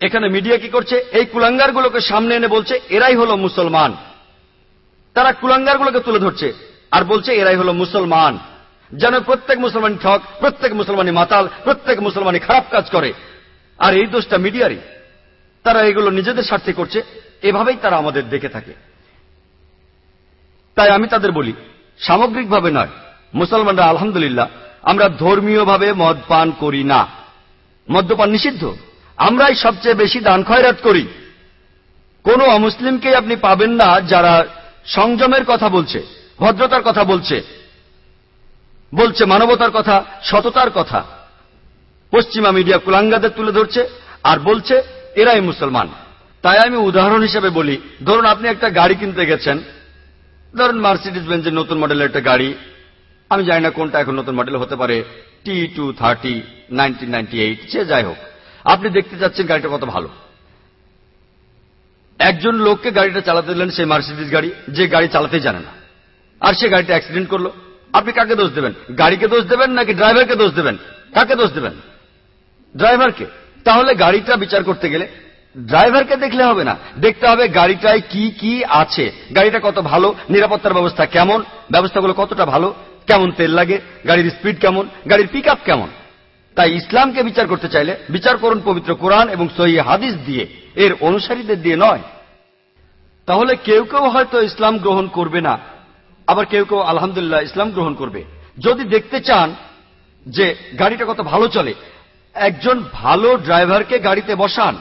এখানে মিডিয়া কি করছে? এই কুলাঙ্গারগুলোকে সামনে এনে বলছে, এরাই হলো মুসলমান। তারা কুলাঙ্গারগুলোকে তুলে ধরছে আর বলছে, এরাই হলো মুসলমান। যেন প্রত্যেক মুসলমান ঠক, প্রত্যেক মুসলমানই মাতাল, প্রত্যেক মুসলমানই খারাপ কাজ করে। আর এই দোষটা মিডিয়ারই। তারা এগুলো নিজেদের স্বার্থে করছে, এভাবেই তারা আমাদের দেখে থাকে। তাই আমি তাদের বলি, সামগ্রিকভাবে নয়, মুসলমানরা আলহামদুলিল্লাহ, আমরা ধর্মীয়ভাবে মদ পান করি না। মদ্যপান নিষিদ্ধ। আমরাই সবচেয়ে বেশি দান খয়রাত করি। কোন অমুসলিমকে আপনি পাবেন না যারা সংযমের কথা বলছে, ভদ্রতার কথা বলছে বলছে মানবতার কথা, সততার কথা। পশ্চিমা মিডিয়া কুলাঙ্গাদের তুলে ধরছে আর বলছে এরাই মুসলমান। তাই আমি উদাহরণ হিসেবে বলি, ধরুন আপনি একটা গাড়ি কিনতে গেছেন। ধরুন মার্সিডিজ বেঞ্জের নতুন মডেলের একটা গাড়ি। আমি জানি না কোনটা এখন নতুন মডেল হতে পারে টি টু থার্টি নাইনটিন সে যাই হোক। আপনি দেখতে চাচ্ছেন গাড়িটা কত ভালো। একজন লোককে গাড়িটা চালাতে দিলেন সেই মার্সিডিজ গাড়ি, যে গাড়ি চালাতেই জানে না। আর সে গাড়িটা অ্যাক্সিডেন্ট করল। আপনি কাকে দোষ দেবেন? গাড়িকে দোষ দেবেন নাকি ড্রাইভারকে দোষ দেবেন? কাকে দোষ দেবেন? ড্রাইভারকে তাহলে গাড়িটা বিচার করতে গেলে ড্রাইভারকে দেখলে হবে না। দেখতে হবে গাড়িটায় কি কি আছে। গাড়িটা কত ভালো, নিরাপত্তার ব্যবস্থা কেমন, ব্যবস্থাগুলো কতটা ভালো, কেমন তেল লাগে, গাড়ির স্পিড কেমন, গাড়ির পিক কেমন। তাই ইসলামকে বিচার করতে চাইলে বিচার করুন পবিত্র কোরআন এবং সহি হাদিস দিয়ে, এর অনুসারীদের দিয়ে নয়। তাহলে কেউ কেউ হয়তো ইসলাম গ্রহণ করবে না, আবার কেউ কেউ আলহামদুলিল্লাহ ইসলাম গ্রহণ করবে। যদি দেখতে চান যে গাড়িটা কত ভালো চলে একজন ভালো ড্রাইভারকে গাড়িতে বসান।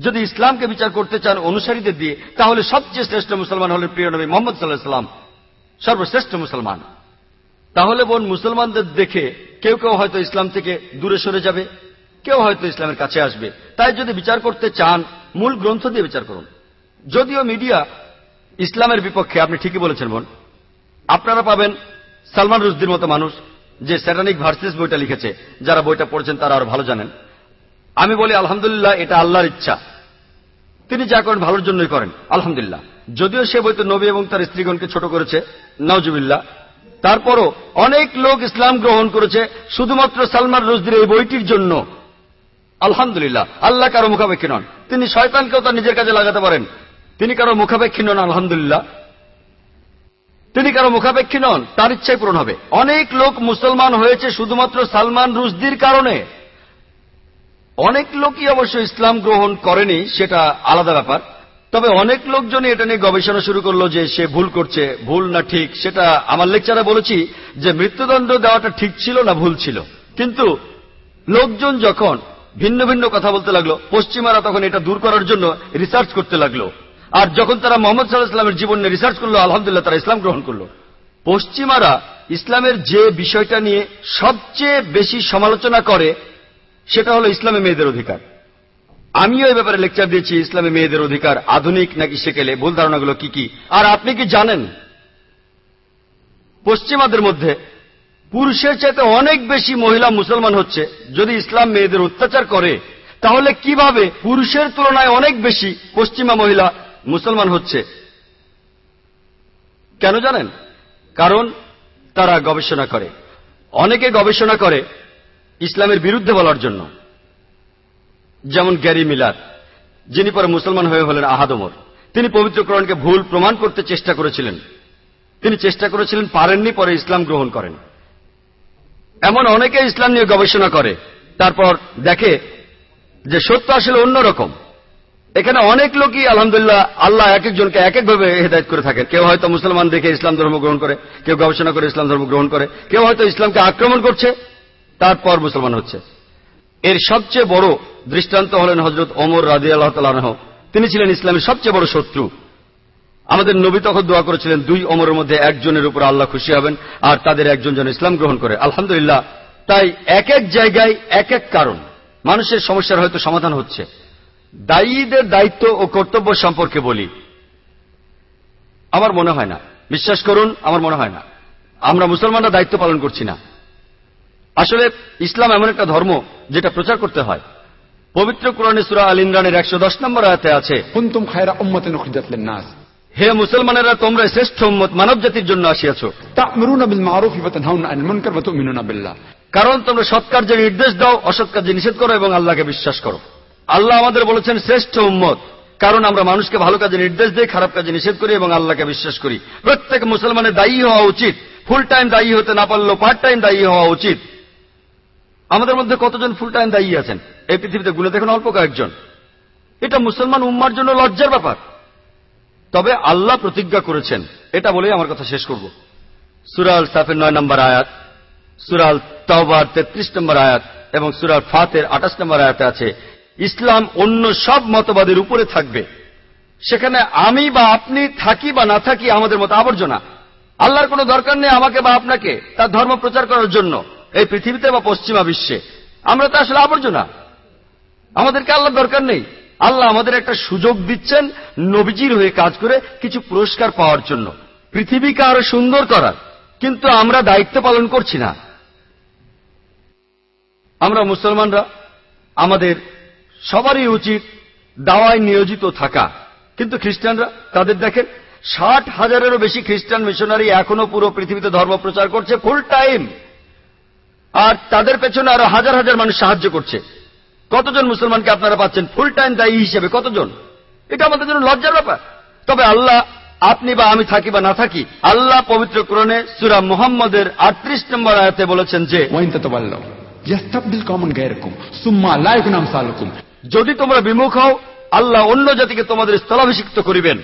যদি ইসলামকে বিচার করতে চান অনুসারীদের দিয়ে, তাহলে সবচেয়ে শ্রেষ্ঠ মুসলমান হলেন প্রিয় নবী মোহাম্মদ সাল্লাহ সাল্লাম। সর্বশ্রেষ্ঠ মুসলমান। তাহলে বোন, মুসলমানদের দেখে কেউ কেউ হয়তো ইসলাম থেকে দূরে সরে যাবে, কেউ হয়তো ইসলামের কাছে আসবে। তাই যদি বিচার করতে চান, মূল গ্রন্থ দিয়ে বিচার করুন। যদিও মিডিয়া ইসলামের বিপক্ষে, আপনি ঠিকই বলেছেন বোন। আপনারা পাবেন সালমান রুজদির মতো মানুষ যে স্যাটানিক ভার্সেস বইটা লিখেছে, যারা বইটা পড়ছেন তারা আরও ভালো জানেন। আমি বলি, আলহামদুলিল্লাহ, এটা আল্লাহর ইচ্ছা। তিনি যা করেন ভালোর জন্যই করেন, আলহামদুলিল্লাহ। যদিও সে বইতে নবী এবং তার স্ত্রীগণকে ছোট করেছে নওজুবিল্লাহ তারপরও অনেক লোক ইসলাম গ্রহণ করেছে, শুধুমাত্র সালমান রুজদির এই বইটির জন্য। আলহামদুলিল্লাহ, আল্লাহ কারও মুখাপেক্ষী নন। তিনি শয়তানকেও তার নিজের কাজে লাগাতে পারেন। তিনি কারও মুখাপেক্ষী নন, আলহামদুলিল্লাহ। তিনি কারও মুখাপেক্ষী নন, তার ইচ্ছাই পূরণ হবে। অনেক লোক মুসলমান হয়েছে শুধুমাত্র সালমান রুজদির কারণে। অনেক লোকই অবশ্য ইসলাম গ্রহণ করেনি, সেটা আলাদা ব্যাপার। তবে অনেক লোকজনই এটা নিয়ে গবেষণা শুরু করল যে সে ভুল করছে, ভুল না ঠিক, সেটা আমার লেকচারে বলেছি যে মৃত্যুদণ্ড দেওয়াটা ঠিক ছিল না ভুল ছিল। কিন্তু লোকজন যখন ভিন্ন ভিন্ন কথা বলতে লাগল, পশ্চিমারা তখন এটা দূর করার জন্য রিসার্চ করতে লাগল। আর যখন তারা মোহাম্মদ সাল্লাহ ইসলামের জীবন নিয়ে রিসার্চ করল, আলহামদুলিল্লাহ তারা ইসলাম গ্রহণ করল। পশ্চিমারা ইসলামের যে বিষয়টা নিয়ে সবচেয়ে বেশি সমালোচনা করে, সেটা হলো ইসলামে মেয়েদের অধিকার। আমিও এই ব্যাপারে লেকচার দিয়েছি, ইসলামে মেয়েদের অধিকার আধুনিক নাকি সেকেলে, ভুল ধারণাগুলো কি কি? আর আপনি কি জানেন? পশ্চিমাদের মধ্যে পুরুষের চাইতে অনেক বেশি মহিলা মুসলমান হচ্ছে, যদি ইসলাম মেয়েদের অত্যাচার করে, তাহলে কীভাবে পুরুষের তুলনায় অনেক বেশি পশ্চিমা মহিলা মুসলমান হচ্ছে। কেন জানেন? কারণ তারা গবেষণা করে। অনেকে গবেষণা করে ইসলামের বিরুদ্ধে বলার জন্য। যেমন গ্যারি মিলার, যিনি পরে মুসলমান হয়ে হলেন আহাদমর তিনি পবিত্র কোরআনকে ভুল প্রমাণ করতে চেষ্টা করেছিলেন। তিনি চেষ্টা করেছিলেন, পারেননি, পরে ইসলাম গ্রহণ করেন। এমন অনেকে ইসলাম নিয়ে গবেষণা করে। তারপর দেখে যে সত্য আসলে অন্যরকম। এখানে অনেক লোকই, আলহামদুলিল্লাহ, আল্লাহ এক একজনকে এক একভাবে হেদায়ত করে থাকেন। কেউ হয়তো মুসলমান দেখে ইসলাম ধর্ম গ্রহণ করে, কেউ গবেষণা করে ইসলাম ধর্ম গ্রহণ করে, কেউ হয়তো ইসলামকে আক্রমণ করছে, তারপর মুসলমান হচ্ছে। এর সবচেয়ে বড় দৃষ্টান্ত হলেন হজরত ওমর রাজি আল্লাহ তালাহ তিনি ছিলেন ইসলামের সবচেয়ে বড় শত্রু। আমাদের নবী তখন দোয়া করেছিলেন, দুই অমরের মধ্যে একজনের উপর আল্লাহ খুশি হবেন, আর তাদের একজন যেন ইসলাম গ্রহণ করে। আলহামদুলিল্লাহ, তাই এক এক জায়গায় এক এক কারণ। মানুষের সমস্যার হয়তো সমাধান হচ্ছে। দায়ীদের দায়িত্ব ও কর্তব্য সম্পর্কে বলি। আমার মনে হয় না। বিশ্বাস করুন আমার মনে হয় না। আমরা মুসলমানরা দায়িত্ব পালন করছি না। আসলে ইসলাম এমন একটা ধর্ম যেটা প্রচার করতে হয়। পবিত্র কোরআনে সুরা আল ইমরানের একশো দশ নম্বর আয়াতে আছে কুনতুম খায়রা উম্মাতিন লিন-নাস। হে মুসলমানেরা তোমরা শ্রেষ্ঠ উম্মত মানব জাতির জন্য আসিয়াছ। কারণ তোমরা সৎ কার্যের নির্দেশ দাও অসৎ কার্যে নিষেধ করো এবং আল্লাহকে বিশ্বাস করো। আল্লাহ আমাদের বলেছেন শ্রেষ্ঠ উম্মত। কারণ আমরা মানুষকে ভালো কাজে নির্দেশ দিই খারাপ কাজে নিষেধ করি এবং আল্লাহকে বিশ্বাস করি। প্রত্যেক মুসলমানের দায়ী হওয়া উচিত। ফুল টাইম দায়ী হতে না পারলেও পার্ট টাইম দায়ী হওয়া উচিত। আমাদের মধ্যে কতজন ফুল টাইম দায়ী আছেন? এই পৃথিবীতে গুলে দেখুন অল্প কয়েকজন। এটা মুসলমান উম্মার জন্য লজ্জার ব্যাপার। তবে আল্লাহ প্রতিজ্ঞা করেছেন। এটা বলেই আমার কথা শেষ করব। সুরাল সাফের নয় নম্বর আয়াত সুরাল তেত্রিশ নম্বর আয়াত এবং সুরাল ফাতের আঠাশ নম্বর আয়াতে আছে ইসলাম অন্য সব মতবাদের উপরে থাকবে। সেখানে আমি বা আপনি থাকি বা না থাকি আমাদের মতো আবর্জনা। আল্লাহর কোনো দরকার নেই আমাকে বা আপনাকে তার ধর্ম প্রচার করার জন্য এই পৃথিবীতে বা পশ্চিমা বিশ্বে। আমরা তো আসলে আবর্জনা। আমাদেরকে আল্লাহর দরকার নেই। আল্লাহ আমাদের একটা সুযোগ দিচ্ছেন নবীজির হয়ে কাজ করে কিছু পুরস্কার পাওয়ার জন্য। পৃথিবীকে আরও সুন্দর করার। কিন্তু আমরা দায়িত্ব পালন করছি না। আমরা মুসলমানরা, আমাদের সবারই উচিত দাওয়ায় নিয়োজিত থাকা। কিন্তু খ্রিস্টানরা, তাদের দেখেন, ষাট হাজারেরও বেশি খ্রিস্টান মিশনারি এখনও পুরো পৃথিবীতে ধর্ম প্রচার করছে ফুল টাইম আর তাদের পেছনে আরও হাজার হাজার মানুষ সাহায্য করছে। কতজন মুসলমানকে আপনারা পাচ্ছেন ফুল টাইম দায়ী হিসেবে? কতজন? এটা আমাদের জন্য লজ্জার ব্যাপার। তবে আল্লাহ, আপনি বা আমি থাকি বা না থাকি, আল্লাহ পবিত্র কোরণে সুরা মোহাম্মদের আটত্রিশ নম্বর আয়াতে বলেছেন যে, ওয়াইন তো পারল ইয়াস্তাবদিল কমন গায়রকুম সালকুম। যদি তোমরা বিমুখ হও আল্লাহ অন্য জাতিকে তোমাদের স্থলাভিষিক্ত করিবেন।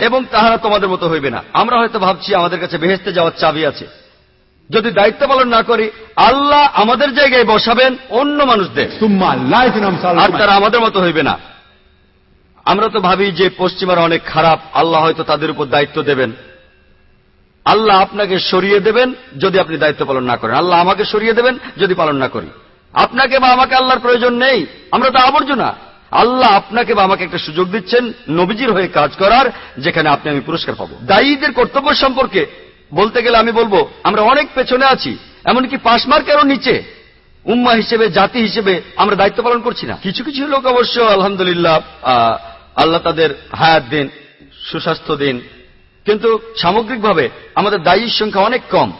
এবং তাহারা তোমাদের মতো হইবে না। আমরা হয়তো ভাবছি আমাদের কাছে বেহেস্তে যাওয়ার চাবি আছে। যদি দায়িত্ব পালন না করি আল্লাহ আমাদের জায়গায় বসাবেন অন্য মানুষদের। আর তারা আমাদের মতো হইবে না। আমরা তো ভাবি যে পশ্চিমারা অনেক খারাপ আল্লাহ হয়তো তাদের উপর দায়িত্ব দেবেন। আল্লাহ আপনাকে সরিয়ে দেবেন যদি আপনি দায়িত্ব পালন না করেন। আল্লাহ আমাকে সরিয়ে দেবেন যদি পালন না করি। আপনাকে বা আমাকে আল্লাহর প্রয়োজন নেই, আমরা তো আবর্জনা। আল্লাহ আপনাকে বা আমাকে একটা সুযোগ দিচ্ছেন, নবীজির হয়ে কাজ করার, যেখানে আপনি আমি পুরস্কার পাবো। দায়ীদের কর্তব্য সম্পর্কে বলতে গেলে আমি বলব, আমরা অনেক পেছনে আছি, এমনকি পাশ মার্কেরও নিচে। উম্মা হিসেবে, জাতি হিসেবে আমরা দায়িত্ব পালন করছি না। কিছু কিছু লোক অবশ্য, আলহামদুলিল্লাহ আল্লাহ তাদের হায়াত দিন, সুস্বাস্থ্য দিন। কিন্তু সামগ্রিকভাবে আমাদের দায়ীর সংখ্যা অনেক কম।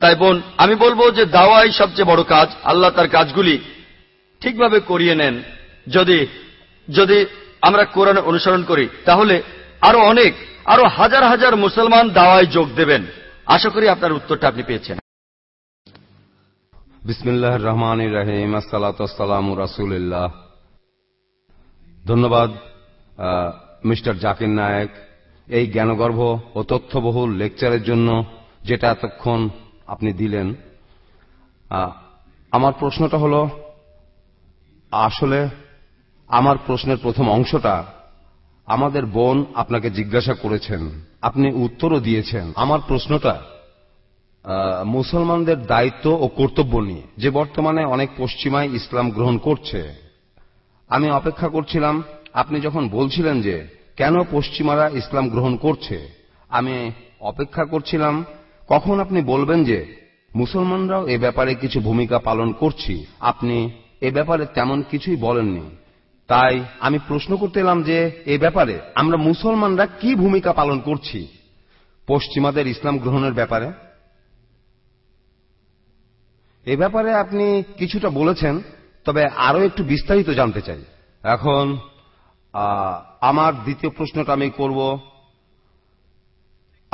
তাই বোন, আমি বলব যে দাওয়াই সবচেয়ে বড় কাজ। আল্লাহ তার কাজগুলি ঠিকভাবে করিয়ে নেন। যদি যদি আমরা কোরআন অনুসরণ করি, তাহলে আরও অনেক, আরও হাজার হাজার মুসলমান দাওয়ায় যোগ দেবেন। আশা করি আপনার উত্তরটা আপনি পেয়েছেন। ধন্যবাদ মিস্টার জাকির নায়েক। এই জ্ঞানগর্ভ ও তথ্যবহুল লেকচারের জন্য যেটা এতক্ষণ আপনি দিলেন। আমার প্রশ্নটা হল, আসলে আমার প্রশ্নের প্রথম অংশটা, আমাদের বোন আপনাকে জিজ্ঞাসা করেছেন, আপনি উত্তরও দিয়েছেন। আমার প্রশ্নটা মুসলমানদের দায়িত্ব ও কর্তব্য নিয়ে, যে বর্তমানে অনেক পশ্চিমায় ইসলাম গ্রহণ করছে। আমি অপেক্ষা করছিলাম, আপনি যখন বলছিলেন যে, কেন পশ্চিমারা ইসলাম গ্রহণ করছে, আমি অপেক্ষা করছিলাম কখন আপনি বলবেন যে, মুসলমানরাও এ ব্যাপারে কিছু ভূমিকা পালন করছি, আপনি এ ব্যাপারে তেমন কিছুই বলেননি তাই আমি প্রশ্ন করতে এলাম যে, এ ব্যাপারে আমরা মুসলমানরা কি ভূমিকা পালন করছি? পশ্চিমাদের ইসলাম গ্রহণের ব্যাপারে। এ ব্যাপারে আপনি কিছুটা বলেছেন, তবে আরও একটু বিস্তারিত জানতে চাই। এখন আমার দ্বিতীয় প্রশ্নটা আমি করব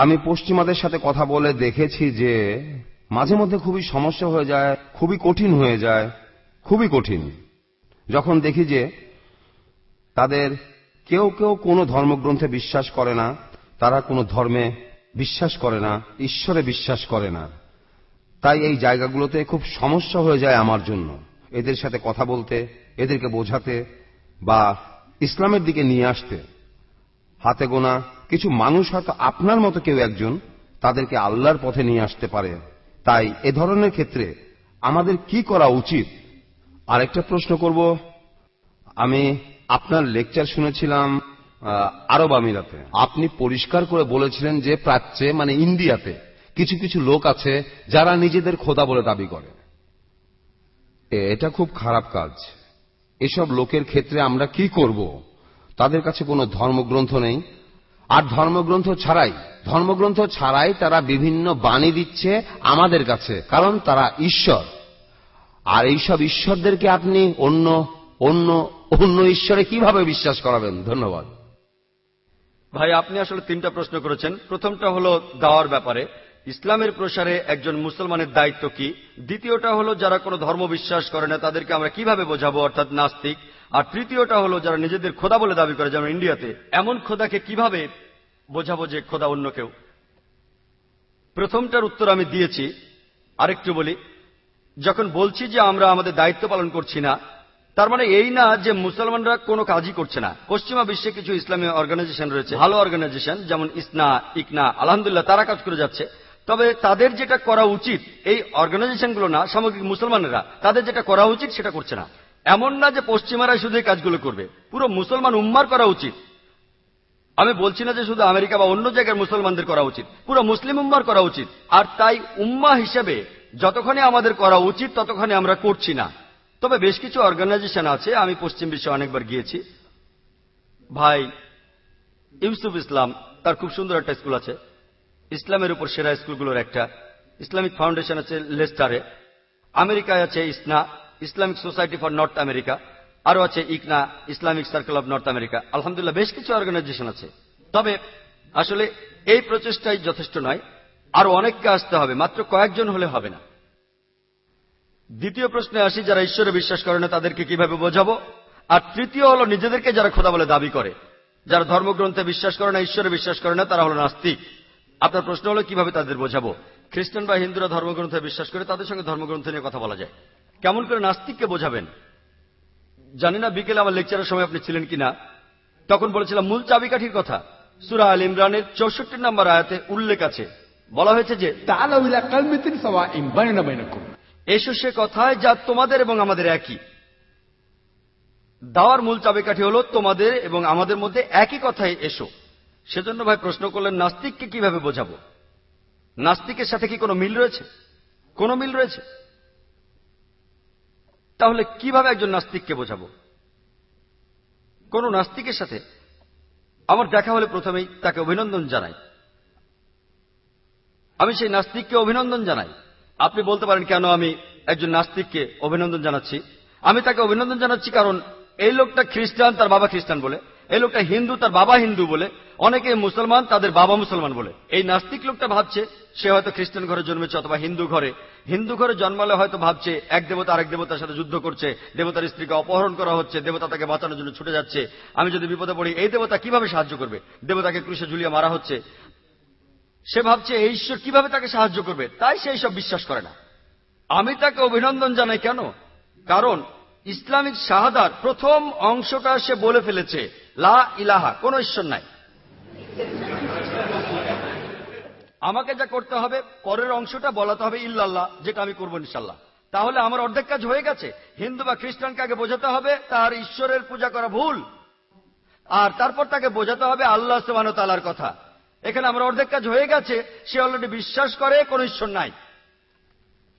আমি পশ্চিমাদের সাথে কথা বলে দেখেছি যে মাঝে মধ্যে খুবই সমস্যা হয়ে যায়, খুবই কঠিন হয়ে যায়, খুবই কঠিন। যখন দেখি যে তাদের কেউ কেউ কোনো ধর্মগ্রন্থে বিশ্বাস করে না, তারা কোনো ধর্মে বিশ্বাস করে না, ঈশ্বরে বিশ্বাস করে না। তাই এই জায়গাগুলোতে খুব সমস্যা হয়ে যায় আমার জন্য। এদের সাথে কথা বলতে, এদেরকে বোঝাতে বা ইসলামের দিকে নিয়ে আসতে। হাতে গোনা কিছু মানুষ হয়তো আপনার মতো কেউ একজন তাদেরকে আল্লাহর পথে নিয়ে আসতে পারে। তাই এ ধরনের ক্ষেত্রে আমাদের কি করা উচিত? আরেকটা প্রশ্ন করব। আমি আপনার লেকচার শুনেছিলাম আরব আমিরাতে। আপনি পরিষ্কার করে বলেছিলেন যে প্রাচ্যে মানে ইন্ডিয়াতে, কিছু কিছু লোক আছে যারা নিজেদের খোদা বলে দাবি করে। এটা খুব খারাপ কাজ। এসব লোকের ক্ষেত্রে আমরা কি করব? তাদের কাছে কোনো ধর্মগ্রন্থ নেই। আর ধর্মগ্রন্থ ছাড়াই ধর্মগ্রন্থ ছাড়াই তারা বিভিন্ন বাণী দিচ্ছে আমাদের কাছে, কারণ তারা ঈশ্বর। আর এইসব ঈশ্বরদেরকে আপনি অন্য অন্য অন্য ঈশ্বরে কীভাবে বিশ্বাস করাবেন? ধন্যবাদ। ভাই, আপনি আসলে তিনটা প্রশ্ন করেছেন। প্রথমটা হলো দাওয়ার ব্যাপারে। ইসলামের প্রসারে একজন মুসলমানের দায়িত্ব কি? দ্বিতীয়টা হলো যারা কোনো ধর্ম বিশ্বাস করে না, তাদেরকে আমরা কীভাবে বোঝাবো, অর্থাৎ নাস্তিক? আর তৃতীয়টা হলো যারা নিজেদের খোদা বলে দাবি করে, যেমন ইন্ডিয়াতে, এমন খোদাকে কীভাবে বোঝাবো যে খোদা অন্য কেউ। প্রথমটার উত্তর আমি দিয়েছি, আরেকটু বলি। যখন বলছি যে আমরা আমাদের দায়িত্ব পালন করছি না, তার মানে এই না যে মুসলমানরা কোনো কাজই করছে না। পশ্চিমা বিশ্বে কিছু ইসলামী অর্গানাইজেশন রয়েছে, ভালো অর্গানাইজেশন যেমন ইসনা, ইকনা, আলহামদুলিল্লাহ তারা কাজ করে যাচ্ছে। তবে তাদের যেটা করা উচিত, এই অর্গানাইজেশনগুলো না, সামগ্রিক মুসলমানেরা, তাদের যেটা করা উচিত সেটা করছে না। এমন না যে পশ্চিমারা শুধু এই কাজগুলো করবে। পুরো মুসলমান উম্মার করা উচিত। আমি বলছি না যে শুধু আমেরিকা বা অন্য জায়গার মুসলমানদের করা উচিত। পুরো মুসলিম উম্মার করা উচিত। আর তাই উম্মা হিসেবে যতক্ষণে আমাদের করা উচিত ততক্ষণে আমরা করছি না। তবে বেশ কিছু অর্গানাইজেশন আছে, আমি পশ্চিম বিশ্বে অনেকবার গিয়েছি। ভাই ইউসুফ ইসলাম, তার খুব সুন্দর একটা স্কুল আছে। ইসলামের উপর সেরা স্কুলগুলোর একটা। ইসলামিক ফাউন্ডেশন আছে লেস্টারে। আমেরিকায় আছে ISNA, Islamic Society for North America. আরও আছে ICNA, Islamic Circle of North America. আলহামদুলিল্লাহ, বেশ কিছু অর্গানাইজেশন আছে। তবে আসলে এই প্রচেষ্টাই যথেষ্ট নয়, আরও অনেককে আসতে হবে, মাত্র কয়েকজন হলে হবে না। দ্বিতীয় প্রশ্নে আসি, যারা ঈশ্বরে বিশ্বাস করে না, তাদেরকে কীভাবে বোঝাবো? আর তৃতীয় হলো, নিজেদেরকে যারা খোদা বলে দাবি করে, যারা ধর্মগ্রন্থে বিশ্বাস করে না, ঈশ্বরে বিশ্বাস করে না, তারা হলো নাস্তিক। আপনার প্রশ্ন হলো, কীভাবে তাদের বোঝাবো? খ্রিস্টান বা হিন্দুরা ধর্মগ্রন্থে বিশ্বাস করে, তাদের সঙ্গে ধর্মগ্রন্থ নিয়ে কথা বলা যায়। কেমন করে নাস্তিককে বোঝাবেন? জানি না বিকেলে আমার লেকচারের সময় আপনি ছিলেন কিনা। তখন বলেছিলাম মূল চাবিকাঠির কথা। সুরা আল ইমরানের চৌষট্টি নম্বর আয়াতে উল্লেখ আছে। বলা হয়েছে যে এসো সে কথায় যা তোমাদের এবং আমাদের একই। দাওয়ার মূল চাবিকাঠি হল তোমাদের এবং আমাদের মধ্যে একই কথায় এসো। সেজন্য ভাই প্রশ্ন করলেন নাস্তিককে কীভাবে বোঝাবো? নাস্তিকের সাথে কি কোনো মিল রয়েছে? কোনো মিল রয়েছে? তাহলে কীভাবে একজন নাস্তিককে বোঝাবো? কোন নাস্তিকের সাথে আমার দেখা হলে প্রথমেই তাকে অভিনন্দন জানাই। আমি সেই নাস্তিককে অভিনন্দন জানাই। আপনি বলতে পারেন, কেন আমি একজন নাস্তিককে অভিনন্দন জানাচ্ছি? আমি তাকে অভিনন্দন জানাচ্ছি কারণ এই লোকটা খ্রিস্টান, তার বাবা খ্রিস্টান বলে। এই লোকটা হিন্দু, তার বাবা হিন্দু বলে, অনেকে মুসলমান, তাদের বাবা মুসলমান বলে। এই নাস্তিক লোকটা ভাবছে, সে হয়তো খ্রিস্টান ঘরে জন্মেছে অথবা হিন্দু ঘরে। হিন্দু ঘরে জন্মালে হয়তো ভাবছে, এক দেবতা আরেক দেবতার সাথে যুদ্ধ করছে, দেবতার স্ত্রীকে অপহরণ করা হচ্ছে, দেবতা তাকে বাঁচানোর জন্য ছুটে যাচ্ছে। আমি যদি বিপদে পড়ি, এই দেবতা কীভাবে সাহায্য করবে? দেবতাকে ক্রুশে ঝুলিয়ে মারা হচ্ছে। সে ভাবছে, এই ঈশ্বর কীভাবে তাকে সাহায্য করবে? তাই সে সব বিশ্বাস করে না। আমি তাকে অভিনন্দন জানাই কেন? কারণ ইসলামিক শাহাদার প্রথম অংশটা সে বলে ফেলেছে, লা ইলাহা, কোন ঈশ্বর নাই। আমাকে যা করতে হবে, পরের অংশটা বলাতে হবে ইল্লাল্লাহ, যেটা আমি করব ইনশাল্লাহ। তাহলে আমার অর্ধেক কাজ হয়ে গেছে। হিন্দু বা খ্রিস্টানকে আগে বোঝাতে হবে, তার ঈশ্বরের পূজা করা ভুল। আর তারপর তাকে বোঝাতে হবে আল্লাহ তালার কথা। এখানে আমার অর্ধেক কাজ হয়ে গেছে, সে অলরেডি বিশ্বাস করে, কোন ঈশ্বর নাই।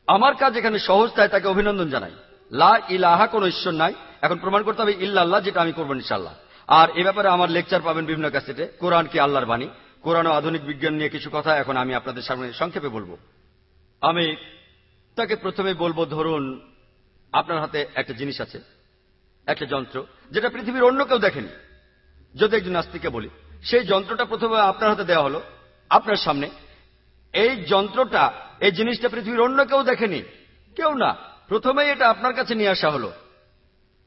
আমার কাজ এখানে সহজ, তাই তাকে অভিনন্দন জানাই। লা ইলাহা কোন ঈশ্বর নাই। এখন প্রমাণ করতে হবে ইল্লাল্লাহ যেটা আমি করব ইনশাল্লাহ আর এ ব্যাপারে আমার লেকচার পাবেন বিভিন্ন ক্যাসেটে। কোরআন কি আল্লাহর বাণী? কোরআন ও আধুনিক বিজ্ঞান নিয়ে কিছু কথা এখন আমি আপনাদের সামনে সংক্ষেপে বলব। আমি তাকে প্রথমে বলব, ধরুন আপনার হাতে একটা জিনিস আছে, একটা যন্ত্র, যেটা পৃথিবীর অন্য কেউ দেখেনি। যদি একজন নাস্তিকে বলি, সেই যন্ত্রটা প্রথমে আপনার হাতে দেওয়া হলো, আপনার সামনে। এই যন্ত্রটা, এই জিনিসটা পৃথিবীর অন্য কেউ দেখেনি। কেউ না। প্রথমেই এটা আপনার কাছে নিয়ে আসা হলো।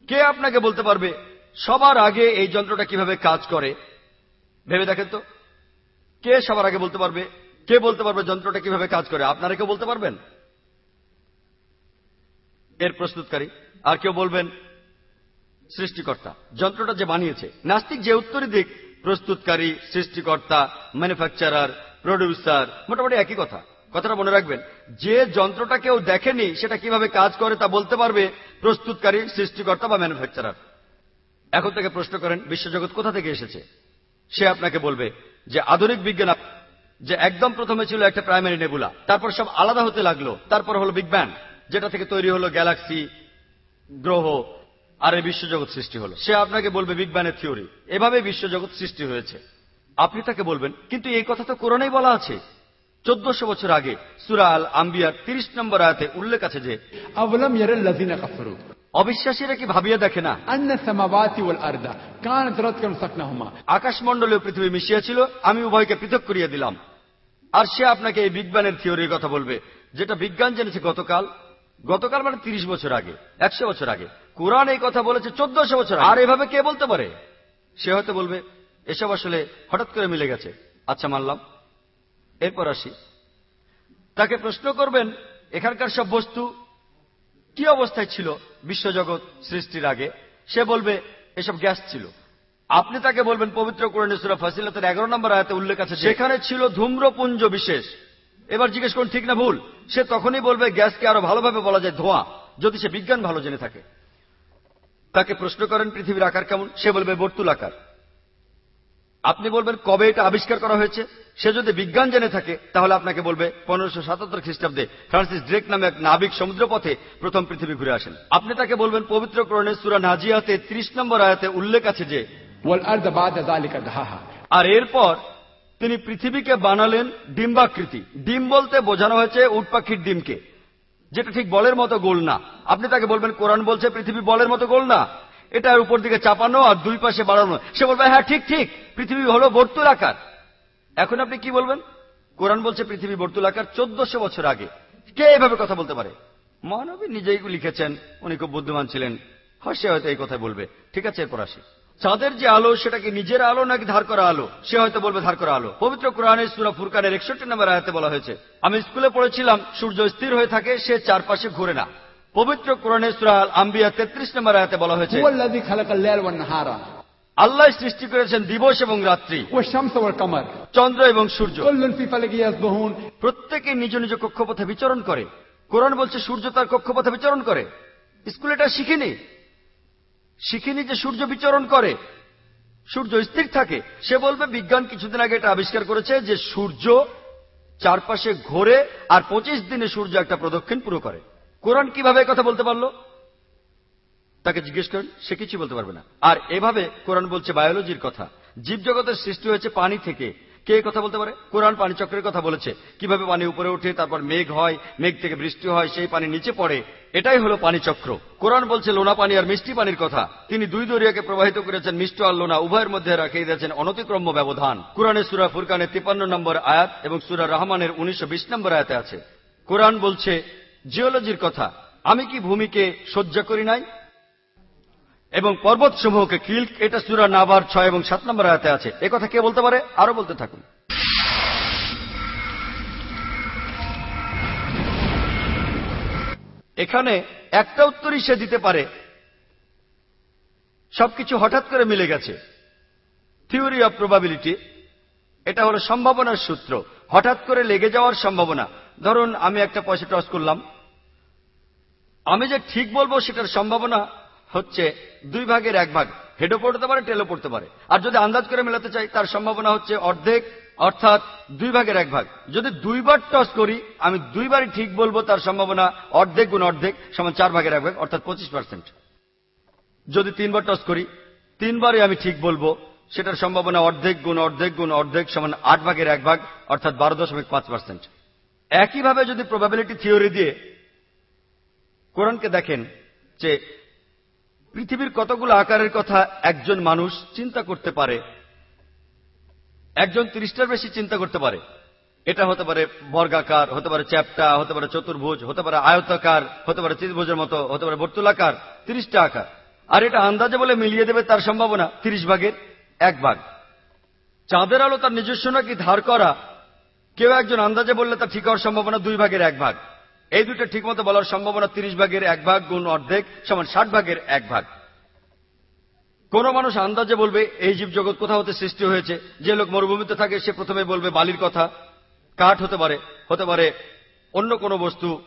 কে আপনাকে বলতে পারবে সবার আগে এই যন্ত্রটা কীভাবে কাজ করে? ভেবে দেখেন তো। কে সবার আগে বলতে পারবে? কে বলতে পারবে যন্ত্রটা কীভাবে কাজ করে? আপনারা কেউ বলতে পারবেন? এর প্রস্তুতকারী। আর কেউ বলবেন, সৃষ্টিকর্তা, যন্ত্রটা যে বানিয়েছে। নাস্তিক যে উত্তরী দিক, প্রস্তুতকারী, সৃষ্টিকর্তা ম্যানুফ্যাকচারার প্রডিউসার মোটামুটি একই কথা। কথাটা মনে রাখবেন, যে যন্ত্রটা কেউ দেখেনি, সেটা কীভাবে কাজ করে তা বলতে পারবে প্রস্তুতকারী সৃষ্টিকর্তা বা ম্যানুফ্যাকচারার? এখন থেকে প্রশ্ন করেন, বিশ্বজগৎ কোথা থেকে এসেছে? সে আপনাকে বলবে যে আধুনিক বিজ্ঞান যে একদম প্রথমে ছিল একটা প্রাইমারি নেবুলা, তারপর সব আলাদা হতে লাগল, তারপর হলো বিগ ব্যাং, যেটা থেকে তৈরি হলো গ্যালাক্সি, গ্রহ, আর এই বিশ্বজগৎ সৃষ্টি হলো। সে আপনাকে বলবে বিগ ব্যানের থিওরি। এভাবে বিশ্বজগৎ সৃষ্টি হয়েছে। আপনি তাকে বলবেন, কিন্তু এই কথা তো কোরআনেই বলা আছে। চোদ্দশো বছর আগে সুরা আল আম্বিয়ার তিরিশ নম্বর আয়াতে উল্লেখ আছে যে অবিশ্বাসীরা কি ভাবিয়া দেখে না? আকাশমন্ডল ও পৃথিবী মিশিয়াছিল আমি উভয়কে পৃথক করিয়া দিলাম। আর সে আপনাকে এই বিজ্ঞানের থিওরির কথা বলবে যেটা বিজ্ঞান জেনেছে গতকাল। গতকাল মানে তিরিশ বছর আগে একশো বছর আগে। কোরআন এই কথা বলেছে চোদ্দশো বছর আর এভাবে কে বলতে পারে? সে হয়তো বলবে এসব আসলে হঠাৎ করে মিলে গেছে। আচ্ছা মানলাম। এরপর আসি। তাকে প্রশ্ন করবেন, এখানকার সব বস্তু কি অবস্থায় ছিল বিশ্বজগৎ সৃষ্টির আগে? সে বলবে, এসব গ্যাস ছিল। আপনি তাকে বলবেন, পবিত্র কোরআনে সুরা ফাসিলাতের এগারো নম্বর আয়াতে উল্লেখ আছে সেখানে ছিল ধূম্রপুঞ্জ বিশেষ। এবার জিজ্ঞেস করুন, ঠিক না ভুল? সে তখনই বলবে, গ্যাসকে আরও ভালোভাবে বলা যায় ধোঁয়া, যদি সে বিজ্ঞান ভালো জেনে থাকে। তাকে প্রশ্ন করেন, পৃথিবীর আকার কেমন? সে বলবে, বর্তুল আকার। আপনি বলবেন কবে এটা আবিষ্কার করা হয়েছে? সে যদি বিজ্ঞান জেনে থাকে তাহলে আপনাকে বলবে পনেরোশো সাতাত্তর খ্রিস্টাব্দে ফ্রান্সিস ড্রেক নামে এক নাবিক সমুদ্রপথে প্রথম পৃথিবী ঘুরে আসেন। আপনি তাকে বলবেন পবিত্র করণে সুরা নাজিয়াতে ত্রিশ নম্বর আয়াতে উল্লেখ আছে যে আর এরপর তিনি পৃথিবীকে বানালেন ডিম্বাকৃতি। ডিম বলতে বোঝানো হয়েছে উটপাখির ডিমকে। যেটা ঠিক বলের মতো গোল না। আপনি তাকে বলবেন কোরআন বলছে পৃথিবী বলের মতো গোল না। এটা উপর দিকে চাপানো আর দুই পাশে বাড়ানো। সে বলবে হ্যাঁ ঠিক ঠিক, পৃথিবী হলো বর্তুল আকার। এখন আপনি কি বলবেন? কোরআন বলছে পৃথিবী বর্তুল আকার চোদ্দশো বছর আগে। কে এভাবে কথা বলতে পারে? মহানবী নিজেই লিখেছেন, উনি খুব বুদ্ধিমান ছিলেন। সে হয়তো এই কথা বলবে। ঠিক আছে, এরপর আসি। চাঁদের যে আলো, সেটা কি নিজের আলো নাকি ধার করা আলো? সে হয়তো বলবে ধার করা আলো। পবিত্র কোরআনের সুরা ফুরকানের একষট্টি নম্বর আয়াতে বলা হয়েছে, আমি স্কুলে পড়েছিলাম, সূর্য স্থির হয়ে থাকে, সে চারপাশে ঘুরে না। পবিত্র কোরআনে সুরাল আম্বিয়া তেত্রিশ নম্বর আয়াতে বলা হয়েছে আল্লাহ সৃষ্টি করেছেন দিবস এবং রাত্রি চন্দ্র এবং সূর্য। প্রত্যেকে নিজ নিজ কক্ষপথে বিচরণ করে। কোরআন বলছে সূর্য তার কক্ষপথে বিচরণ করে। স্কুলে এটা শিখিনি। শিখিনি যে সূর্য বিচরণ করে। সূর্য স্থির থাকে। সে বলবে বিজ্ঞান কিছুদিন আগে এটা আবিষ্কার করেছে যে সূর্য চারপাশে ঘোরে আর পঁচিশ দিনে সূর্য একটা প্রদক্ষিণ পুরো করে। কোরআন কীভাবে কথা বলতে পারল? তাকে জিজ্ঞেস করেন, সে কিছু বলতে পারবে না। আর এভাবে কোরআন বলছে বায়োলজির কথা। জীবজগতের সৃষ্টি হয়েছে পানি থেকে। কে কথা বলতে পারে? কোরআন পানি চক্রের কথা বলেছে। কীভাবে পানি উপরে ওঠে, তারপর মেঘ হয়, মেঘ থেকে বৃষ্টি হয়, সেই পানি নিচে পড়ে। এটাই হলো পানি চক্র কোরআন বলছে লোনা পানি আর মিষ্টি পানির কথা। তিনি দুই দরিয়াকে প্রবাহিত করেছেন মিষ্ট আর লোনা। উভয়ের মধ্যে রাখিয়ে দিয়েছেন অনতিক্রম্য ব্যবধান। কোরআনে সুরা ফুরকানের তিপান্ন নম্বর আয়াত এবং সুরা রহমানের উনিশশো বিশ নম্বর আয়াতে আছে। কোরআন বলছে জিওলজির কথা, আমি কি ভূমিকে সহ্য করি নাই? এবং পর্বত সমূহকে কিল্ক এটা সুরা নাবার ছয় এবং সাত নম্বর আয়াতে আছে। কথা কে বলতে পারে? আরও বলতে থাকুন। এখানে একটা উত্তরই সে দিতে পারে। সবকিছু হঠাৎ করে মিলে গেছে। থিওরি অফ প্রবাবিলিটি, এটা হলো সম্ভাবনার সূত্র। হঠাৎ করে লেগে যাওয়ার সম্ভাবনা। ধরুন, আমি একটা পয়সা টস করলাম। আমি যে ঠিক বলব সেটার সম্ভাবনা হচ্ছে দুই ভাগের এক ভাগ। হেডও পড়তে পারে, টেলও পড়তে পারে। আর যদি আন্দাজ করে মেলাতে চাই, তার সম্ভাবনা হচ্ছে অর্ধেক, অর্থাৎ দুই ভাগের এক ভাগ। যদি দুইবার টস করি, আমি দুইবারই ঠিক বলব, তার সম্ভাবনা অর্ধেক গুণ অর্ধেক সমান চার ভাগের এক ভাগ, অর্থাৎ পঁচিশ পার্সেন্ট। যদি তিনবার টস করি, তিনবারই আমি ঠিক বলব, সেটার সম্ভাবনা অর্ধেক গুণ অর্ধেক গুণ অর্ধেক সমান আট ভাগের এক ভাগ, অর্থাৎ বারো দশমিক পাঁচ পার্সেন্ট। একইভাবে যদি প্রবাবিলিটি থিওরি দিয়ে কোরআনকে দেখেন যে পৃথিবীর কতগুলো আকারের কথা একজন মানুষ চিন্তা করতে পারে, একজন তিরিশটার বেশি চিন্তা করতে পারে। এটা হতে পারে বর্গাকার, হতে পারে চ্যাপ্টা, হতে পারে চতুর্ভুজ, হতে পারে আয়তাকার, হতে পারে ত্রিভুজের মতো, হতে পারে বর্তুলাকার, তিরিশটা আকার। আর এটা আন্দাজে বলে মিলিয়ে দেবে তার সম্ভাবনা, তিরিশ ভাগের এক ভাগ। চাঁদের আলো তার নিজস্ব নাকি ধার করা, কেউ একজন আন্দাজে বললে তার ঠিক হওয়ার সম্ভাবনা দুই ভাগের এক ভাগ। এই দুটো ঠিক মতো বলার সম্ভাবনা তিরিশ ভাগের এক ভাগ গুণ অর্ধেক সমান ষাট ভাগের এক ভাগ। কোন মানুষ আন্দাজে বলবে, এই জীব জগৎ কোথা হতে সৃষ্টি হয়েছে, যে লোক মরুভূমিতে থাকে, সে প্রথমে বলবে বালির কথা। কাঠ হতে পারে হতে পারে অন্য কোনো বস্তু,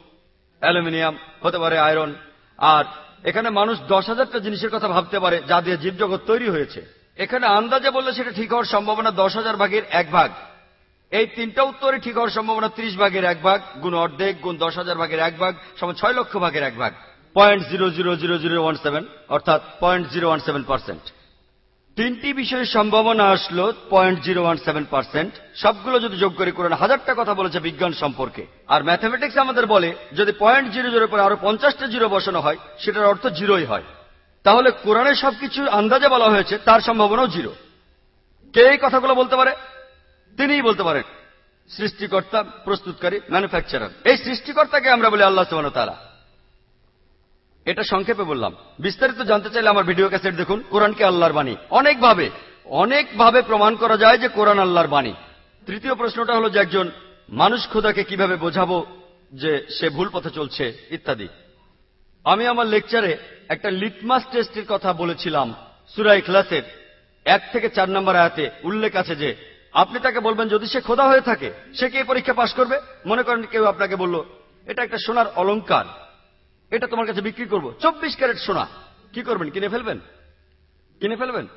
অ্যালুমিনিয়াম, হতে পারে আয়রন। আর এখানে মানুষ দশ হাজারটা জিনিসের কথা ভাবতে পারে, যা দিয়ে জীবজগৎ তৈরি হয়েছে। এখানে আন্দাজে বললে সেটা ঠিক হওয়ার সম্ভাবনা দশ হাজার ভাগের এক ভাগ। এই তিনটা উত্তরে ঠিক হওয়ার সম্ভাবনা ত্রিশ ভাগের এক ভাগ, গুণ অর্ধেক, গুণ দশ হাজার ভাগের এক ভাগ, সমান ছয় লক্ষ ভাগের এক ভাগ। Point zero zero zero zero one seven অর্থাৎ point zero one seven percent তিনটি বিষয়ের সম্ভাবনা আসলো point zero one seven percent সবগুলো যদি যোগ করে কোরআন হাজারটা কথা বলেছে বিজ্ঞান সম্পর্কে। আর ম্যাথামেটিক্স আমাদের বলে, যদি পয়েন্ট জিরো জিরো পরে আরও পঞ্চাশটা জিরো বসানো হয়, সেটার অর্থ জিরোই হয়। তাহলে কোরআনে সবকিছু আন্দাজে বলা হয়েছে, তার সম্ভাবনাও জিরো কে এই কথাগুলো বলতে পারে? তিনিই বলতে পারেন, সৃষ্টিকর্তা, প্রস্তুতকারী ম্যানুফ্যাকচারার এই সৃষ্টিকর্তাকে আমরা বলি আল্লাহ সুবাহ তারা এটা সংক্ষেপে বললাম। বিস্তারিত জানতে চাইলে আমার ভিডিও ক্যাসেট দেখুন, কোরআনকে আল্লাহর বাণী। অনেকভাবে অনেকভাবে প্রমাণ করা যায় যে কোরআন আল্লাহর বাণী। তৃতীয় প্রশ্নটা হলো যে একজন মানুষ খোদাকে কীভাবে বোঝাবো যে সে ভুল পথে চলছে, ইত্যাদি। আমি আমার লেকচারে একটা লিটমাস টেস্টের কথা বলেছিলাম সুরাই ক্লাসের এক থেকে চার নম্বর আয়াতে উল্লেখ আছে যে আপনি তাকে বলবেন, যদি সে খোদা হয়ে থাকে, সে কি পরীক্ষা পাশ করবে? মনে করেন কেউ আপনাকে বলল, এটা একটা সোনার অলংকার। এটা তোমার কাছে বিক্রি করব। চব্বিশ ক্যারেট সোনা। কি করবেন, কিনে ফেলবেন? কিনে ফেলবেন?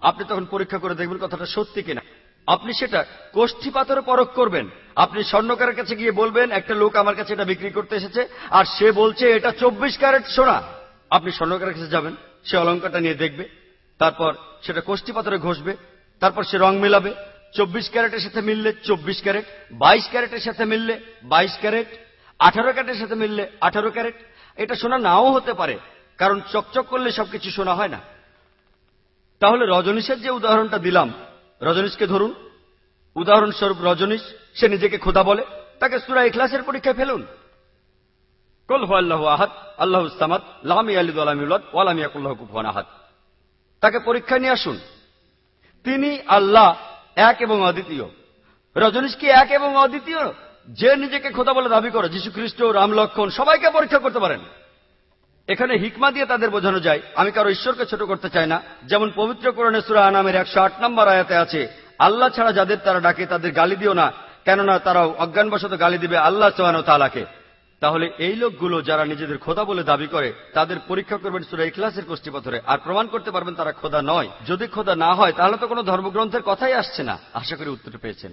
আপনি তখন পরীক্ষা করে দেখবেন কথাটা সত্যি কিনা। আপনি সেটা কোষ্ঠী পাথরে পরখ করবেন। আপনি স্বর্ণকারের কাছে গিয়ে বলবেন, একটা লোক আমার কাছে এটা বিক্রি করতে এসেছে, আর সে বলছে, এটা চব্বিশ ক্যারেট সোনা। আপনি স্বর্ণকারের কাছে যাবেন, সে অলঙ্কারটা নিয়ে দেখবে, তারপর সেটা কোষ্ঠী পাথরে ঘষবে, তারপর সে রং মেলাবে চব্বিশ ক্যারেটের সাথে মিললে চব্বিশ ক্যারেট, বাইশ ক্যারেটের সাথে মিললে বাইশ ক্যারেট, আঠারো ক্যারেটের সাথে মিললে আঠারো ক্যারেট। এটা শোনা নাও হতে পারে, কারণ চকচক করলে সবকিছু শোনা হয় না। তাহলে রজনীশের যে উদাহরণটা দিলাম, রজনীশকে ধরুন, উদাহরণস্বরূপ রজনীশ, সে নিজেকে খোদা বলে, তাকে সুরা ইখলাসের পরীক্ষায় ফেলুন। কল আল্লাহ আহাদ, আল্লাহ সামাদ, লামি আলিদ আলামিউল্লাদ তাকে পরীক্ষা নিয়ে আসুন। তিনি আল্লাহ এক এবং অদ্বিতীয়। রজনীশ কি এক এবং অদ্বিতীয়? যে নিজেকে খোদা বলে দাবি করে যীশু খ্রিস্ট রাম লক্ষণ, সবাইকে পরীক্ষা করতে পারেন। এখানে হিকমা দিয়ে তাদের বোঝানো যায়, আমি কারও ঈশ্বরকে ছোট করতে চাই না। যেমন পবিত্র কোরণে সুরা নামের একশো আট নম্বর আয়াতে আছে, আল্লাহ ছাড়া যাদের তারা ডাকে, তাদের গালি দিও না, কেননা তারাও অজ্ঞানবশত গালি দিবে আল্লাহ সোহানো তালাকে তাহলে এই লোকগুলো যারা নিজেদের খোদা বলে দাবি করে, তাদের পরীক্ষা করবেন সুরা ইখলাসের কোষ্ঠী আর প্রমাণ করতে পারবেন তারা খোদা নয়। যদি খোদা না হয়, তাহলে তো কোনো ধর্মগ্রন্থের কথাই আসছে না। আশা করি উত্তরটা পেয়েছেন।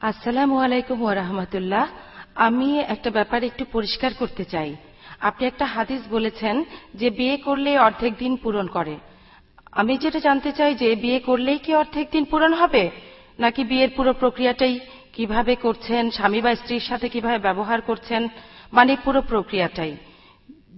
আসসালামু আলাইকুম ওরহামতুল্লাহ আমি একটা ব্যাপার একটু পরিষ্কার করতে চাই। আপনি একটা হাদিস বলেছেন যে বিয়ে করলে অর্ধেক দিন পূরণ করে। আমি যেটা জানতে চাই যে বিয়ে করলেই কি অর্ধেক দিন পূরণ হবে? নাকি বিয়ের পুরো প্রক্রিয়াটাই কীভাবে করছেন স্বামী বা স্ত্রীর সাথে কীভাবে ব্যবহার করছেন মানে পুরো প্রক্রিয়াটাই।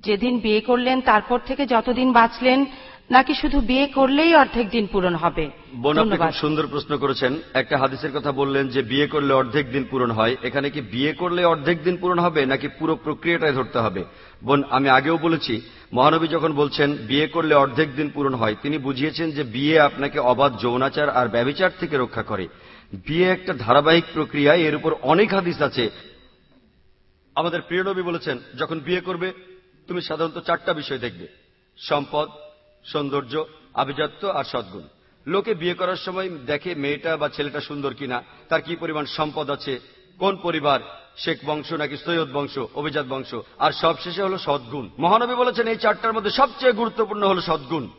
যেদিন বিয়ে করলেন তারপর থেকে যতদিন বাঁচলেন নাকি শুধু বিয়ে করলেই অর্ধেক দিন পূরণ হবে? বোন আপনি খুব সুন্দর প্রশ্ন করেছেন। একটা হাদিসের কথা বললেন যে বিয়ে করলে অর্ধেক দিন পূরণ হয়। এখানে কি বিয়ে করলে অর্ধেক দিন পূরণ হবে নাকি পুরো প্রক্রিয়াটাই ধরতে হবে? বোন আমি আগেও বলেছি মহানবী যখন বলছেন বিয়ে করলে অর্ধেক দিন পূরণ হয় তিনি বুঝিয়েছেন যে বিয়ে আপনাকে অবাধ যৌনাচার আর ব্যবিচার থেকে রক্ষা করে। বিয়ে একটা ধারাবাহিক প্রক্রিয়া এর উপর অনেক হাদিস আছে। আমাদের প্রিয় নবী বলেছেন, যখন বিয়ে করবে, তুমি সাধারণত চারটা বিষয় দেখবে। সম্পদ, সৌন্দর্য, আভিজাত্য আর সদ্গুণ। লোকে বিয়ে করার সময় দেখে মেয়েটা বা ছেলেটা সুন্দর কিনা, তার কি পরিমাণ সম্পদ আছে, কোন পরিবার, শেখ বংশ নাকি সৈয়দ বংশ, অভিজাত বংশ, আর সবশেষে হলো সদ্গুণ। মহানবী বলেছেন, এই চারটার মধ্যে সবচেয়ে গুরুত্বপূর্ণ হলো সদ্গুণ।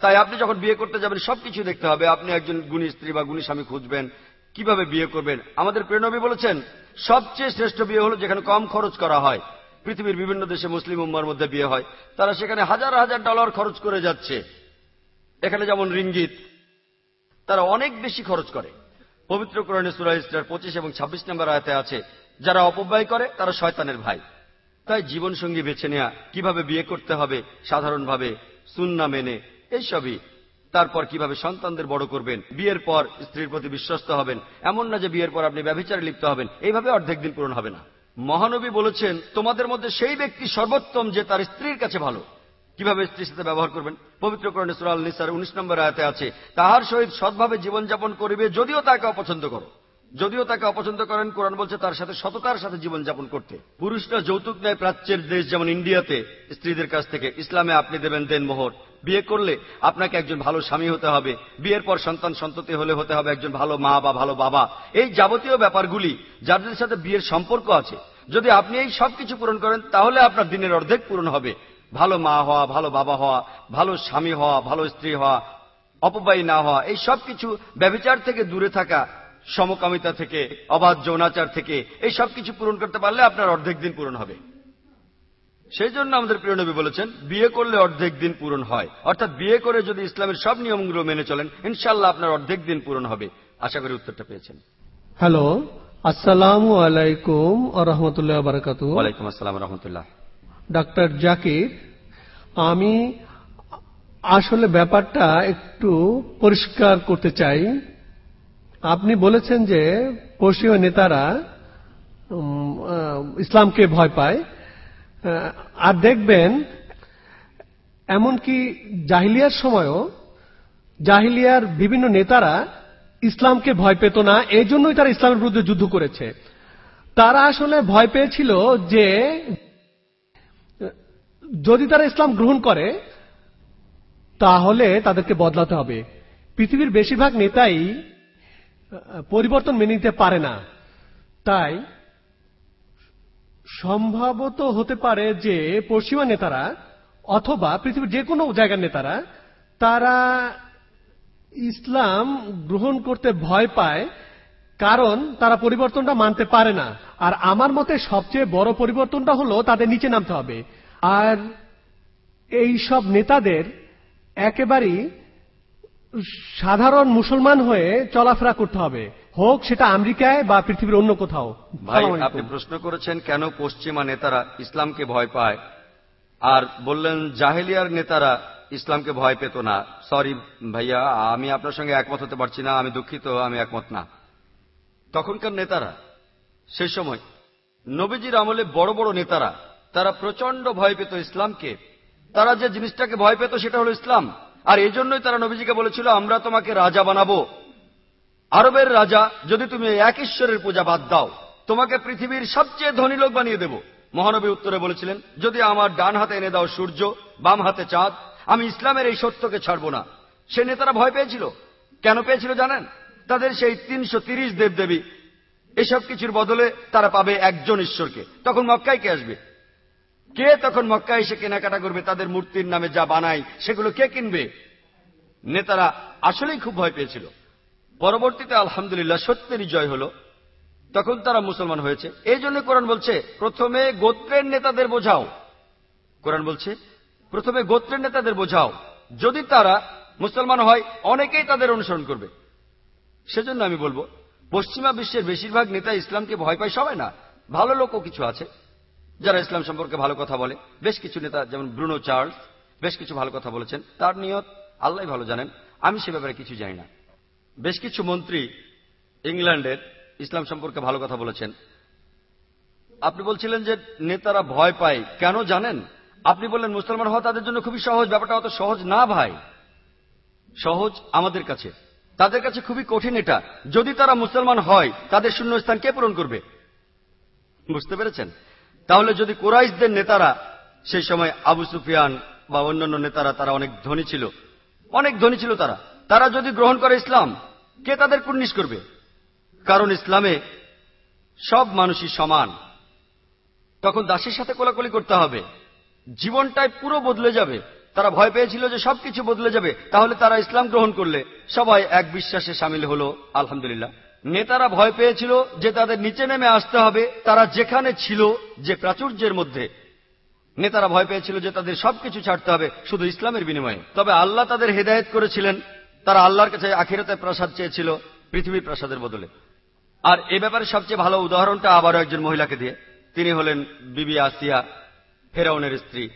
তাই আপনি যখন বিয়ে করতে যাবেন সবকিছু দেখতে হবে। আপনি একজন গুণী স্ত্রী বা গুণী স্বামী খুঁজবেন, কীভাবে বিয়ে করবেন। আমাদের প্রেরণবী বলেছেন, সবচেয়ে শ্রেষ্ঠ বিয়ে হলো যেখানে কম খরচ করা হয়। পৃথিবীর বিভিন্ন দেশে মুসলিম উম্মার মধ্যে বিয়ে হয়। তারা সেখানে হাজার হাজার ডলার খরচ করে যাচ্ছে। এখানে যেমন রিঙ্গিত, তারা অনেক বেশি খরচ করে। পবিত্র কোরআনে সুরা ইসরার পঁচিশ এবং ছাব্বিশ নম্বর আয়তে আছে, যারা অপব্যয় করে, তারা শয়তানের ভাই। তাই জীবনসঙ্গী বেছে নেয়া, কীভাবে বিয়ে করতে হবে, সাধারণভাবে সুন্না মেনে এইসবই। তারপর কীভাবে সন্তানদের বড় করবেন? বিয়ের পর স্ত্রীর প্রতি বিশ্বস্ত হবেন। এমন না যে বিয়ের পর আপনি ব্যবচারে লিপ্ত হবেন। এইভাবে অর্ধেক দিন পূরণ হবে না। মহানবী বলেছেন, তোমাদের মধ্যে সেই ব্যক্তি সর্বোত্তম যে তার স্ত্রীর কাছে ভালো। কীভাবে স্ত্রীর সাথে ব্যবহার করবেন? পবিত্র করণে সুরাল নিসার উনিশ নম্বর আয়াতে আছে, তাহার সহিত সৎভাবে জীবনযাপন করিবে যদিও তাকে অপছন্দ করো। যদিও তাকে অপছন্দ করেন, কোরআন বলছে তার সাথে সততার সাথে জীবনযাপন করতে। পুরুষরা যৌতুক নেয় প্রাচ্যের দেশ, যেমন ইন্ডিয়াতে। স্ত্রীদের কাছ থেকে, ইসলামে আপনি দেবেন দেন মোহর বিয়ে করলে আপনাকে একজন ভালো স্বামী হতে হবে, বিয়ের পর সন্তান সন্ততি হলে হতে হবে একজন ভালো মা বা ভালো বাবা। এই যাবতীয় ব্যাপারগুলি যাদের সাথে বিয়ের সম্পর্ক আছে, যদি আপনি এই সবকিছু পূরণ করেন, তাহলে আপনার দিনের অর্ধেক পূরণ হবে। ভালো মা হওয়া, ভালো বাবা হওয়া, ভালো স্বামী হওয়া, ভালো স্ত্রী হওয়া অপবায়ী না হওয়া, এই সবকিছু ব্যবচার থেকে দূরে থাকা, সমকামিতা থেকে, অবাধ যৌনাচার থেকে, এই সবকিছু পূরণ করতে পারলে আপনার অর্ধেক দিন পূরণ হবে। সেই জন্য আমাদের প্রিয় নবী বলেছেন বিয়ে করলে অর্ধেক দিন পূরণ হয়। অর্থাৎ বিয়ে করে যদি ইসলামের সব নিয়মগুলো মেনে চলেন ইনশাল্লাহ আপনার অর্ধেক দিন পূরণ হবে। আশা করি উত্তরটা পেয়েছেন। হ্যালো আসসালামু আলাইকুম রহমতুল্লাহ বারাকাতু ওয়ালাইকুম আসসালাম রহমতুল্লাহ। ডাক্তার জাকির আমি আসলে ব্যাপারটা একটু পরিষ্কার করতে চাই। আপনি বলেছেন যে পশ্চিমা নেতারা ইসলামকে ভয় পায়। আর দেখবেন, এমনকি জাহিলিয়ার সময়ও জাহিলিয়ার বিভিন্ন নেতারা ইসলামকে ভয় পেত না, এই জন্যই তারা ইসলামের বিরুদ্ধে যুদ্ধ করেছে। তারা আসলে ভয় পেয়েছিল যে, যদি তারা ইসলাম গ্রহণ করে, তাহলে তাদেরকে বদলাতে হবে। পৃথিবীর বেশিরভাগ নেতাই পরিবর্তন মেনে নিতে পারে না। তাই সম্ভবত হতে পারে যে পশ্চিমা নেতারা অথবা পৃথিবীর যে কোনো জায়গার নেতারা, তারা ইসলাম গ্রহণ করতে ভয় পায়, কারণ তারা পরিবর্তনটা মানতে পারে না। আর আমার মতে সবচেয়ে বড় পরিবর্তনটা হলো তাদের নিচে নামতে হবে। আর এই সব নেতাদের একেবারেই সাধারণ মুসলমান হয়ে চলাফেরা করতে হবে। হোক সেটা আমেরিকায় বা পৃথিবীর অন্য কোথাও। ভাই আপনি প্রশ্ন করেছেন কেন পশ্চিমা নেতারা ইসলামকে ভয় পায়। আর বললেন জাহেলিয়ার নেতারা ইসলামকে ভয় পেত না। সরি ভাইয়া আমি আপনার সঙ্গে একমত হতে পারছি না আমি দুঃখিত আমি একমত না। তখনকার নেতারা সে সময় নবীজির আমলে বড় বড় নেতারা তারা প্রচণ্ড ভয় পেত ইসলামকে। তারা যে জিনিসটাকে ভয় পেত সেটা হলো ইসলাম। আর এই জন্যই তারা নবীজিকে বলেছিল আমরা তোমাকে রাজা বানাবো। আরবের রাজা, যদি তুমি এক ঈশ্বরের পূজা বাদ দাও, তোমাকে পৃথিবীর সবচেয়ে ধনী লোক বানিয়ে দেব। মহানবী উত্তরে বলেছিলেন, যদি আমার ডান হাতে এনে দাও সূর্য, বাম হাতে চাঁদ, আমি ইসলামের এই সত্যকে ছাড়ব না। সে নেতারা ভয় পেয়েছিল। কেন পেয়েছিল জানেন? তাদের সেই তিনশো তিরিশ দেবদেবী, এসব কিছুর বদলে তারা পাবে একজন ঈশ্বরকে। তখন মক্কায় কে আসবে? কে তখন মক্কায় এসে কেনাকাটা করবে? তাদের মূর্তির নামে যা বানায়, সেগুলো কে কিনবে? নেতারা আসলেই খুব ভয় পেয়েছিল। পরবর্তীতে আলহামদুলিল্লাহ সত্যেরই জয় হলো। তখন তারা মুসলমান হয়েছে। এই জন্য কোরআন বলছে, প্রথমে গোত্রের নেতাদের বোঝাও। কোরআন বলছে, প্রথমে গোত্রের নেতাদের বোঝাও। যদি তারা মুসলমান হয়, অনেকেই তাদের অনুসরণ করবে। সেজন্য আমি বলব, পশ্চিমা বিশ্বের বেশিরভাগ নেতা ইসলামকে ভয় পায় সবাই না। ভালো লোকও কিছু আছে, যারা ইসলাম সম্পর্কে ভালো কথা বলে। বেশ কিছু নেতা, যেমন ব্রুনো চার্লস, বেশ কিছু ভালো কথা বলেছেন। তার নিয়ত আল্লাহ ভালো জানেন। আমি সে ব্যাপারে কিছু জানি না। বেশ কিছু মন্ত্রী ইংল্যান্ডের ইসলাম সম্পর্কে ভালো কথা বলেছেন। আপনি বলছিলেন যে নেতারা ভয় পায়। কেন জানেন? আপনি বললেন মুসলমান হওয়া তাদের জন্য খুবই সহজ, ব্যাপারটা অত সহজ না ভাই। সহজ আমাদের কাছে। তাদের কাছে খুবই কঠিন এটা। যদি তারা মুসলমান হয়, তাদের শূন্যস্থান কে পূরণ করবে? বুঝতে পেরেছেন? তাহলে যদি কোরাইশদের নেতারা, সেই সময় আবু সুফিয়ান বা অন্যান্য নেতারা, তারা অনেক ধনী ছিল। অনেক ধনী ছিল তারা। তারা যদি গ্রহণ করে ইসলাম, কে তাদের কুর্নিশ করবে? কারণ ইসলামে সব মানুষই সমান। তখন দাসের সাথে কোলাকুলি করতে হবে। জীবনটাই পুরো বদলে যাবে। তারা ভয় পেয়েছিল যে সবকিছু বদলে যাবে। তাহলে তারা ইসলাম গ্রহণ করলে সবাই এক বিশ্বাসে সামিল হলো, আলহামদুলিল্লাহ। নেতারা ভয় পেয়েছিল যে তাদের নিচে নেমে আসতে হবে। তারা যেখানে ছিল, যে প্রাচুর্যের মধ্যে, নেতারা ভয় পেয়েছিল যে তাদের সবকিছু ছাড়তে হবে শুধু ইসলামের বিনিময়ে। তবে আল্লাহ তাদের হেদায়ত করেছিলেন। তারা আল্লাহর কাছে আখিরাতে প্রাসাদ চেয়েছিল, পৃথিবীর প্রাসাদের বদলে। আর এ ব্যাপারে সবচেয়ে ভালো উদাহরণটা আবারও একজন মহিলাকে দিয়ে। তিনি হলেন বিবি আসিয়া, ফেরাউনের স্ত্রী।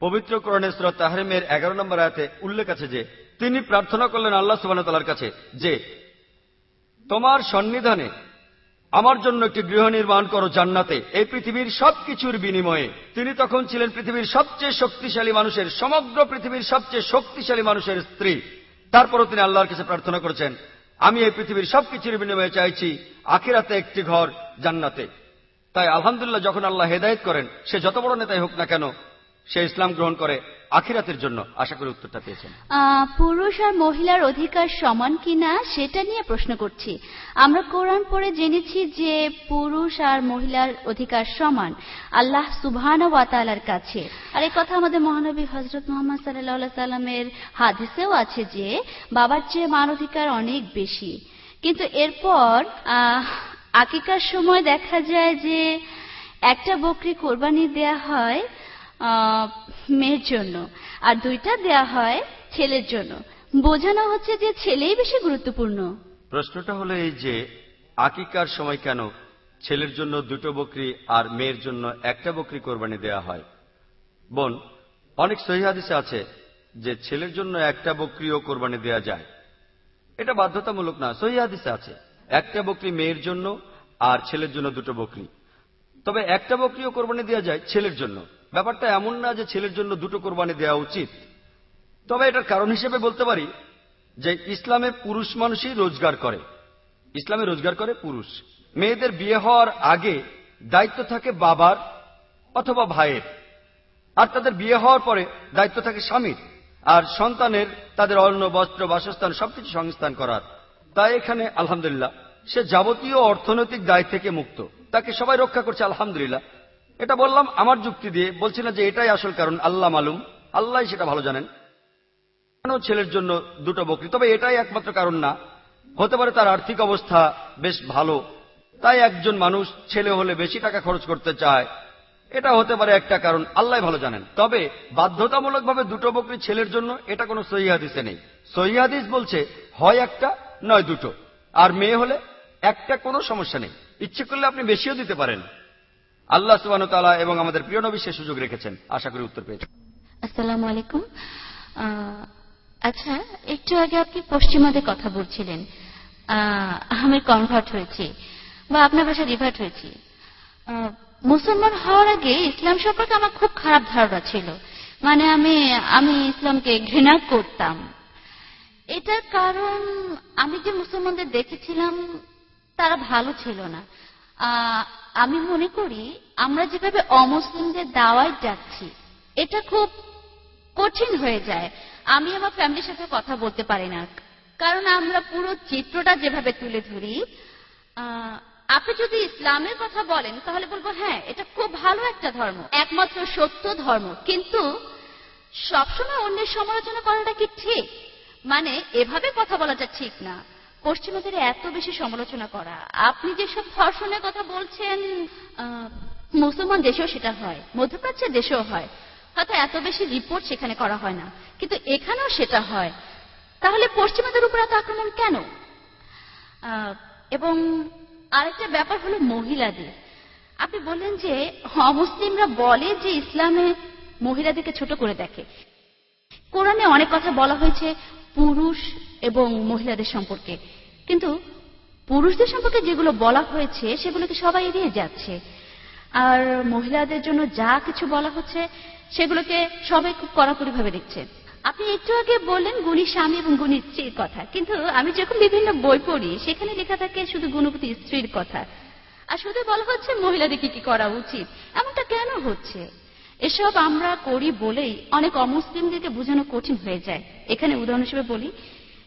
পবিত্র করণের সুরত তাহরিমের এগারো নম্বর আয়াতে উল্লেখ আছে যে, তিনি প্রার্থনা করলেন আল্লাহ সুবান তালার কাছে যে, তোমার সন্নিধানে আমার জন্য একটি গৃহ নির্মাণ করো জান্নাতে। এই পৃথিবীর সবকিছুর বিনিময়ে তিনি তখন ছিলেন পৃথিবীর সবচেয়ে শক্তিশালী মানুষের, সমগ্র পৃথিবীর সবচেয়ে শক্তিশালী মানুষের স্ত্রী। তারপরও তিনি আল্লাহর কাছে প্রার্থনা করেছেন, আমি এই পৃথিবীর সবকিছুর বিনিময়ে চাইছি আখিরাতে একটি ঘর জান্নাতে। তাই আলহামদুলিল্লাহ যখন আল্লাহ হেদায়ত করেন, সে যত বড় নেতাই হোক না কেন, সে ইসলাম গ্রহণ করে। আখিরাতের জন্য আশা করি উত্তরটা পেয়েছেন। পুরুষ আর মহিলার অধিকার সমান কিনা সেটা নিয়ে প্রশ্ন করছি। আমরা কোরআন পড়ে জেনেছি যে পুরুষ আর মহিলার অধিকার সমান আল্লাহ সুবহান ওয়াতালার কাছে। আর এই কথা আমাদের মহানবী হজরত মোহাম্মদ সাল্লাহ সাল্লামের হাদিসেও আছে যে বাবার চেয়ে মান অধিকার অনেক বেশি। কিন্তু এরপর আকিকার সময় দেখা যায় যে একটা বকরি কোরবানি দেয়া হয় মেয়ের জন্য। আর দুইটা দেয়া হয় ছেলের জন্য। বোঝানো হচ্ছে যে ছেলেই বেশি গুরুত্বপূর্ণ। প্রশ্নটা হলো এই যে, আকিকার সময় কেন ছেলের জন্য দুটো বকরি আর মেয়ের জন্য একটা বকরি কোরবানি দেয়া হয়? বোন, অনেক সহিহাদিসে আছে যে ছেলের জন্য একটা বকরিও কোরবানি দেয়া যায়। এটা বাধ্যতামূলক না সহিহাদিসে আছে। একটা বকরি মেয়ের জন্য আর ছেলের জন্য দুটো বকরি। তবে একটা বকরিও কোরবানি দেওয়া যায় ছেলের জন্য। ব্যাপারটা এমন না যে ছেলের জন্য দুটো কোরবানি দেওয়া উচিত। তবে এটার কারণ হিসেবে বলতে পারি যে ইসলামে পুরুষ মানুষই রোজগার করে। ইসলামে রোজগার করে পুরুষ। মেয়েদের বিয়ে হওয়ার আগে দায়িত্ব থাকে বাবার অথবা ভাইয়ের। আর তাদের বিয়ে হওয়ার পরে দায়িত্ব থাকে স্বামীর। আর সন্তানের তাদের অন্ন, বস্ত্র, বাসস্থান সবকিছু সংস্থান করার। তাই এখানে আলহামদুলিল্লাহ সে যাবতীয় অর্থনৈতিক দায় থেকে মুক্ত। তাকে সবাই রক্ষা করছে আলহামদুলিল্লাহ। এটা বললাম আমার যুক্তি দিয়ে। বলছি না যে এটাই আসল কারণ, আল্লাহ মালুম। আল্লাহ সেটা ভালো জানেন। কেন ছেলের জন্য দুটো বকরি? তবে এটাই একমাত্র কারণ না। হতে পারে তার আর্থিক অবস্থা বেশ ভালো। তাই একজন মানুষ ছেলে হলে বেশি টাকা খরচ করতে চায়। এটা হতে পারে একটা কারণ, আল্লাহ ভালো জানেন। তবে বাধ্যতামূলকভাবে দুটো বকরি ছেলের জন্য এটা কোনো সহিহাদিসে নেই। সহিহাদিস বলছে, হয় একটা, নয় দুটো। আর মেয়ে হলে একটা কোনো সমস্যা নেই। ইচ্ছে করলে আপনি বেশিও দিতে পারেন। আল্লাহ সুবান তালা এবং আমাদের প্রিয় নবী সে সুযোগ রেখেছেন। আশা করি উত্তর পেয়েছেন। আসসালামু আলাইকুম। আচ্ছা একটু আগে আপনি পশ্চিমাদের কথা বলছিলেন। আমি কনভার্ট হয়েছি বা আপনার ভাষা রিভার্ট হয়েছি। মুসলমান হওয়ার আগে ইসলাম সম্পর্কে আমার খুব খারাপ ধারণা ছিল। মানে আমি আমি ইসলামকে ঘৃণা করতাম। এটার কারণ আমি যে মুসলমানদের দেখেছিলাম, তারা ভালো ছিল না। আমি মনে করি আমরা যেভাবে অমুসলিমদের দাওয়ায় যাচ্ছি, এটা খুব কঠিন হয়ে যায়। আমি আমার ফ্যামিলির সাথে কথা বলতে পারি না। কারণ আমরা পুরো চিত্রটা যেভাবে তুলে ধরি আপনি যদি ইসলামের কথা বলেন, তাহলে বলব হ্যাঁ এটা খুব ভালো একটা ধর্ম, একমাত্র সত্য ধর্ম। কিন্তু সবসময় অন্যের সমালোচনা করাটা কি ঠিক? মানে এভাবে কথা বলাটা ঠিক না। পশ্চিমাদের এত বেশি সমালোচনা করা। আপনি যেসব ধর্ষণের কথা বলছেন মুসলমান দেশেও সেটা হয়, মধ্যপ্রাচ্যের দেশেও হয়। হয়তো এত বেশি রিপোর্ট সেখানে করা হয় না, কিন্তু এখানেও সেটা হয়। তাহলে পশ্চিমাদের উপর এত আক্রমণ কেন? এবং আরেকটা ব্যাপার হলো মহিলাদের। আপনি বললেন যে অমুসলিমরা বলে যে ইসলামে মহিলাদেরকে ছোট করে দেখে। কোরআনে অনেক কথা বলা হয়েছে পুরুষ এবং মহিলাদের সম্পর্কে। কিন্তু পুরুষদের সম্পর্কে যেগুলো বলা হয়েছে, সেগুলোকে সবাই এড়িয়ে যাচ্ছে। আর মহিলাদের জন্য যা কিছু বলা হচ্ছে, সেগুলোকে সবাই খুব কড়াকড়ি ভাবে দেখছে। আপনি একটু আগে বললেন গুণী স্বামী এবং গুণী স্ত্রীর কথা, কিন্তু আমি যখন বিভিন্ন বই পড়ি, সেখানে লেখা থাকে শুধু গুণবতী স্ত্রীর কথা। আর শুধু বলা হচ্ছে মহিলাদের কি কি করা উচিত, এমনটা কেন হচ্ছে? এসব আমরা করি বলেই অনেক অমুসলিমদেরকে বোঝানো কঠিন হয়ে যায়। এখানে উদাহরণ হিসেবে বলি,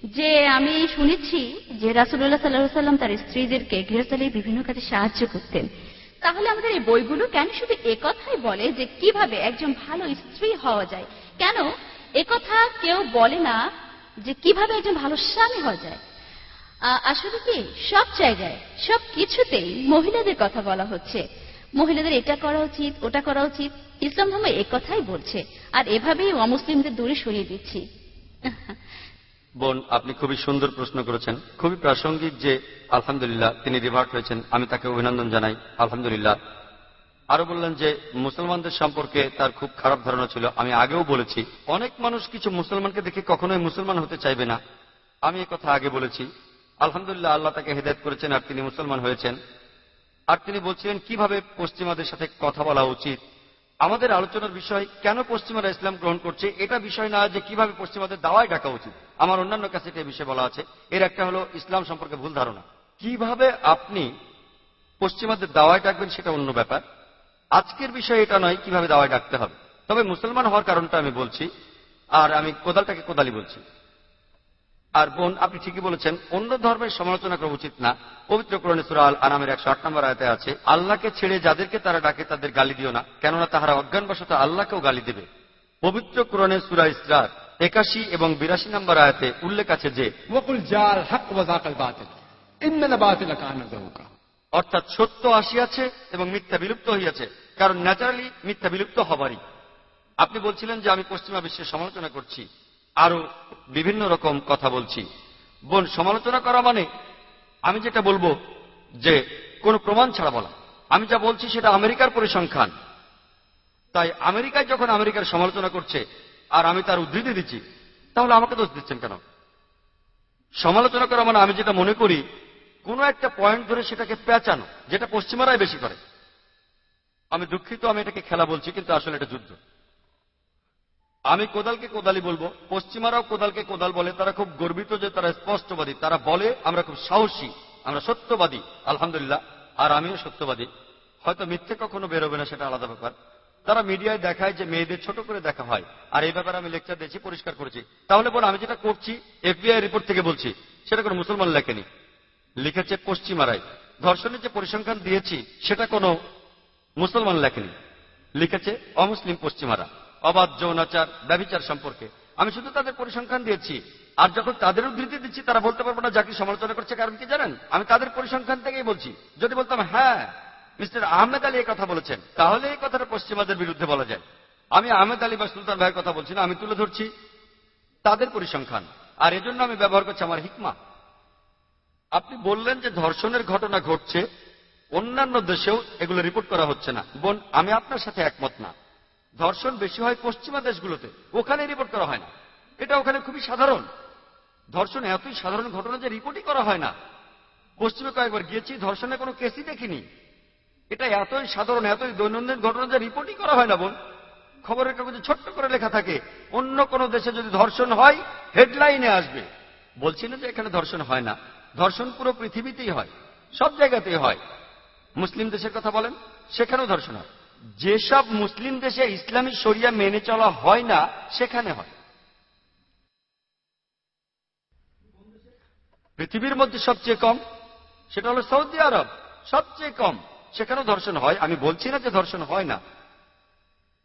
যে আমি শুনেছি যে রাসুল্লাহ সাল্লাহ সাল্লাম তার স্ত্রীদেরকে গৃহস্থলে বিভিন্ন কাজে সাহায্য করতেন। তাহলে আমাদের এই বইগুলো কেন শুধু একথাই বলে যে কীভাবে একজন ভালো স্ত্রী হওয়া যায়? কেন একথা কেউ বলে না যে কীভাবে একজন ভালো স্বামী হওয়া যায়? আসলে কি সব জায়গায়, সব কিছুতেই মহিলাদের কথা বলা হচ্ছে। মহিলাদের এটা করা উচিত, ওটা করা উচিত ইসলাম ধর্ম একথাই বলছে। আর এভাবেই অমুসলিমদের দূরে সরিয়ে দিচ্ছি। বোন, আপনি খুবই সুন্দর প্রশ্ন করেছেন। খুবই প্রাসঙ্গিক যে, আলহামদুলিল্লাহ, তিনি রিভার্ট হয়েছেন। আমি তাকে অভিনন্দন জানাই। আলহামদুলিল্লাহ। আরও বললেন যে, মুসলমানদের সম্পর্কে তার খুব খারাপ ধারণা ছিল। আমি আগেও বলেছি, অনেক মানুষ কিছু মুসলমানকে দেখে কখনোই মুসলমান হতে চাইবে না। আমি কথা আগে বলেছি। আলহামদুলিল্লাহ, আল্লাহ তাকে হেদায়ত করেছেন আর তিনি মুসলমান হয়েছেন। আর তিনি বলছিলেন, কীভাবে পশ্চিমাদের সাথে কথা বলা উচিত? আমাদের আলোচনার বিষয়, কেন পশ্চিমারা ইসলাম গ্রহণ করছে, এটা বিষয় না যে কীভাবে পশ্চিমাদের দাওয়ায় ডাকা উচিত। আমার অন্যান্য কাছে এই বিষয়ে বলা আছে। এর একটা হলো ইসলাম সম্পর্কে ভুল ধারণা। কীভাবে আপনি পশ্চিমাদের দাওয়ায় ডাকবেন সেটা অন্য ব্যাপার। আজকের বিষয় এটা নয় কীভাবে দাওয়ায় ডাকতে হবে। তবে মুসলমান হওয়ার কারণটা আমি বলছি, আর আমি কোদালটাকে কোদালি বলছি। আর বোন আপনি ঠিকই বলেছেন অন্য ধর্মের সমালোচনা করা উচিত না। পবিত্র কোরণে সুরাল আনামের একশো আট নম্বর আয়তে আছে আল্লাহকে ছেড়ে যাদেরকে তারা ডাকে তাদের গালি দিও না কেননা তাহারা অজ্ঞানবশত আল্লাহকেও গালি দেবে। পবিত্র কোরণে সুরা ইসরার একাশি এবং বিরাশি নম্বর আয়তে উল্লেখ আছে যে অর্থাৎ সত্য আসিয়াছে এবং মিথ্যা বিলুপ্ত হইয়াছে কারণ ন্যাচারালি মিথ্যা বিলুপ্ত হবারই। আপনি বলছিলেন যে আমি পশ্চিমা বিশ্বের সমালোচনা করছি। আরও বিভিন্ন রকম কথা বলছি। বোন, সমালোচনা করা মানে আমি যেটা বলব যে কোনো প্রমাণ ছাড়া বলা। আমি যা বলছি সেটা আমেরিকার পরিসংখ্যান। তাই আমেরিকায় যখন আমেরিকার সমালোচনা করছে আর আমি তার উদ্ধৃতি দিচ্ছি, তাহলে আমাকে দোষ দিচ্ছেন কেন? সমালোচনা করা মানে আমি যেটা মনে করি, কোনো একটা পয়েন্ট ধরে সেটাকে পেঁচানো, যেটা পশ্চিমারাই বেশি করে। আমি দুঃখিত, আমি এটাকে খেলা বলছি, কিন্তু আসলে এটা যুদ্ধ। আমি কোদালকে কোদালি বলব, পশ্চিমারাও কোদালকে কোদাল বলে, তারা খুব গর্বিত যে তারা স্পষ্টবাদী, তারা বলে আমরা খুব সাহসী, আমরা সত্যবাদী, আলহামদুলিল্লাহ, আর আমিও সত্যবাদী। হয়তো মিথ্যে কখনো বেরোবে না, সেটা আলাদা ব্যাপার। তারা মিডিয়ায় দেখায় যে মেয়েদের ছোট করে দেখা হয়, আর এই ব্যাপারে আমি লেকচার দিয়েছি, পরিষ্কার করেছি। তাহলে বল আমি যেটা করছি এফবিআই রিপোর্ট থেকে বলছি, সেটা কোনো মুসলমান লেখেনি। লিখেছে পশ্চিমারাই। ধর্ষণের যে পরিসংখ্যান দিয়েছি, সেটা কোনো মুসলমান লেখেনি। লিখেছে অমুসলিম পশ্চিমারা। অবাধ যৌনাচার ব্যবিচার সম্পর্কে। আমি শুধু তাদের পরিসংখ্যান দিয়েছি। আর যখন তাদের উদ্ধৃতি দিচ্ছি, তারা বলতে পারব না যাকে সমালোচনা করছে, কারণ কি জানেন? আমি তাদের পরিসংখ্যান থেকেই বলছি। যদি বলতাম হ্যাঁ মিস্টার আহমেদ আলী কথা বলেছেন, তাহলে এই কথাটা পশ্চিমাদের বিরুদ্ধে বলা যায়। আমি আহমেদ আলী বা সুলতান ভাইয়ের কথা বলছি না, আমি তুলে ধরছি তাদের পরিসংখ্যান। আর এজন্য আমি ব্যবহার করছি আমার হিকমা। আপনি বললেন যে ধর্ষণের ঘটনা ঘটছে, অন্যান্য দেশেও এগুলো রিপোর্ট করা হচ্ছে না। বোন, আমি আপনার সাথে একমত না। ধর্ষণ বেশি হয় পশ্চিমা দেশগুলোতে। ওখানে রিপোর্ট করা হয় না। এটা ওখানে খুবই সাধারণ। ধর্ষণ এতই সাধারণ ঘটনা যে রিপোর্টই করা হয় না। পশ্চিমে কয়েকবার গিয়েছি ধর্ষণে কোনো কেসই দেখিনি। এটা এতই সাধারণ, এতই দৈনন্দিন ঘটনা যে রিপোর্টই করা হয় না বোন। খবরের কাগজে ছোট্ট করে লেখা থাকে, অন্য কোনো দেশে যদি ধর্ষণ হয় হেডলাইনে আসবে। বলছি না যে এখানে ধর্ষণ হয় না। ধর্ষণ পুরো পৃথিবীতেই হয়, সব জায়গাতেই হয়। মুসলিম দেশের কথা বলেন, সেখানেও ধর্ষণ হয়। যেসব মুসলিম দেশে ইসলামী শরিয়া মেনে চলা হয় না, সেখানে হয়। পৃথিবীর মধ্যে সবচেয়ে কম, সেটা হলো সৌদি আরব। সবচেয়ে কম, সেখানেও ধর্ষণ হয়। আমি বলছি না যে ধর্ষণ হয় না।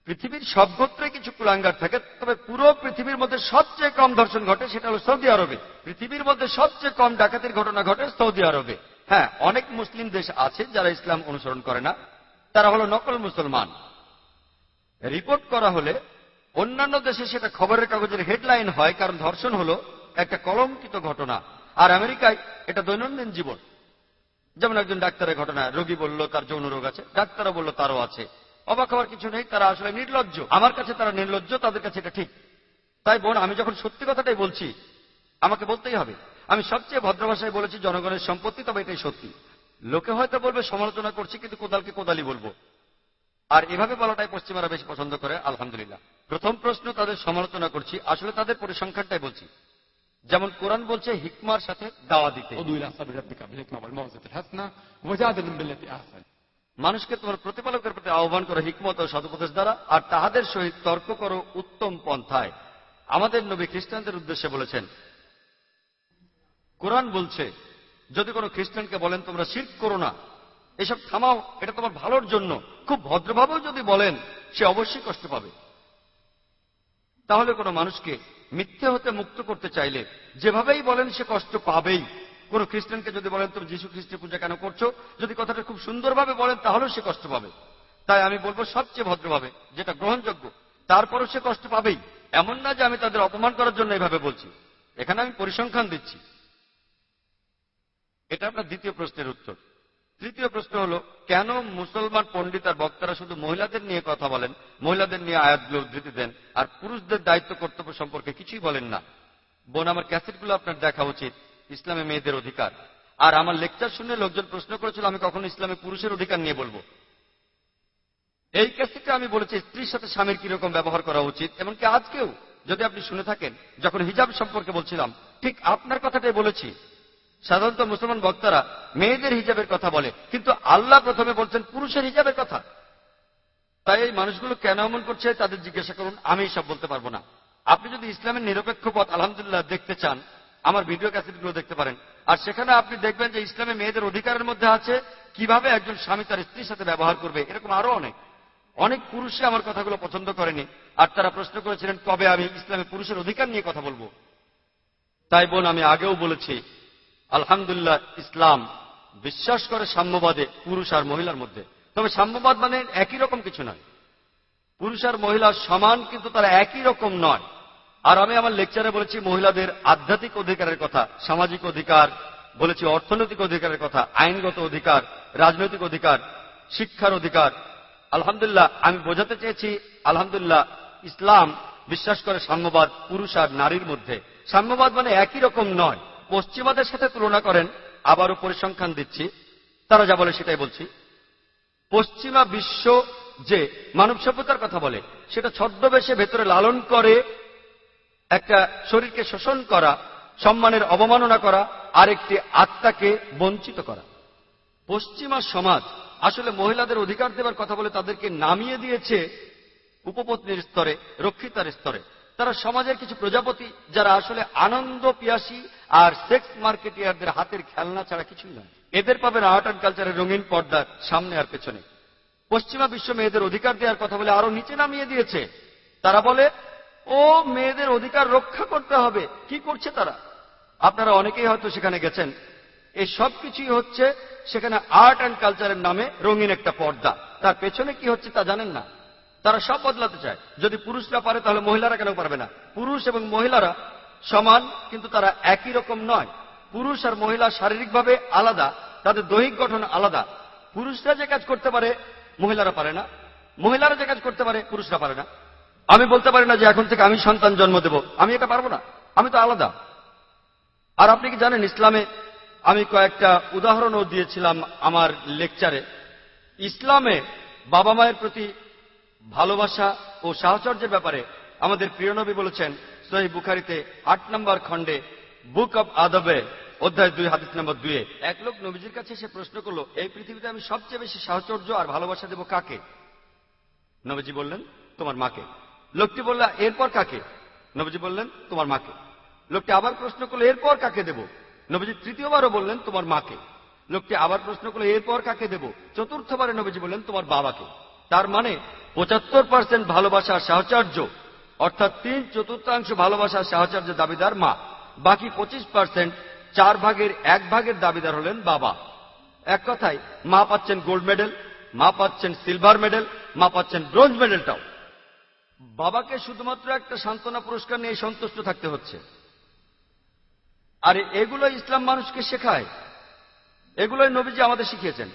পৃথিবীর সব গোত্রে কিছু কুলাঙ্গার থাকে, তবে পুরো পৃথিবীর মধ্যে সবচেয়ে কম ধর্ষণ ঘটে সেটা হলো সৌদি আরবে। পৃথিবীর মধ্যে সবচেয়ে কম ডাকাতির ঘটনা ঘটে সৌদি আরবে। হ্যাঁ অনেক মুসলিম দেশ আছে যারা ইসলাম অনুসরণ করে না। তারা হলো নকল মুসলমান। রিপোর্ট করা হলে অন্যান্য দেশে সেটা খবরের কাগজের হেডলাইন হয়, কারণ ধর্ষণ হলো একটা কলঙ্কিত ঘটনা। আর আমেরিকায় এটা দৈনন্দিন জীবন। যেমন একজন ডাক্তারের ঘটনা, রোগী বলল, তার যৌন রোগ আছে। ডাক্তারও বলল, তারও আছে। অবাক হওয়ার কিছু নেই, তারা আসলে নির্লজ্জ। আমার কাছে তারা নির্লজ্জ, তাদের কাছে এটা ঠিক। তাই বোন, আমি যখন সত্যি কথাটাই বলছি, আমাকে বলতেই হবে। আমি সবচেয়ে ভদ্র ভাষায় বলেছি, জনগণের সম্পত্তি তবে এটাই সত্যি। লোকে হয়তো বলবে সমালোচনা করছি কিন্তু কোদালকে কোদালি বলব। আর এভাবে বলাটাই পশ্চিমারা বেশি পছন্দ করে আলহামদুলিল্লাহ। প্রথম প্রশ্ন তাদের সমালোচনা করছি। আসলে তাদের পরিসংখ্যানটাই বলছি। যেমন কোরআন বলছে হিকমার সাথে দাওয়া দিতে। মানুষকে তোমার প্রতিপালকের প্রতি আহ্বান করো হিকমত ও সদুপদেশ দ্বারা আর তাহাদের সহিত তর্ক করো উত্তম পন্থায়। আমাদের নবী খ্রিস্টানদের উদ্দেশ্যে বলেছেন কোরআন বলছে যদি কোনো খ্রিস্টানকে বলেন, তোমরা শির্ক করো না, এসব থামাও, এটা তোমার ভালোর জন্য। খুব ভদ্রভাবেও যদি বলেন, সে অবশ্যই কষ্ট পাবে। তাহলে কোনো মানুষকে মিথ্যে হতে মুক্ত করতে চাইলে, যেভাবেই বলেন, সে কষ্ট পাবেই। কোন খ্রিস্টানকে যদি বলেন, তুমি যীশু খ্রিস্টের পূজা কেন করছ? যদি কথাটা খুব সুন্দরভাবে বলেন, তাহলেও সে কষ্ট পাবে। তাই আমি বলব, সবচেয়ে ভদ্রভাবে, যেটা গ্রহণযোগ্য, তারপরও সে কষ্ট পাবেই। এমন না যে আমি তাদের অপমান করার জন্য এভাবে বলছি। এখানে আমি পরিসংখ্যান দিচ্ছি। এটা আপনার দ্বিতীয় প্রশ্নের উত্তর। তৃতীয় প্রশ্ন হলো, কেন মুসলমান পণ্ডিত আর বক্তারা শুধু মহিলাদের নিয়ে কথা বলেন, মহিলাদের নিয়ে আয়াতগুলো উদ্ধৃতি দেন, আর পুরুষদের দায়িত্ব কর্তব্য সম্পর্কে কিছুই বলেন না? বোন, আমার ক্যাসেটগুলো আপনার দেখা উচিত, ইসলামে মেয়েদের অধিকার। আর আমার লেকচার শুনে লোকজন প্রশ্ন করেছিল, আমি কখনো ইসলামে পুরুষের অধিকার নিয়ে বলব। এই ক্যাসেটে আমি বলেছি, স্ত্রীর সাথে স্বামীর কীরকম ব্যবহার করা উচিত, এমনকি আজকেও, যদি আপনি শুনে থাকেন, যখন হিজাব সম্পর্কে বলছিলাম, ঠিক আপনার কথাটাই বলেছি। সাধারণত মুসলমান বক্তারা মেয়েদের হিজাবের কথা বলে, কিন্তু আল্লাহ প্রথমে বলছেন পুরুষের হিজাবের কথা। তাই এই মানুষগুলো কেন এমন করছে তাদের জিজ্ঞাসা করুন, আমি সব বলতে পারব না। আপনি যদি ইসলামের নিরপেক্ষ পথ, আলহামদুলিল্লাহ, দেখতে চান, আমার ভিডিও ক্যাসেটগুলো দেখতে পারেন। আর সেখানে আপনি দেখবেন যে ইসলামে মেয়েদের অধিকারের মধ্যে আছে, কীভাবে একজন স্বামী তার স্ত্রীর সাথে ব্যবহার করবে, এরকম আরও অনেক। অনেক পুরুষে আমার কথাগুলো পছন্দ করেনি, আর তারা প্রশ্ন করেছিলেন, কবে আমি ইসলামে পুরুষের অধিকার নিয়ে কথা বলব? তাই বোন, আমি আগেও বলেছি আলহামদুলিল্লাহ, ইসলাম বিশ্বাস করে সাম্যবাদে পুরুষ আর মহিলার মধ্যে। তবে সাম্যবাদ মানে একই রকম কিছু নয়। পুরুষ আর মহিলা সমান, কিন্তু তারা একই রকম নয়। আর আমি আমার লেকচারে বলেছি, মহিলাদের আধ্যাত্মিক অধিকারের কথা, সামাজিক অধিকার, বলেছি অর্থনৈতিক অধিকারের কথা, আইনগত অধিকার, রাজনৈতিক অধিকার, শিক্ষার অধিকার। আলহামদুলিল্লাহ, আমি বোঝাতে চেয়েছি, আলহামদুলিল্লাহ, ইসলাম বিশ্বাস করে সাম্যবাদ পুরুষ আর নারীর মধ্যে। সাম্যবাদ মানে একই রকম নয়। পশ্চিমাদের সাথে তুলনা করেন আবারও পরিসংখ্যান দিচ্ছি। তারা যা বলে সেটাই বলছি। পশ্চিমা বিশ্ব যে মানব সভ্যতার কথা বলে, সেটা ছদ্মবেশে ভেতরে লালন করে একটা শরীরকে শোষণ করা, সম্মানের অবমাননা করা আর একটি আত্মাকে বঞ্চিত করা। পশ্চিমা সমাজ আসলে মহিলাদের অধিকার দেবার কথা বলে তাদেরকে নামিয়ে দিয়েছে উপপত্নীর স্তরে, রক্ষিতার স্তরে। তারা সমাজের কিছু প্রজাপতি যারা আসলে আনন্দ পিয়াসী আর সেক্স মার্কেটিয়ারদের হাতের খেলনা ছাড়া কিছুই নয়। এদের পাবেন আর্ট অ্যান্ড কালচারের রঙিন পর্দার সামনে আর পেছনে। পশ্চিমা বিশ্ব মেয়েদের অধিকার দেওয়ার কথা বলে আরও নিচে নামিয়ে দিয়েছে। তারা বলে, ও, মেয়েদের অধিকার রক্ষা করতে হবে। কি করছে তারা? আপনারা অনেকেই হয়তো সেখানে গেছেন। এই সব কিছুই হচ্ছে সেখানে আর্ট অ্যান্ড কালচারের নামে রঙিন একটা পর্দা। তার পেছনে কি হচ্ছে তা জানেন না। তারা সব বদলাতে চায়। যদি পুরুষরা পারে, তাহলে মহিলারা কেন পারবে না? পুরুষ এবং মহিলারা সমান, কিন্তু তারা একই রকম নয়। পুরুষ আর মহিলা শারীরিকভাবে আলাদা, তাদের দৈহিক গঠন আলাদা। পুরুষরা যে কাজ করতে পারে, মহিলারা পারে না। মহিলারা যে কাজ করতে পারে, পুরুষরা পারে না। আমি বলতে পারি না যে এখন থেকে আমি সন্তান জন্ম দেব। আমি এটা পারব না। আমি তো আলাদা। আর আপনি কি জানেন, ইসলামে আমি কয়েকটা উদাহরণও দিয়েছিলাম আমার লেকচারে। ইসলামে বাবা মায়ের প্রতি ভালোবাসা ও সাহচর্যের ব্যাপারে আমাদের প্রিয় নবী বলেছেন, সহি বুখারিতে আট নম্বর খণ্ডে, বুক অব আদবে অধ্যায় দুই, হাদিস নম্বর দুয়ে এক লোক নবীজির কাছে এসে প্রশ্ন করল, এই পৃথিবীতে আমি সবচেয়ে বেশি সাহচর্য আর ভালোবাসা দেব কাকে? নবীজি বললেন, তোমার মাকে। লোকটি বলল, এরপর কাকে? নবীজি বললেন, তোমার মাকে। লোকটি আবার প্রশ্ন করল, এরপর কাকে দেব? নবীজি তৃতীয়বারও বললেন, তোমার মাকে। লোকটি আবার প্রশ্ন করল, এরপর কাকে দেব? চতুর্থবারে নবীজি বললেন, তোমার বাবাকে। তার মানে পঁচাত্তর পার্সেন্ট ভালোবাসা সাহচর্য, অর্থাৎ তিন চতুর্থাংশ ভালোবাসা সাহচর্য দাবিদার মা। বাকি পঁচিশ পার্সেন্ট চার ভাগের এক ভাগের দাবিদার হলেন বাবা। এক কথায়, মা পাচ্ছেন গোল্ড মেডেল, মা পাচ্ছেন সিলভার মেডেল, মা পাচ্ছেন ব্রোঞ্জ মেডেলটাও। বাবাকে শুধুমাত্র একটা সান্ত্বনা পুরস্কার নিয়ে সন্তুষ্ট থাকতে হচ্ছে। আর এগুলো ইসলাম মানুষকে শেখায়। এগুলোই নবীজি আমাদের শিখিয়েছেন।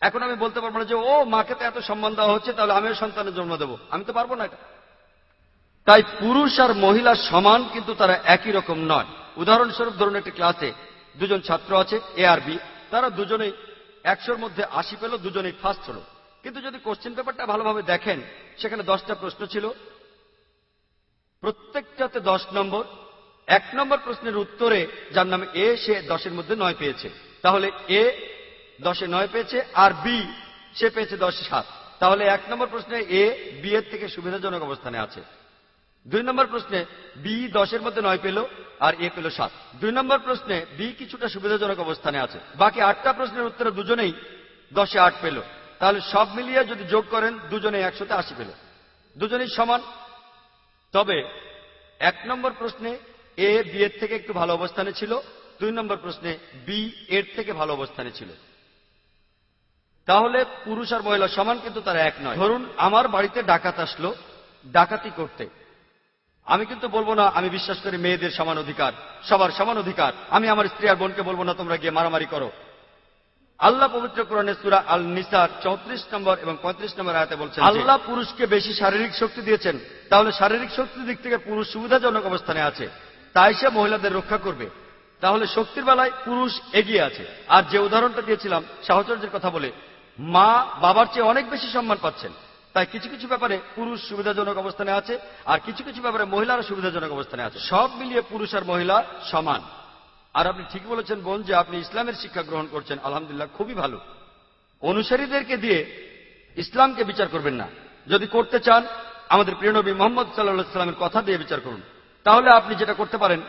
এখন আমি বলতে পারব না যে, ও, মাকে তো এত সম্মান দেওয়া হচ্ছে, তাহলে আমিও সন্তানের জন্ম দেবো। আমি তো পারব না এটা। তাই পুরুষ আর মহিলা সমান, কিন্তু তারা একই রকম নয়। উদাহরণস্বরূপ ধরুন একটি ক্লাসে দুজন ছাত্র আছে, এ আর বি। তারা দুজনেই একশোর মধ্যে আশি পেল, দুজনেই ফার্স্ট হলো। কিন্তু যদি কোশ্চেন পেপারটা ভালোভাবে দেখেন, সেখানে দশটা প্রশ্ন ছিল। প্রত্যেকটাতে দশ নম্বর। এক নম্বর প্রশ্নের উত্তরে, যার নাম এ, সে দশের মধ্যে নয় পেয়েছে। তাহলে এ দশে নয় পেয়েছে, আর বি, সে পেয়েছে দশে সাত। তাহলে এক নম্বর প্রশ্নে এ, বি এর থেকে সুবিধাজনক অবস্থানে আছে। দুই নম্বর প্রশ্নে বি দশের মধ্যে নয় পেল, আর এ পেল সাত। দুই নম্বর প্রশ্নে বি কিছুটা সুবিধাজনক অবস্থানে আছে। বাকি আটটা প্রশ্নের উত্তরে দুজনেই দশে আট পেল। তাহলে সব মিলিয়ে যদি যোগ করেন, দুজনে একশোতে আশি পেল। দুজনেই সমান। তবে এক নম্বর প্রশ্নে এ, বি এর থেকে একটু ভালো অবস্থানে ছিল, দুই নম্বর প্রশ্নে বি এর থেকে ভালো অবস্থানে ছিল। তাহলে পুরুষ আর মহিলা সমান কিন্তু তারা এক নয়। ধরুন, আমার বাড়িতে ডাকাত আসলো, ডাকাতি করতে। আমি কিন্তু বলব না, আমি বিশ্বাস করি মেয়েদের সমান অধিকার, সবার সমান অধিকার। আমি আমার স্ত্রী আর বোনকে বলব না, তোমরা গিয়ে মারামারি করো। আল্লাহ পবিত্র কোরআনে সুরা আল নিসার চৌত্রিশ নম্বর এবং পঁয়ত্রিশ নম্বর আয়াতে বলছেন আল্লাহ পুরুষকে বেশি শারীরিক শক্তি দিয়েছেন, তাহলে শারীরিক শক্তির দিক থেকে পুরুষ সুবিধাজনক অবস্থানে আছে। তাই সে মহিলাদের রক্ষা করবে। তাহলে শক্তির বেলায় পুরুষ এগিয়ে আছে। আর যে উদাহরণটা দিয়েছিলাম সাহচর্যের কথা বলে মা বাবার চেয়ে অনেক বেশি সম্মান পাচ্ছেন। তাই কিছু কিছু ব্যাপারে পুরুষ সুবিধাজনক অবস্থানে আছে, আর কিছু কিছু ব্যাপারে মহিলারা সুবিধাজনক অবস্থানে আছে। সব মিলিয়ে পুরুষ আর মহিলা সমান। আর আপনি ঠিক বলেছেন বোন যে আপনি ইসলামের শিক্ষা গ্রহণ করছেন, আলহামদুলিল্লাহ খুবই ভালো। অনুসারীদেরকে দিয়ে ইসলামকে বিচার করবেন না। যদি করতে চান, আমাদের প্রিয় নবী মোহাম্মদ সাল্লা সাল্লামের কথা দিয়ে বিচার করুন। তাহলে আপনি যেটা করতে পারেন,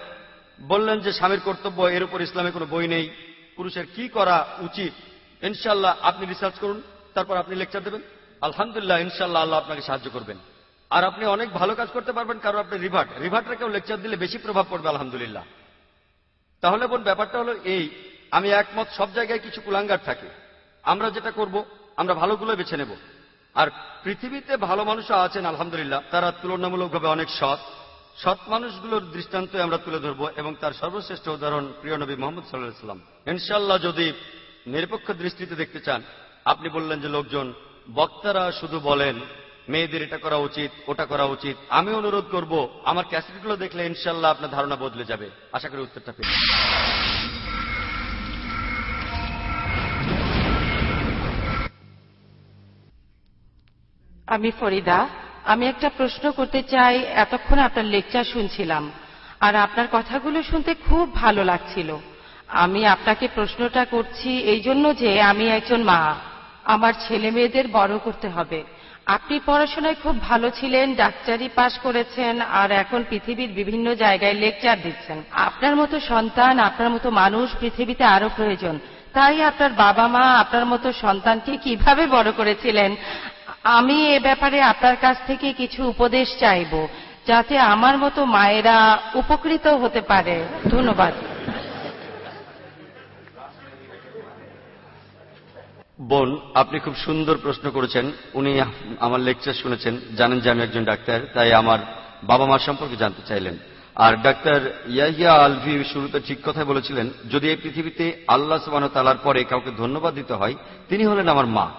বললেন যে স্বামীর কর্তব্য, এর উপর ইসলামে কোনো বই নেই। পুরুষের কি করা উচিত ইনশাল্লাহ আপনি রিসার্চ করুন, তারপর আপনি লেকচার দেবেন। আলহামদুলিল্লাহ ইনশাল্লাহ আল্লাহ আপনাকে সাহায্য করবেন। আর আপনি অনেক ভালো কাজ করতে পারবেন, কারণ আপনি রিভার্ট রিভার্টরা কেউ লেকচার দিলে বেশি প্রভাব পড়বে, আলহামদুলিল্লাহ। তাহলে বোন, ব্যাপারটা হলো এই, আমি একমত, সব জায়গায় কিছু কুলাঙ্গার থাকে। আমরা যেটা করব, আমরা ভালোগুলো বেছে নেব। আর পৃথিবীতে ভালো মানুষও আছেন, আলহামদুলিল্লাহ, তারা তুলনামূলকভাবে অনেক সৎ। সৎ মানুষগুলোর দৃষ্টান্ত আমরা তুলে ধরবো এবং তার সর্বশ্রেষ্ঠ উদাহরণ প্রিয় নবী মোহাম্মদ সাল্লাহ সাল্লাম ইনশাল্লাহ যদি নিরপেক্ষ দৃষ্টিতে দেখতে চান। আপনি বললেন যে লোকজন, বক্তারা শুধু বলেন, মেয়েদের এটা করা উচিত, ওটা করা উচিত। আমি অনুরোধ করব, আমার ক্যাসেটগুলো দেখলে ইনশাল্লাহ আপনার ধারণা বদলে যাবে। আশা করি উত্তরটা পেয়ে আমি ফরিদা, আমি একটা প্রশ্ন করতে চাই, এতক্ষণ আপনার লেকচার শুনছিলাম, আর আপনার কথাগুলো শুনতে খুব ভালো লাগছিল। আমি আপনাকে প্রশ্নটা করছি এই জন্য যে আমি একজন মা। আমার ছেলে মেয়েদের বড় করতে হবে। আপনি পড়াশোনায় খুব ভালো ছিলেন, ডাক্তারি পাশ করেছেন, আর এখন পৃথিবীর বিভিন্ন জায়গায় লেকচার দিচ্ছেন। আপনার মতো সন্তান, আপনার মতো মানুষ পৃথিবীতে আরও প্রয়োজন। তাই আপনার বাবা মা আপনার মতো সন্তানকে কীভাবে বড় করেছিলেন? আমি এ ব্যাপারে আপনার কাছ থেকে কিছু উপদেশ চাইব, যাতে আমার মতো মায়েরা উপকৃত হতে পারে। ধন্যবাদ। বোন, আপনি খুব সুন্দর প্রশ্ন করেছেন। উনি আমার লেকচার শুনেছেন। জানেন যে আমি একজন ডাক্তার, তাই আমার বাবা মার সম্পর্কে জানতে চাইলেন। আর ডাক্তার ইয়াহিয়া আলভি শুরুতে ঠিক কথাই বলেছিলেন, যদি এই পৃথিবীতে আল্লাহ সুবাহ তালার পরে কাউকে ধন্যবাদ দিতে হয়, তিনি হলেন আমার মা।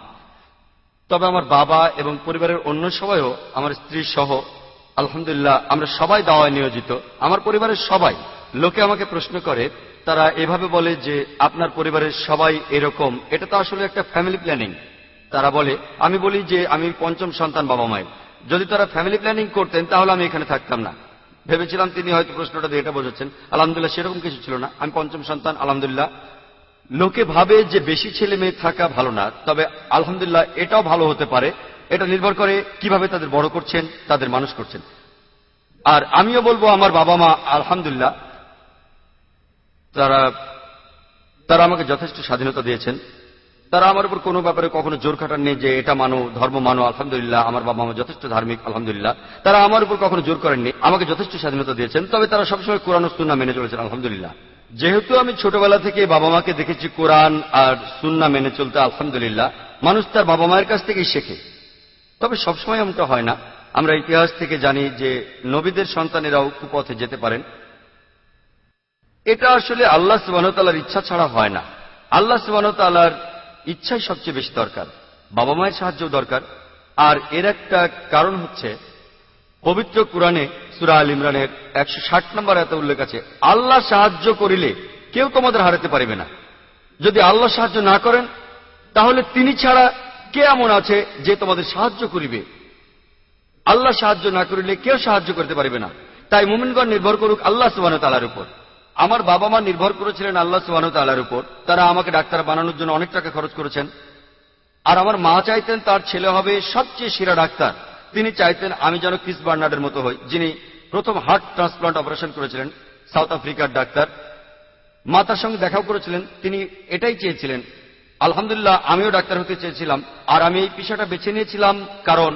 তবে আমার বাবা এবং পরিবারের অন্য সবাইও আমার স্ত্রী সহ, আলহামদুলিল্লাহ, আমরা সবাই দাওয়ায় নিয়োজিত। আমার পরিবারের সবাই লোকে আমাকে প্রশ্ন করে তারা এভাবে বলে যে, আপনার পরিবারের সবাই এরকম। এটা তো আসলে একটা ফ্যামিলি প্ল্যানিং তারা বলে, আমি বলি যে, আমি পঞ্চম সন্তান বাবা মায়ের। যদি তারা ফ্যামিলি প্ল্যানিং করতেন, তাহলে আমি এখানে থাকতাম না। ভেবেছিলাম তিনি হয়তো প্রশ্নটা দিয়ে এটা বোঝাচ্ছেন। আলহামদুলিল্লাহ, সেরকম কিছু ছিল না। আমি পঞ্চম সন্তান, আলহামদুলিল্লাহ। লোকে ভাবে যে, বেশি ছেলে মেয়ে থাকা ভালো না, তবে আলহামদুলিল্লাহ, এটাও ভালো হতে পারে। এটা নির্ভর করে কীভাবে তাদের বড় করছেন, তাদের মানুষ করছেন। আর আমিও বলব, আমার বাবা মা, আলহামদুলিল্লাহ তারা তারা আমাকে যথেষ্ট স্বাধীনতা দিয়েছেন। তারা আমার উপর কোনো ব্যাপারে কখনো জোর খাটান নেই যে এটা মানো, ধর্ম মানো, আলহামদুলিল্লাহ, আমার বাবা মা যথেষ্ট ধার্মিক, আলহামদুলিল্লাহ। তারা আমার উপর কখনো জোর করেননি আমাকে যথেষ্ট স্বাধীনতা দিয়েছেন, তবে তারা সবসময় কোরআন সুন্না মেনে চলেছেন, আলহামদুলিল্লাহ। যেহেতু আমি ছোটবেলা থেকে বাবা মাকে দেখেছি কোরআন আর সুন্না মেনে চলতে, আলহামদুলিল্লাহ, মানুষ তার বাবা মায়ের কাছ থেকেই শেখে। তবে সবসময় এমনটা হয় না। আমরা ইতিহাস থেকে জানি যে নবীদের সন্তানেরাও কুপথে যেতে পারেন এটা আসলে আল্লাহ সুবাহতালার ইচ্ছা ছাড়া হয় না। আল্লাহ সুবাহতালার ইচ্ছাই সবচেয়ে বেশি দরকার। বাবা মায়ের সাহায্য দরকার। আর এর একটা কারণ হচ্ছে, পবিত্র কোরআনে সুরা আল ইমরানের একশো ষাট নম্বর এত উল্লেখ আছে, আল্লাহ সাহায্য করিলে কেউ তোমাদের হারাতে পারবে না। যদি আল্লাহ সাহায্য না করেন, তাহলে তিনি ছাড়া কে এমন আছে যে তোমাদের সাহায্য করিবে? আল্লাহ সাহায্য না করিলে কেউ সাহায্য করতে পারবে না। তাই মুমিনগণ নির্ভর করুক আল্লাহ সুবাহ তালার উপর। আমার বাবা মা নির্ভর করেছিলেন আল্লাহ সুবাহ তালার উপর। তারা আমাকে ডাক্তার বানানোর জন্য অনেক টাকা খরচ করেছেন। আর আমার মা চাইতেন তার ছেলে হবে সবচেয়ে সেরা ডাক্তার। তিনি চাইতেন আমি যেন ক্রিস বার্নার্ডের মতো হই, যিনি প্রথম হার্ট ট্রান্সপ্লান্ট অপারেশন করেছিলেন, সাউথ আফ্রিকার ডাক্তার। মা তার সঙ্গে দেখাও করেছিলেন, তিনি এটাই চেয়েছিলেন, আলহামদুলিল্লাহ, আমিও ডাক্তার হতে চেয়েছিলাম, আর আমি এই পেশাটা বেছে নিয়েছিলাম, কারণ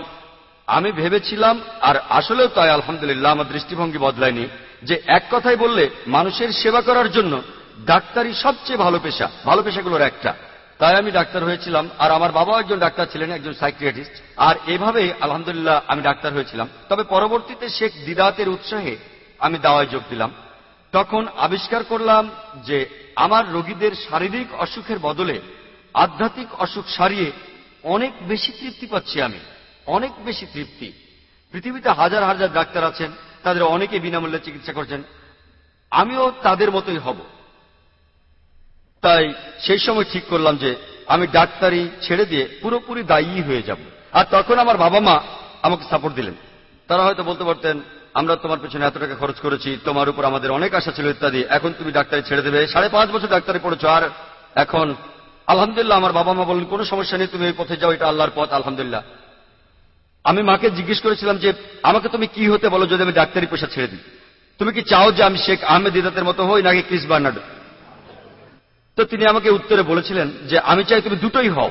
আমি ভেবেছিলাম, আর আসলেও তাই, আলহামদুলিল্লাহ, আমার দৃষ্টিভঙ্গি বদলায়নি। যে এক কথাই বললে, মানুষের সেবা করার জন্য ডাক্তারই সবচেয়ে ভালো পেশা। ভালো পেশাগুলোর একটা। তাই আমি ডাক্তার হয়েছিলাম, আর আমার বাবাও একজন ডাক্তার ছিলেন, একজন সাইক্রিয়াটিস্ট আর এভাবে আলহামদুলিল্লাহ, আমি ডাক্তার হয়েছিলাম। তবে পরবর্তীতে শেখ দিদাতের উৎসাহে আমি দাওয়ায় যোগ দিলাম। তখন আবিষ্কার করলাম যে, আমার রোগীদের শারীরিক অসুখের বদলে আধ্যাত্মিক অসুখ সারিয়ে অনেক বেশি তৃপ্তি পাচ্ছি আমি। অনেক বেশি তৃপ্তি। পৃথিবীতে হাজার হাজার ডাক্তার আছেন, তাদের অনেকে বিনামূল্যে চিকিৎসা করছেন। আমিও তাদের মতোই হব। তাই সেই সময় ঠিক করলাম যে আমি ডাক্তারি ছেড়ে দিয়ে পুরোপুরি দায়ী হয়ে যাব। আর তখন আমার বাবা মা আমাকে সাপোর্ট দিলেন। তারা হয়তো বলতে পারতেন, আমরা তোমার পেছনে এত টাকা খরচ করেছি, তোমার উপর আমাদের অনেক আশা ছিল ইত্যাদি। এখন তুমি ডাক্তারি ছেড়ে দেবে। সাড়ে পাঁচ বছর ডাক্তারি পড়েছো, আর এখন আলহামদুলিল্লাহ আমার বাবা মা বললেন, কোনো সমস্যা নেই, তুমি এই পথে যাও, এটা আল্লাহর পথ, আলহামদুলিল্লাহ। আমি মাকে জিজ্ঞেস করেছিলাম যে, আমাকে তুমি কি হতে বলো যদি আমি ডাক্তারি পেশা ছেড়ে দিই? তুমি কি চাও যে আমি শেখ আহমেদ ইদাতের মতো হই নাকি ক্রিস বার্নার্ড? তো তিনি আমাকে উত্তরে বলেছিলেন যে, আমি চাই তুমি দুটোই হও।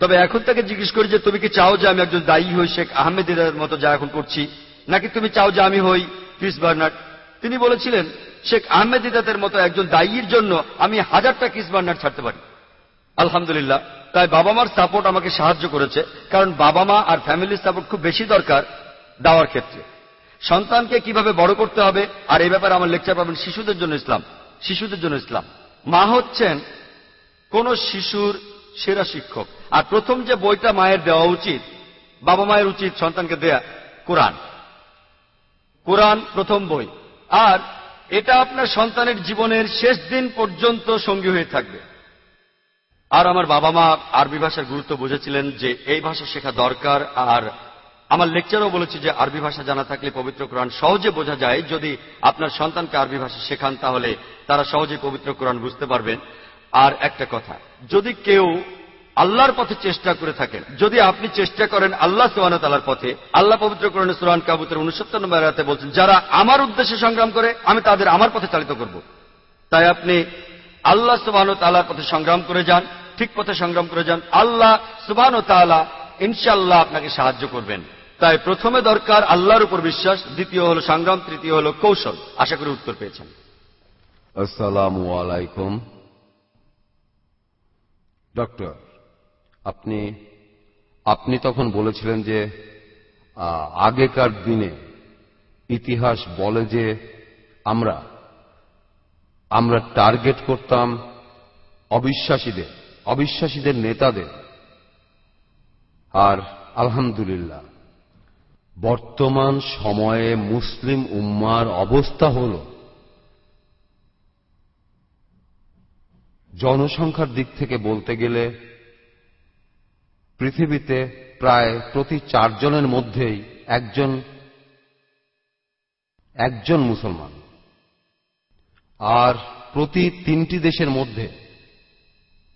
তবে এখন তাকে জিজ্ঞেস করি যে, তুমি কি চাও যে আমি একজন দায়ী হই শেখ আহমেদ ইদাতের মতো যা এখন করছি, নাকি তুমি চাও যে আমি হই ক্রিস বার্নার্ড? তিনি বলেছিলেন, শেখ আহমেদ ইদাতের মতো একজন দায়ীর জন্য আমি হাজারটা ক্রিস বার্নার্ড ছাড়তে পারি। আলহামদুলিল্লাহ। তাই বাবা মার সাপোর্ট আমাকে সাহায্য করেছে, কারণ বাবা মা আর ফ্যামিলির সাপোর্ট খুব বেশি দরকার দেওয়ার ক্ষেত্রে। সন্তানকে কীভাবে বড় করতে হবে, আর এই ব্যাপারে আমার লেকচার পাবেন শিশুদের জন্য ইসলাম, শিশুদের জন্য ইসলাম। মা হচ্ছেন কোন শিশুর সেরা শিক্ষক, আর প্রথম যে বইটা মায়ের দেওয়া উচিত, বাবা মায়ের উচিত সন্তানকে দেয়া, কোরআন। কোরআন প্রথম বই, আর এটা আপনার সন্তানের জীবনের শেষ দিন পর্যন্ত সঙ্গী হয়ে থাকবে। আর আমার বাবা মা আরবি ভাষার গুরুত্ব বুঝেছিলেন যে এই ভাষা শেখা দরকার, আর আমার লেকচারও বলেছি যে আরবি ভাষা জানা থাকলে পবিত্র কোরআন সহজে বোঝা যায়। যদি আপনার সন্তানকে আরবি ভাষা শেখান, তাহলে তারা সহজে পবিত্র কোরআন বুঝতে পারবেন। আর একটা কথা, যদি কেউ আল্লাহর পথে চেষ্টা করে থাকেন, যদি আপনি চেষ্টা করেন আল্লাহ সোহান তালার পথে, আল্লাহ পবিত্র কোরআন সুরান কাবুতের উনসত্তর নম্বর রাতে বলছেন, যারা আমার উদ্দেশ্যে সংগ্রাম করে, আমি তাদের আমার পথে চালিত করব। তাই আপনি আল্লাহ সুবাহ তালার পথে সংগ্রাম করে যান, ঠিক পথে সংগ্রাম করে যান। আল্লাহ সুবাহ তালা ইনশাল্লাহ আপনাকে সাহায্য করবেন। তাই প্রথমে দরকার আল্লাহর উপর বিশ্বাস, দ্বিতীয় হল সংগ্রাম, তৃতীয় হল কৌশল। আশা করি উত্তর পেয়েছেন। আসসালামু আলাইকুম। ডক্টর, আপনি আপনি তখন বলেছিলেন যে আগেকার দিনে ইতিহাস বলে যে আমরা আমরা টার্গেট করতাম অবিশ্বাসীদের অবিশ্বাসীদের নেতাদের। আর আলহামদুলিল্লাহ, বর্তমান সময়ে মুসলিম উম্মার অবস্থা হল জনসংখ্যার দিক থেকে বলতে গেলে পৃথিবীতে প্রায় প্রতি চারজনের মধ্যেই একজন একজন মুসলমান। আর প্রতি তিনটি দেশের মধ্যে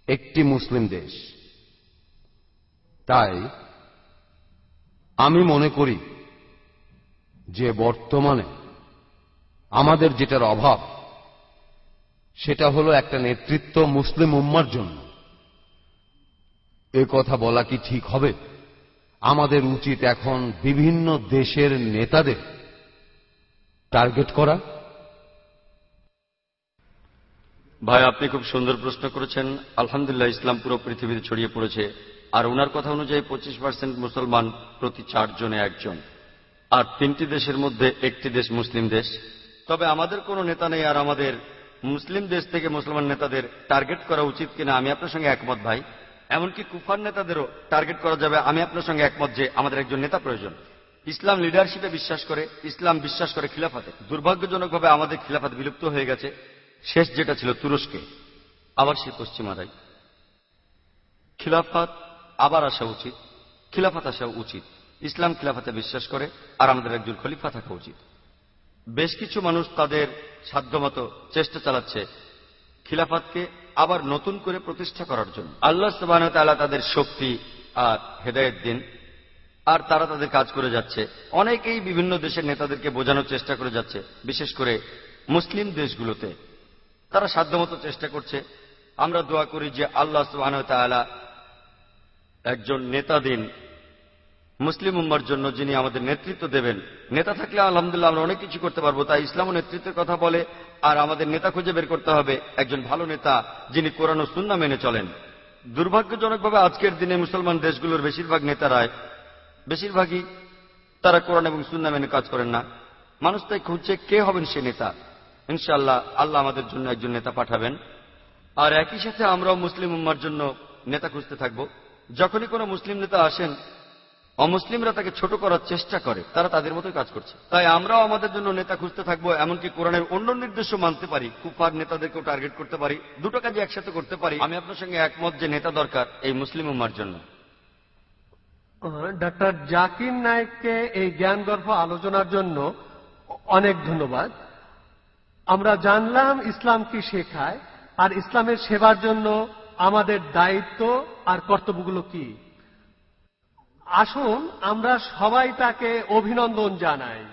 একটি মুসলিম দেশ। তাই আমি মনে করি যে বর্তমানে আমাদের যেটার অভাব, সেটা হলো একটা নেতৃত্ব মুসলিম উম্মার জন্য। এ কথা বলা কি ঠিক হবে? আমাদের উচিত এখন বিভিন্ন দেশের নেতাদের টার্গেট করা ভাই, আপনি খুব সুন্দর প্রশ্ন করেছেন। আলহামদুলিল্লাহ, ইসলাম পুরো পৃথিবীতে ছড়িয়ে পড়েছে। আর ওনার কথা অনুযায়ী পঁচিশ পার্সেন্ট মুসলমান প্রতি চারজনে একজন। আর তিনটি দেশের মধ্যে একটি দেশ মুসলিম দেশ। তবে আমাদের কোনো নেতা নেই আর আমাদের মুসলিম দেশ থেকে মুসলমান নেতাদের টার্গেট করা উচিত কিনা আমি আপনার সঙ্গে একমত, ভাই। এমনকি কুফার নেতাদেরও টার্গেট করা যাবে, আমি আপনার সঙ্গে একমত যে আমাদের একজন নেতা প্রয়োজন। ইসলাম লিডারশিপে বিশ্বাস করে, ইসলাম বিশ্বাস করে খিলাফাতে। দুর্ভাগ্যজনকভাবে আমাদের খিলাফাত বিলুপ্ত হয়ে গেছে। শেষ যেটা ছিল তুরস্কে, আবার সে পশ্চিমারাই খিলাফাত আবার আসা উচিত, খিলাফাত আসা উচিত। ইসলাম খিলাফাতে বিশ্বাস করে আর আমাদের একজন খলিফা থাকা উচিত। বেশ কিছু মানুষ তাদের সাধ্যমতো চেষ্টা চালাচ্ছে খিলাফাতকে আবার নতুন করে প্রতিষ্ঠা করার জন্য। আল্লাহ সুবাহ তাদের শক্তি আর হেদায়ত দিন, আর তারা তাদের কাজ করে যাচ্ছে। অনেকেই বিভিন্ন দেশের নেতাদেরকে বোঝানোর চেষ্টা করে যাচ্ছে, বিশেষ করে মুসলিম দেশগুলোতে। তারা সাধ্যমতো চেষ্টা করছে। আমরা দোয়া করি যে আল্লাহ সুবাহ একজন নেতা দিন, মুসলিম উম্মার জন্য যিনি আমাদের নেতৃত্ব দেবেন। নেতা থাকলে আলহামদুলিল্লাহ আমরা অনেক কিছু করতে পারব, তাই ইসলাম ও নেতৃত্বের কথা বলে, আর আমাদের নেতা খুঁজে বের করতে হবে একজন ভালো নেতা যিনি কোরআন ও সুন্না মেনে চলেন। দুর্ভাগ্যজনকভাবে আজকের দিনে মুসলমান দেশগুলোর বেশিরভাগ নেতারায় বেশিরভাগই তারা কোরআন এবং সুন্না মেনে কাজ করেন না। মানুষ তাই খুঁজছে কে হবেন সে নেতা। ইনশাআল্লাহ আল্লাহ আমাদের জন্য একজন নেতা পাঠাবেন। আর একই সাথে আমরাও মুসলিম উম্মার জন্য নেতা খুঁজতে থাকব। যখনই কোনো মুসলিম নেতা আসেন, অমুসলিমরা তাকে ছোট করার চেষ্টা করে, তারা তাদের মতোই কাজ করছে। তাই আমরাও আমাদের জন্য নেতা খুঁজতে থাকব, এমনকি কোরআনের অন্য নির্দেশও মানতে পারি, কুফার নেতাদেরকেও টার্গেট করতে পারি, দুটো কাজে একসাথে করতে পারি। আমি আপনার সঙ্গে একমত যে নেতা দরকার এই মুসলিম উম্মার জন্য। ডক্টর জাকির নায়েককে এই জ্ঞানগর্ভ আলোচনার জন্য অনেক ধন্যবাদ। আমরা জানলাম ইসলাম কি শেখায়, আর ইসলামের সেবার জন্য আমাদের দায়িত্ব আর কর্তব্যগুলো কি। আসুন আমরা সবাই তাকে অভিনন্দন জানাই।